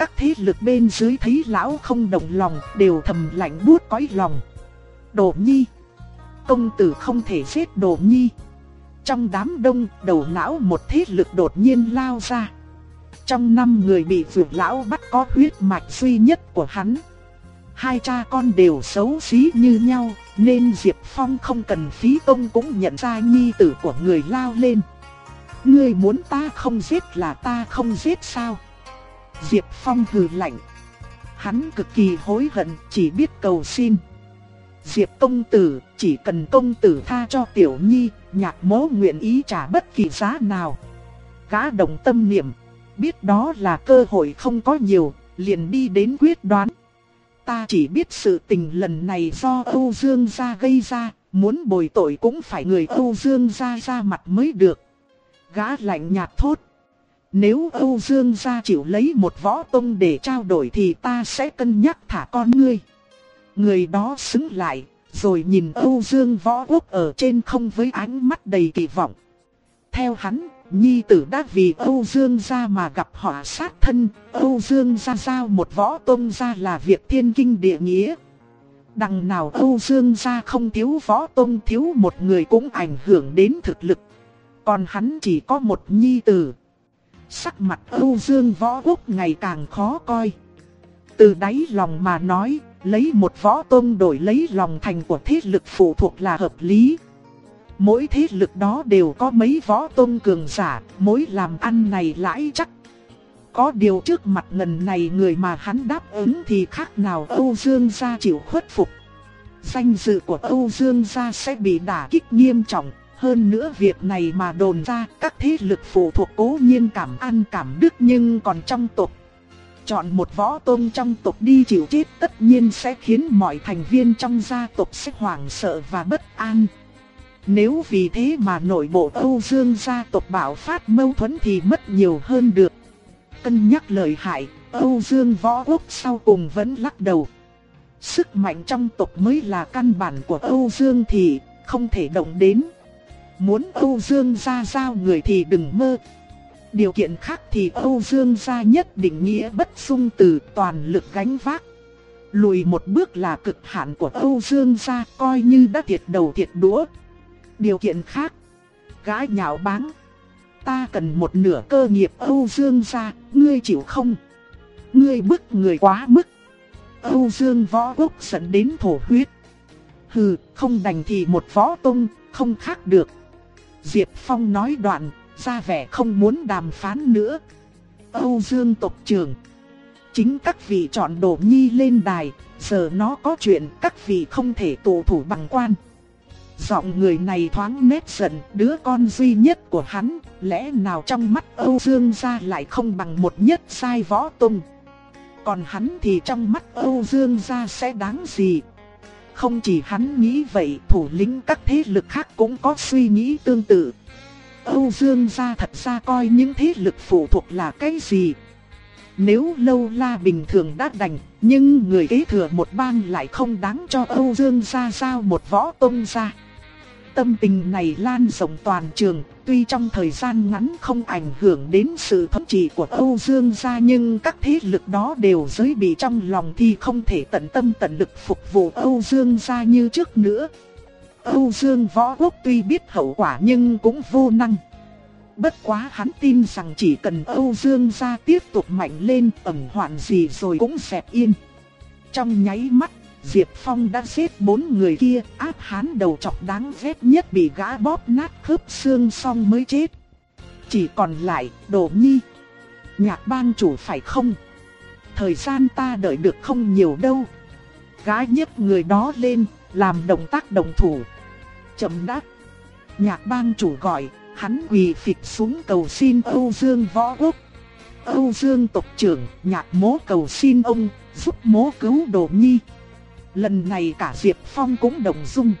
Các thế lực bên dưới thấy lão không đồng lòng đều thầm lạnh buốt cõi lòng. Đồ nhi Công tử không thể giết đồ nhi Trong đám đông đầu não một thế lực đột nhiên lao ra trong năm người bị vượt lão bắt có huyết mạch duy nhất của hắn. Hai cha con đều xấu xí như nhau, nên Diệp Phong không cần phí công cũng nhận ra nhi tử của người lao lên. Ngươi muốn ta không giết là ta không giết sao? Diệp Phong hừ lạnh. Hắn cực kỳ hối hận, chỉ biết cầu xin. Diệp công tử, chỉ cần công tử tha cho tiểu nhi, nhạc mố nguyện ý trả bất kỳ giá nào. Gã đồng tâm niệm, biết đó là cơ hội không có nhiều, liền đi đến quyết đoán. Ta chỉ biết sự tình lần này do Âu Dương gia gây ra, muốn bồi tội cũng phải người Âu Dương gia ra mặt mới được. Gã lạnh nhạt thốt. Nếu Âu Dương gia chịu lấy một võ tông để trao đổi thì ta sẽ cân nhắc thả con ngươi. Người đó xứng lại, rồi nhìn Âu Dương võ quốc ở trên không với ánh mắt đầy kỳ vọng. Theo hắn, Nhi tử đã vì Âu Dương gia mà gặp họa sát thân, Âu Dương gia giao một võ tông gia là việc thiên kinh địa nghĩa. Đằng nào Âu Dương gia không thiếu võ tông thiếu một người cũng ảnh hưởng đến thực lực. Còn hắn chỉ có một nhi tử. Sắc mặt Âu Dương võ quốc ngày càng khó coi. Từ đáy lòng mà nói, lấy một võ tôn đổi lấy lòng thành của thế lực phụ thuộc là hợp lý. Mỗi thế lực đó đều có mấy võ tôn cường giả, mỗi làm ăn này lãi chắc. Có điều trước mặt ngần này người mà hắn đáp ứng thì khác nào Âu Dương gia chịu khuất phục. Danh dự của Âu Dương gia sẽ bị đả kích nghiêm trọng. Hơn nữa việc này mà đồn ra các thế lực phụ thuộc cố nhiên cảm an cảm đức nhưng còn trong tộc. Chọn một võ tôn trong tộc đi chịu chết tất nhiên sẽ khiến mọi thành viên trong gia tộc sẽ hoảng sợ và bất an. Nếu vì thế mà nội bộ Âu Dương gia tộc bạo phát mâu thuẫn thì mất nhiều hơn được. Cân nhắc lời hại, Âu Dương võ quốc sau cùng vẫn lắc đầu. Sức mạnh trong tộc mới là căn bản của Âu Dương thì không thể động đến. Muốn Âu Dương gia giao người thì đừng mơ. Điều kiện khác thì Âu Dương gia nhất định nghĩa bất xung từ toàn lực gánh vác. Lùi một bước là cực hạn của Âu Dương gia coi như đã thiệt đầu thiệt đũa, điều kiện khác. Gái nhạo báng. Ta cần một nửa cơ nghiệp Âu Dương gia, ngươi chịu không? Ngươi bức người quá mức. Âu Dương võ quốc dẫn đến thổ huyết. Hừ, không đành thì một võ tung, không khác được. Diệp Phong nói đoạn, ra vẻ không muốn đàm phán nữa. Âu Dương tộc trưởng. Chính các vị chọn đổ nhi lên đài, giờ nó có chuyện các vị không thể tụ thủ bằng quan. Giọng người này thoáng nét giận, đứa con duy nhất của hắn, lẽ nào trong mắt Âu Dương gia lại không bằng một nhất sai võ tung. Còn hắn thì trong mắt Âu Dương gia sẽ đáng gì? Không chỉ hắn nghĩ vậy, thủ lĩnh các thế lực khác cũng có suy nghĩ tương tự. Âu Dương gia thật ra coi những thế lực phụ thuộc là cái gì? Nếu lâu la bình thường đã đành, nhưng người kế thừa một bang lại không đáng cho Âu Dương gia giao một võ tông gia. Tâm tình này lan rộng toàn trường, tuy trong thời gian ngắn không ảnh hưởng đến sự thống trị của Âu Dương gia nhưng các thế lực đó đều giới bị trong lòng thì không thể tận tâm tận lực phục vụ Âu Dương gia như trước nữa. Âu Dương võ quốc tuy biết hậu quả nhưng cũng vô năng. Bất quá hắn tin rằng chỉ cần Âu Dương gia tiếp tục mạnh lên ẩn hoạn gì rồi cũng dẹp yên. Trong nháy mắt, Diệp Phong đã giết bốn người kia, áp hán đầu chọc đáng ghét nhất bị gã bóp nát khớp xương xong mới chết. Chỉ còn lại, Đồ Nhi. Nhạc bang chủ phải không? Thời gian ta đợi được không nhiều đâu. Gã nhấc người đó lên, làm động tác đồng thủ. Chậm đáp. Nhạc bang chủ gọi, hắn quỳ phịch xuống cầu xin Âu Dương Võ Quốc. Âu Dương tộc trưởng, nhạc mố cầu xin ông, giúp mố cứu Đồ Nhi. Lần này cả Diệp Phong cũng đồng dung.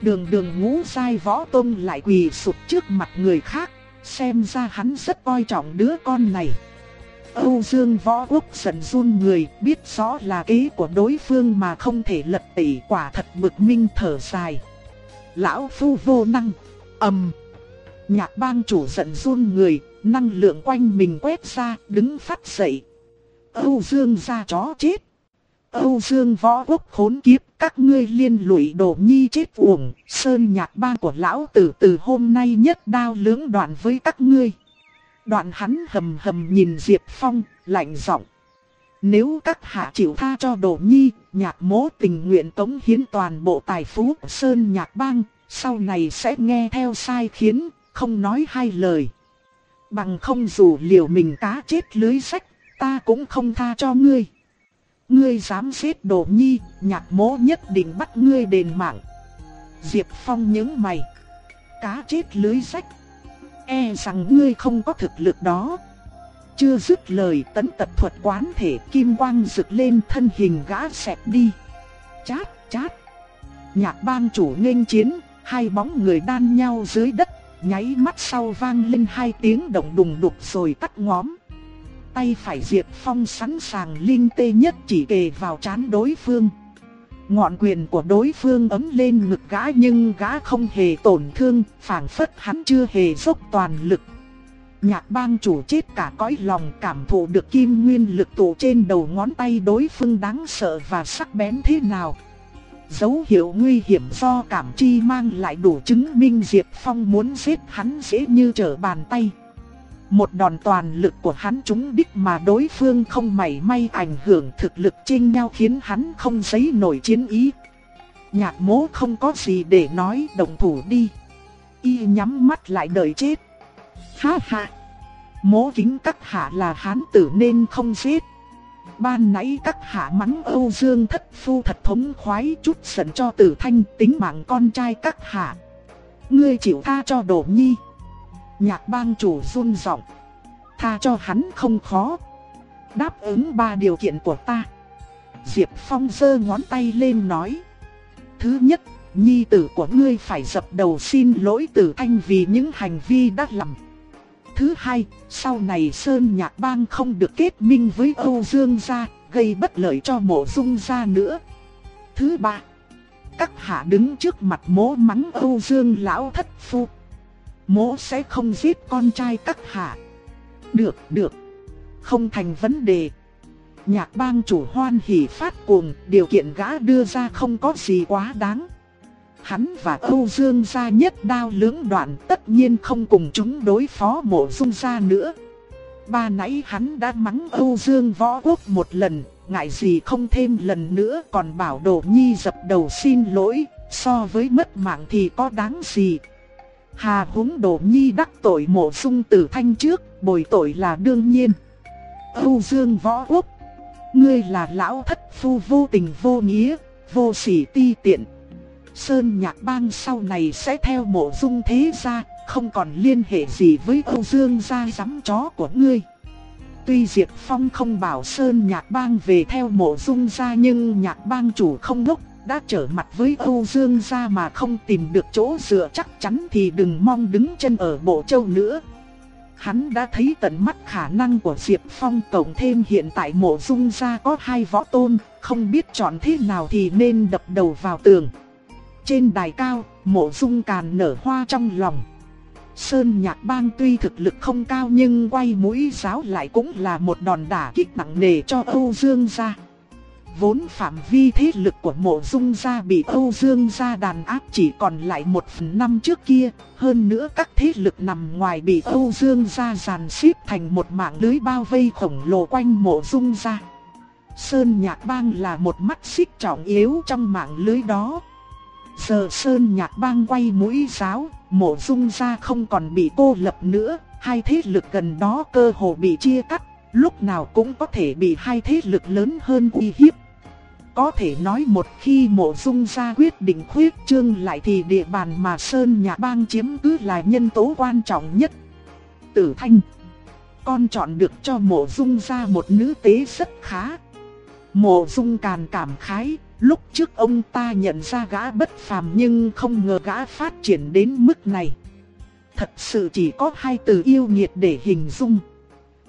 Đường đường ngũ sai võ tôn lại quỳ sụp trước mặt người khác, xem ra hắn rất coi trọng đứa con này. Âu Dương võ quốc giận run người, biết rõ là kế của đối phương mà không thể lật tẩy quả thật bực minh thở dài. Lão phu vô năng, ầm. Nhạc bang chủ giận run người, năng lượng quanh mình quét ra, đứng phát dậy. Âu Dương ra chó chết. Âu Dương võ quốc khốn kiếp, các ngươi liên lụy Đổ nhi chết uổng, sơn nhạc bang của lão tử từ hôm nay nhất đao lưỡng đoạn với các ngươi. Đoạn hắn hầm hầm nhìn Diệp Phong, lạnh giọng. Nếu các hạ chịu tha cho Đổ nhi, nhạc mố tình nguyện tống hiến toàn bộ tài phú của sơn nhạc bang, sau này sẽ nghe theo sai khiến, không nói hai lời. Bằng không dù liều mình cá chết lưới sách, ta cũng không tha cho ngươi. Ngươi dám giết đồ nhi, nhạc mố nhất định bắt ngươi đền mạng. Diệp Phong những mày. Cá chết lưới rách. E rằng ngươi không có thực lực đó. Chưa dứt lời tấn tật thuật quán thể kim quang rực lên thân hình gã xẹp đi. Chát, chát. Nhạc bang chủ nghênh chiến, hai bóng người đan nhau dưới đất, nháy mắt sau vang lên hai tiếng động đùng đục rồi tắt ngóm tay phải Diệp Phong sẵn sàng linh tê nhất chỉ kề vào chán đối phương. Ngọn quyền của đối phương ấm lên ngực gã nhưng gã không hề tổn thương, phảng phất hắn chưa hề dốc toàn lực. Nhạc bang chủ chết cả cõi lòng cảm thụ được kim nguyên lực tụ trên đầu ngón tay đối phương đáng sợ và sắc bén thế nào. Dấu hiệu nguy hiểm do cảm chi mang lại đủ chứng minh Diệp Phong muốn giết hắn dễ như trở bàn tay. Một đòn toàn lực của hắn trúng đích mà đối phương không mảy may ảnh hưởng thực lực chênh nhau khiến hắn không giấy nổi chiến ý. Nhạc mố không có gì để nói, đồng thủ đi. Y nhắm mắt lại đợi chết. Ha ha. Mố kính các hạ là hán tử nên không giết. Ban nãy các hạ mắng Âu Dương thất phu thật thống khoái chút giận cho tử thanh tính mạng con trai các hạ. Ngươi chịu tha cho Đổ nhi. Nhạc bang chủ run giọng. Tha cho hắn không khó. Đáp ứng ba điều kiện của ta. Diệp Phong giơ ngón tay lên nói. Thứ nhất, nhi tử của ngươi phải dập đầu xin lỗi tử thanh vì những hành vi đã làm. Thứ hai, sau này Sơn Nhạc Bang không được kết minh với Âu Dương gia, gây bất lợi cho mộ dung gia nữa. Thứ ba, các hạ đứng trước mặt mố mắng Âu Dương lão thất phu. Mỗ sẽ không giết con trai các hạ. Được, được. Không thành vấn đề. Nhạc bang chủ hoan hỉ phát cuồng, điều kiện gã đưa ra không có gì quá đáng. Hắn và Âu Dương gia nhất đao lưỡng đoạn tất nhiên không cùng chúng đối phó mộ dung gia nữa. Ba nãy hắn đã mắng Âu Dương võ quốc một lần, ngại gì không thêm lần nữa còn bảo đồ nhi dập đầu xin lỗi, so với mất mạng thì có đáng gì. Hà húng đổ nhi đắc tội mộ dung tử thanh trước, bồi tội là đương nhiên. Âu Dương võ quốc, ngươi là lão thất phu vô tình vô nghĩa, vô sỉ ti tiện. Sơn nhạc bang sau này sẽ theo mộ dung thế gia, không còn liên hệ gì với Âu Dương gia giám chó của ngươi. Tuy Diệp Phong không bảo Sơn nhạc bang về theo mộ dung gia nhưng nhạc bang chủ không ngốc đã trở mặt với Âu Dương gia mà không tìm được chỗ dựa chắc chắn thì đừng mong đứng chân ở Bộ Châu nữa. Hắn đã thấy tận mắt khả năng của Diệp Phong tổng thêm hiện tại mộ dung gia có hai võ tôn, không biết chọn thế nào thì nên đập đầu vào tường. trên đài cao, mộ dung càn nở hoa trong lòng. Sơn Nhạc Bang tuy thực lực không cao nhưng quay mũi giáo lại cũng là một đòn đả kích nặng nề cho Âu Dương gia. Vốn phạm vi thế lực của mộ dung gia bị Âu Dương gia đàn áp chỉ còn lại một phần năm trước kia, hơn nữa các thế lực nằm ngoài bị Âu Dương gia dàn xếp thành một mạng lưới bao vây khổng lồ quanh mộ dung gia. Sơn Nhạc Bang là một mắt xích trọng yếu trong mạng lưới đó. Giờ Sơn Nhạc Bang quay mũi giáo, mộ dung gia không còn bị cô lập nữa, hai thế lực gần đó cơ hồ bị chia cắt, lúc nào cũng có thể bị hai thế lực lớn hơn uy hiếp. Có thể nói một khi mộ dung ra quyết định khuyết trương lại thì địa bàn mà Sơn nhà Bang chiếm cứ là nhân tố quan trọng nhất. Tử Thanh Con chọn được cho mộ dung ra một nữ tế rất khá. Mộ dung càn cảm khái, lúc trước ông ta nhận ra gã bất phàm nhưng không ngờ gã phát triển đến mức này. Thật sự chỉ có hai từ yêu nghiệt để hình dung.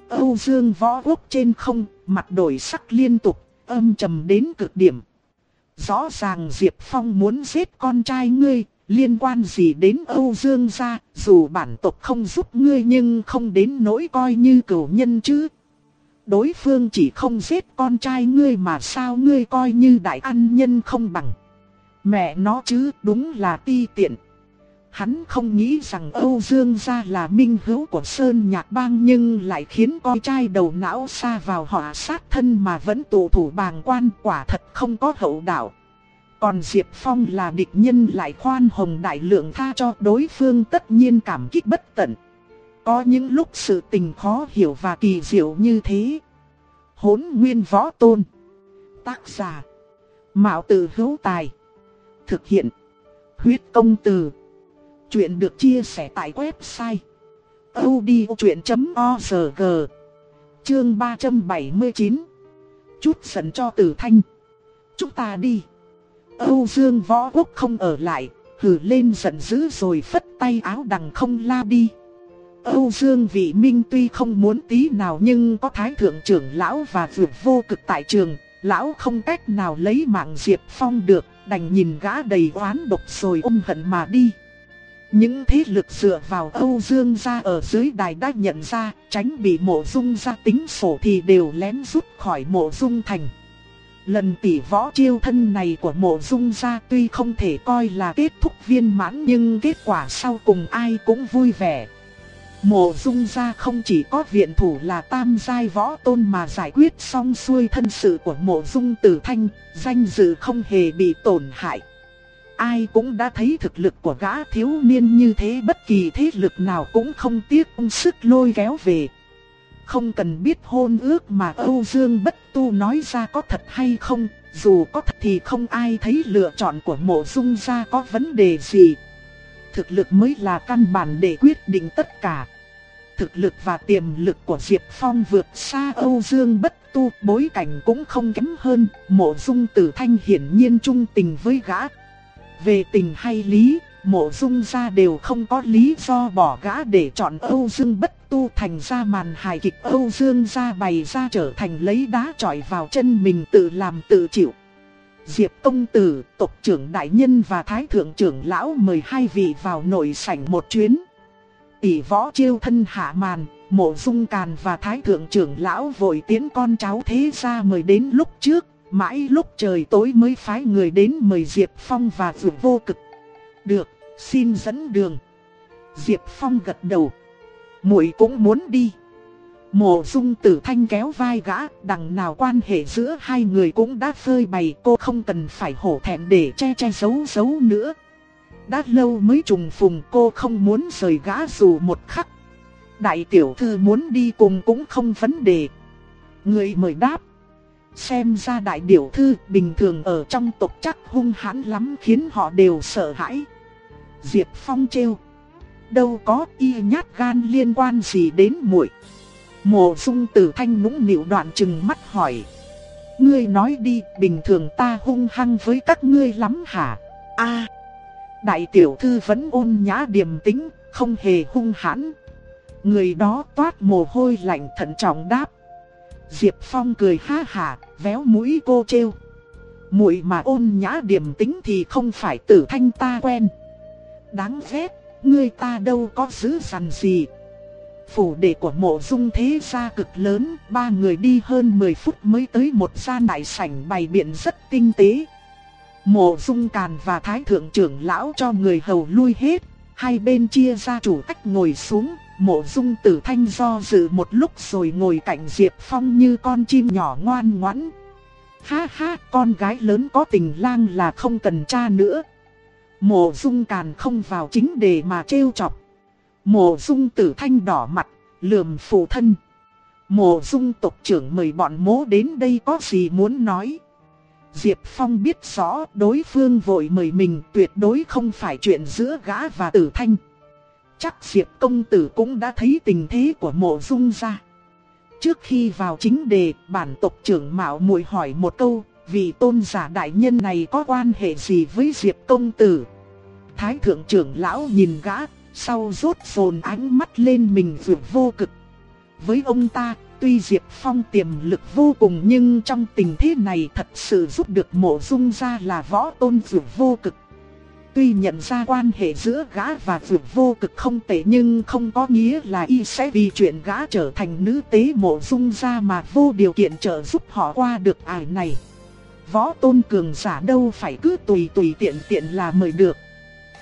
Âu Dương võ quốc trên không, mặt đổi sắc liên tục, âm trầm đến cực điểm. Rõ ràng Diệp Phong muốn giết con trai ngươi, liên quan gì đến Âu Dương gia, dù bản tộc không giúp ngươi nhưng không đến nỗi coi như cửu nhân chứ. Đối phương chỉ không giết con trai ngươi mà sao ngươi coi như đại ăn nhân không bằng. Mẹ nó chứ đúng là ti tiện. Hắn không nghĩ rằng Âu Dương gia là minh hữu của Sơn Nhạc Bang nhưng lại khiến con trai đầu não xa vào họa sát thân mà vẫn tụ thủ bàng quan, quả thật không có hậu đạo. Còn Diệp Phong là địch nhân lại khoan hồng đại lượng tha cho đối phương tất nhiên cảm kích bất tận. Có những lúc sự tình khó hiểu và kỳ diệu như thế. Hốn nguyên võ tôn. Tác giả. Mạo tử hữu tài. Thực hiện. Huyết công từ. Chuyện được chia sẻ tại website. odchuyện.org Chương 379 Chút giận cho tử thanh. Chúng ta đi. Âu Dương võ quốc không ở lại, hử lên giận dữ rồi phất tay áo đằng không la đi. Âu Dương Vị Minh tuy không muốn tí nào nhưng có thái thượng trưởng lão và vượt vô cực tại trường, lão không cách nào lấy mạng Diệp Phong được, đành nhìn gã đầy oán độc rồi ôm hận mà đi. Những thế lực dựa vào Âu Dương gia ở dưới đài đã nhận ra, tránh bị mộ dung gia tính sổ thì đều lén rút khỏi mộ dung thành. Lần tỷ võ chiêu thân này của mộ dung gia tuy không thể coi là kết thúc viên mãn nhưng kết quả sau cùng ai cũng vui vẻ. Mộ dung gia không chỉ có viện thủ là tam giai võ tôn mà giải quyết xong xuôi thân sự của mộ dung tử thanh, danh dự không hề bị tổn hại. Ai cũng đã thấy thực lực của gã thiếu niên như thế bất kỳ thế lực nào cũng không tiếc công sức lôi kéo về. Không cần biết hôn ước mà Âu Dương Bất Tu nói ra có thật hay không, dù có thật thì không ai thấy lựa chọn của mộ dung gia có vấn đề gì. Thực lực mới là căn bản để quyết định tất cả. Thực lực và tiềm lực của Diệp Phong vượt xa Âu Dương Bất Tu, bối cảnh cũng không kém hơn, mộ dung tử thanh hiển nhiên trung tình với gã. Về tình hay lý, mộ dung gia đều không có lý do bỏ gã để chọn Âu Dương Bất Tu thành ra màn hài kịch. Âu Dương gia bày ra trở thành lấy đá chọi vào chân mình tự làm tự chịu. Diệp Công Tử, tộc trưởng đại nhân và thái thượng trưởng lão mời hai vị vào nội sảnh một chuyến. Tỷ võ chiêu thân hạ màn, mộ dung càn và thái thượng trưởng lão vội tiến con cháu thế ra mời đến lúc trước, mãi lúc trời tối mới phái người đến mời Diệp Phong và Dược vô cực. Được, xin dẫn đường. Diệp Phong gật đầu. muội cũng muốn đi. Mộ dung tử thanh kéo vai gã, đằng nào quan hệ giữa hai người cũng đã phơi bày cô không cần phải hổ thẹn để che che giấu giấu nữa. Đã lâu mới trùng phùng cô không muốn rời gã dù một khắc. Đại tiểu thư muốn đi cùng cũng không vấn đề. Người mời đáp. Xem ra đại tiểu thư bình thường ở trong tộc chắc hung hãn lắm khiến họ đều sợ hãi. Diệp Phong trêu. Đâu có y nhát gan liên quan gì đến muội. Mộ dung tử thanh nũng nịu đoạn chừng mắt hỏi. Ngươi nói đi, bình thường ta hung hăng với các ngươi lắm hả? a Đại tiểu thư vẫn ôn nhã điềm tĩnh, không hề hung hãn. Người đó toát mồ hôi lạnh thận trọng đáp. Diệp Phong cười ha hà, véo mũi cô trêu. muội mà ôn nhã điểm tính thì không phải tử thanh ta quen. Đáng ghét, ngươi ta đâu có giữ dằn gì. Phủ đệ của mộ dung thế gia cực lớn, ba người đi hơn 10 phút mới tới một gian đại sảnh bày biện rất tinh tế. Mộ dung càn và thái thượng trưởng lão cho người hầu lui hết, hai bên chia ra chủ cách ngồi xuống, mộ dung tử thanh do dự một lúc rồi ngồi cạnh Diệp Phong như con chim nhỏ ngoan ngoãn. Ha ha, con gái lớn có tình lang là không cần cha nữa. Mộ dung càn không vào chính đề mà trêu chọc. Mộ dung tử thanh đỏ mặt, lườm phụ thân. Mộ dung tộc trưởng mời bọn mố đến đây có gì muốn nói. Diệp Phong biết rõ đối phương vội mời mình tuyệt đối không phải chuyện giữa gã và tử thanh. Chắc Diệp công tử cũng đã thấy tình thế của mộ dung ra. Trước khi vào chính đề, bản tộc trưởng Mạo muội hỏi một câu, vì tôn giả đại nhân này có quan hệ gì với Diệp công tử? Thái thượng trưởng lão nhìn gã, sau rốt phồn ánh mắt lên mình vượt vô cực. Với ông ta, tuy Diệp Phong tiềm lực vô cùng nhưng trong tình thế này thật sự giúp được mộ dung ra là võ tôn vượt vô cực. Tuy nhận ra quan hệ giữa gã và vượt vô cực không tệ nhưng không có nghĩa là y sẽ vì chuyện gã trở thành nữ tế mộ dung ra mà vô điều kiện trợ giúp họ qua được ải này. Võ tôn cường giả đâu phải cứ tùy tùy tiện tiện là mời được.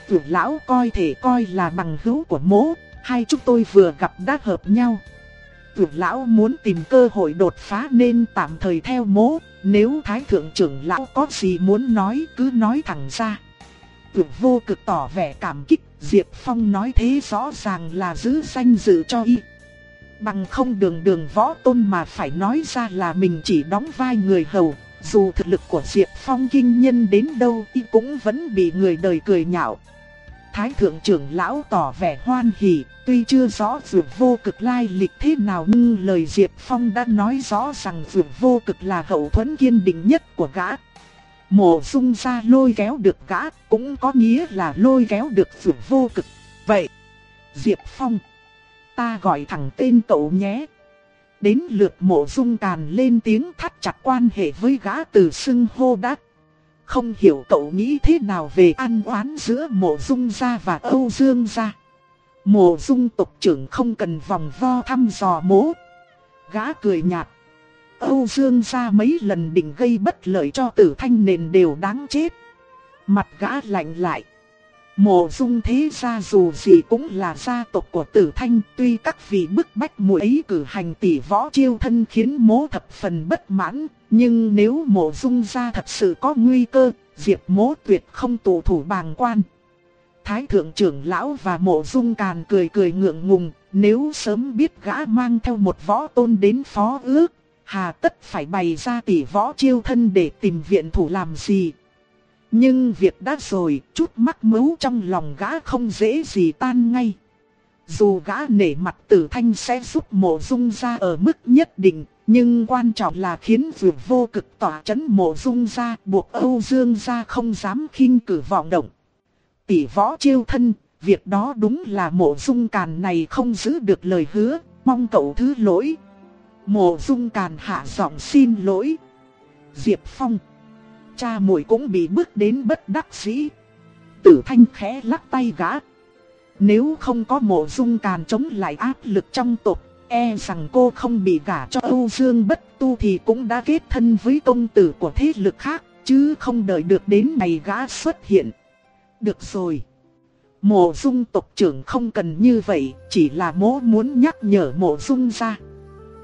Vượt lão coi thể coi là bằng hữu của mố, hai chúng tôi vừa gặp đã hợp nhau. Vượt lão muốn tìm cơ hội đột phá nên tạm thời theo mố, nếu thái thượng trưởng lão có gì muốn nói cứ nói thẳng ra tưởng vô cực tỏ vẻ cảm kích, Diệp Phong nói thế rõ ràng là giữ danh dự cho y. Bằng không đường đường võ tôn mà phải nói ra là mình chỉ đóng vai người hầu, dù thực lực của Diệp Phong kinh nhân đến đâu y cũng vẫn bị người đời cười nhạo. Thái thượng trưởng lão tỏ vẻ hoan hỉ, tuy chưa rõ Dược vô cực lai lịch thế nào nhưng lời Diệp Phong đã nói rõ rằng Dược vô cực là hậu thuẫn kiên định nhất của gã. Mộ dung ra lôi kéo được gã, cũng có nghĩa là lôi kéo được vượt vô cực. Vậy, Diệp Phong, ta gọi thẳng tên cậu nhé. Đến lượt mộ dung càn lên tiếng thắt chặt quan hệ với gã từ xưng hô đắc. Không hiểu cậu nghĩ thế nào về ăn oán giữa mộ dung gia và Âu Dương gia. Mộ dung tộc trưởng không cần vòng vo thăm dò mố. Gã cười nhạt. Âu Dương ra mấy lần định gây bất lợi cho tử thanh nền đều đáng chết. Mặt gã lạnh lại. Mộ dung thế gia dù gì cũng là gia tộc của tử thanh, Tuy các vị bức bách mùi ấy cử hành tỷ võ chiêu thân khiến mố thập phần bất mãn, Nhưng nếu mộ dung ra thật sự có nguy cơ, Diệp mố tuyệt không tụ thủ bàng quan Thái thượng trưởng lão và mộ dung càn cười cười ngượng ngùng, Nếu sớm biết gã mang theo một võ tôn đến phó ước hà tất phải bày ra tỷ võ chiêu thân để tìm viện thủ làm gì. Nhưng việc đã rồi, chút mắc mấu trong lòng gã không dễ gì tan ngay. Dù gã nể mặt tử thanh sẽ giúp mộ dung ra ở mức nhất định, nhưng quan trọng là khiến vượt vô cực tỏa chấn mộ dung ra buộc Âu Dương ra không dám khinh cử vọng động. Tỷ võ chiêu thân, việc đó đúng là mộ dung càn này không giữ được lời hứa, mong cậu thứ lỗi. Mộ dung càn hạ giọng xin lỗi. Diệp Phong. Cha muội cũng bị bước đến bất đắc dĩ. Tử thanh khẽ lắc tay gã. Nếu không có mộ dung càn chống lại áp lực trong tộc, e rằng cô không bị gả cho Âu Dương bất tu thì cũng đã kết thân với công tử của thế lực khác, chứ không đợi được đến ngày gã xuất hiện. Được rồi. Mộ dung tộc trưởng không cần như vậy, chỉ là mỗ muốn nhắc nhở mộ dung ra.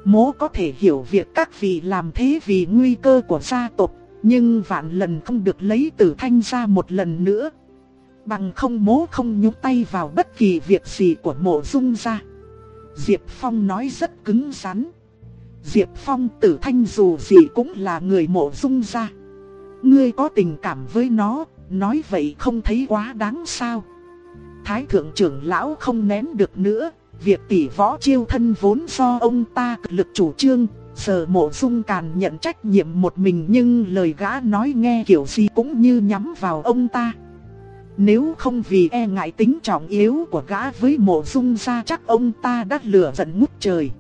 Mố có thể hiểu việc các vị làm thế vì nguy cơ của gia tộc, nhưng vạn lần không được lấy tử thanh ra một lần nữa. Bằng không mố không nhúc tay vào bất kỳ việc gì của mộ dung ra. Diệp Phong nói rất cứng rắn. Diệp Phong tử thanh dù gì cũng là người mộ dung ra. Ngươi có tình cảm với nó, nói vậy không thấy quá đáng sao. Thái thượng trưởng lão không nén được nữa, Việc tỷ võ chiêu thân vốn do ông ta cực lực chủ trương, giờ mộ dung càn nhận trách nhiệm một mình nhưng lời gã nói nghe kiểu gì cũng như nhắm vào ông ta. Nếu không vì e ngại tính trọng yếu của gã với mộ dung ra chắc ông ta đã lửa giận ngút trời.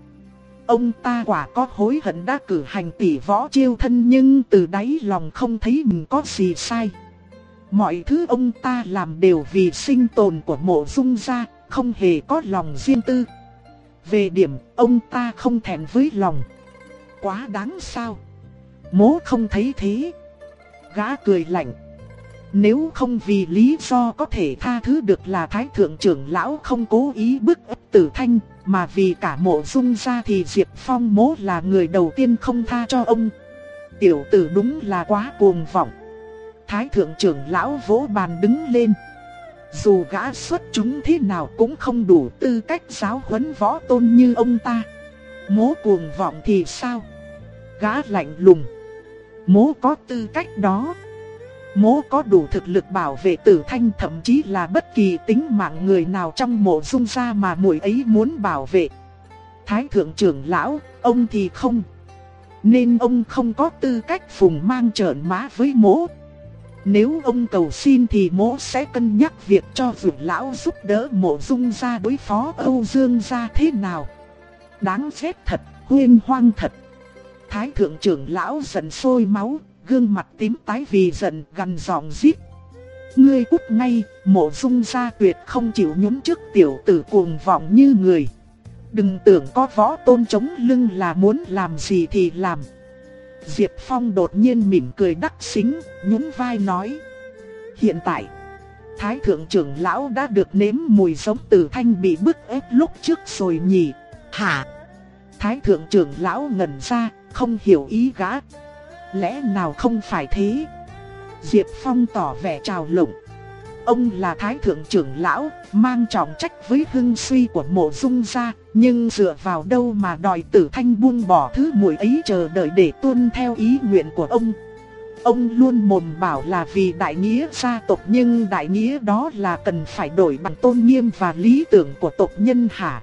ông ta quả có hối hận đã cử hành tỷ võ chiêu thân nhưng từ đáy lòng không thấy mình có gì sai. Mọi thứ ông ta làm đều vì sinh tồn của mộ dung gia, không hề có lòng riêng tư. Về điểm, ông ta không thèm với lòng. Quá đáng sao? Mố không thấy thế. Gã cười lạnh. Nếu không vì lý do có thể tha thứ được là Thái Thượng trưởng lão không cố ý bức ép tử thanh, mà vì cả mộ dung ra thì Diệp Phong mố là người đầu tiên không tha cho ông. Tiểu tử đúng là quá cuồng vọng. Thái Thượng trưởng lão vỗ bàn đứng lên. Dù gã xuất chúng thế nào cũng không đủ tư cách giáo huấn võ tôn như ông ta. Mố cuồng vọng thì sao? Gã lạnh lùng. Mố có tư cách đó. Mố có đủ thực lực bảo vệ tử thanh thậm chí là bất kỳ tính mạng người nào trong mộ dung gia mà muội ấy muốn bảo vệ. Thái thượng trưởng lão, ông thì không. Nên ông không có tư cách phùng mang trợn má với mố. Nếu ông cầu xin thì mỗ sẽ cân nhắc việc cho vượt lão giúp đỡ mộ dung gia đối phó Âu Dương gia thế nào. Đáng ghét thật, huyên hoang thật. Thái thượng trưởng lão giận sôi máu, gương mặt tím tái vì giận gần giọng giết. Ngươi cút ngay, mộ dung gia tuyệt không chịu nhún trước tiểu tử cuồng vọng như người. Đừng tưởng có võ tôn chống lưng là muốn làm gì thì làm. Diệp Phong đột nhiên mỉm cười đắc xính, nhún vai nói. Hiện tại, Thái Thượng trưởng lão đã được nếm mùi giống tử thanh bị bức ép lúc trước rồi nhỉ. Hả? Thái Thượng trưởng lão ngẩn ra, không hiểu ý gã. Lẽ nào không phải thế? Diệp Phong tỏ vẻ trào lộng. Ông là thái thượng trưởng lão, mang trọng trách với hưng suy của mộ dung gia, nhưng dựa vào đâu mà đòi tử thanh buông bỏ thứ muội ấy chờ đợi để tuân theo ý nguyện của ông. Ông luôn mồm bảo là vì đại nghĩa gia tộc nhưng đại nghĩa đó là cần phải đổi bằng tôn nghiêm và lý tưởng của tộc nhân hả?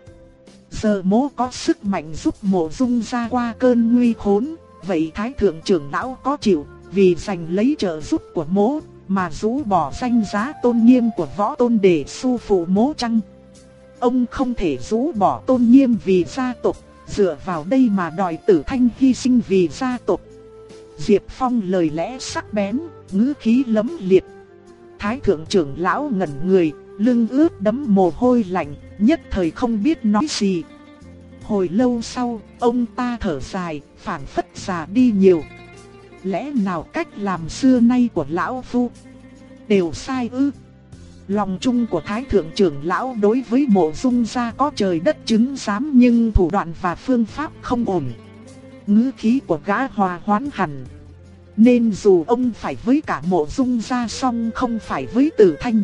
Giờ mố có sức mạnh giúp mộ dung ra qua cơn nguy khốn, vậy thái thượng trưởng lão có chịu vì giành lấy trợ giúp của mố mà rũ bỏ danh giá tôn nghiêm của võ tôn để su phụ mố chăng? Ông không thể rũ bỏ tôn nghiêm vì gia tộc, dựa vào đây mà đòi tử thanh hy sinh vì gia tộc. Diệp Phong lời lẽ sắc bén, ngữ khí lấm liệt. Thái thượng trưởng lão ngẩn người, lưng ướt đẫm mồ hôi lạnh, nhất thời không biết nói gì. Hồi lâu sau, ông ta thở dài, phảng phất già đi nhiều. Lẽ nào cách làm xưa nay của lão phu đều sai ư? Lòng chung của Thái Thượng trưởng lão đối với mộ dung gia có trời đất chứng giám nhưng thủ đoạn và phương pháp không ổn. ngữ khí của gã hòa hoãn hẳn. Nên dù ông phải với cả mộ dung gia song không phải với tử thanh.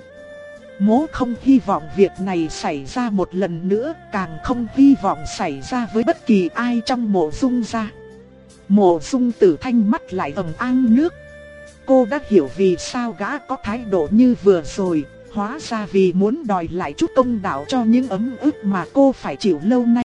Mố không hy vọng việc này xảy ra một lần nữa, càng không hy vọng xảy ra với bất kỳ ai trong mộ dung gia. Mộ dung tử thanh mắt lại ầm an nước. Cô đã hiểu vì sao gã có thái độ như vừa rồi, hóa ra vì muốn đòi lại chút công đạo cho những ấm ức mà cô phải chịu lâu nay.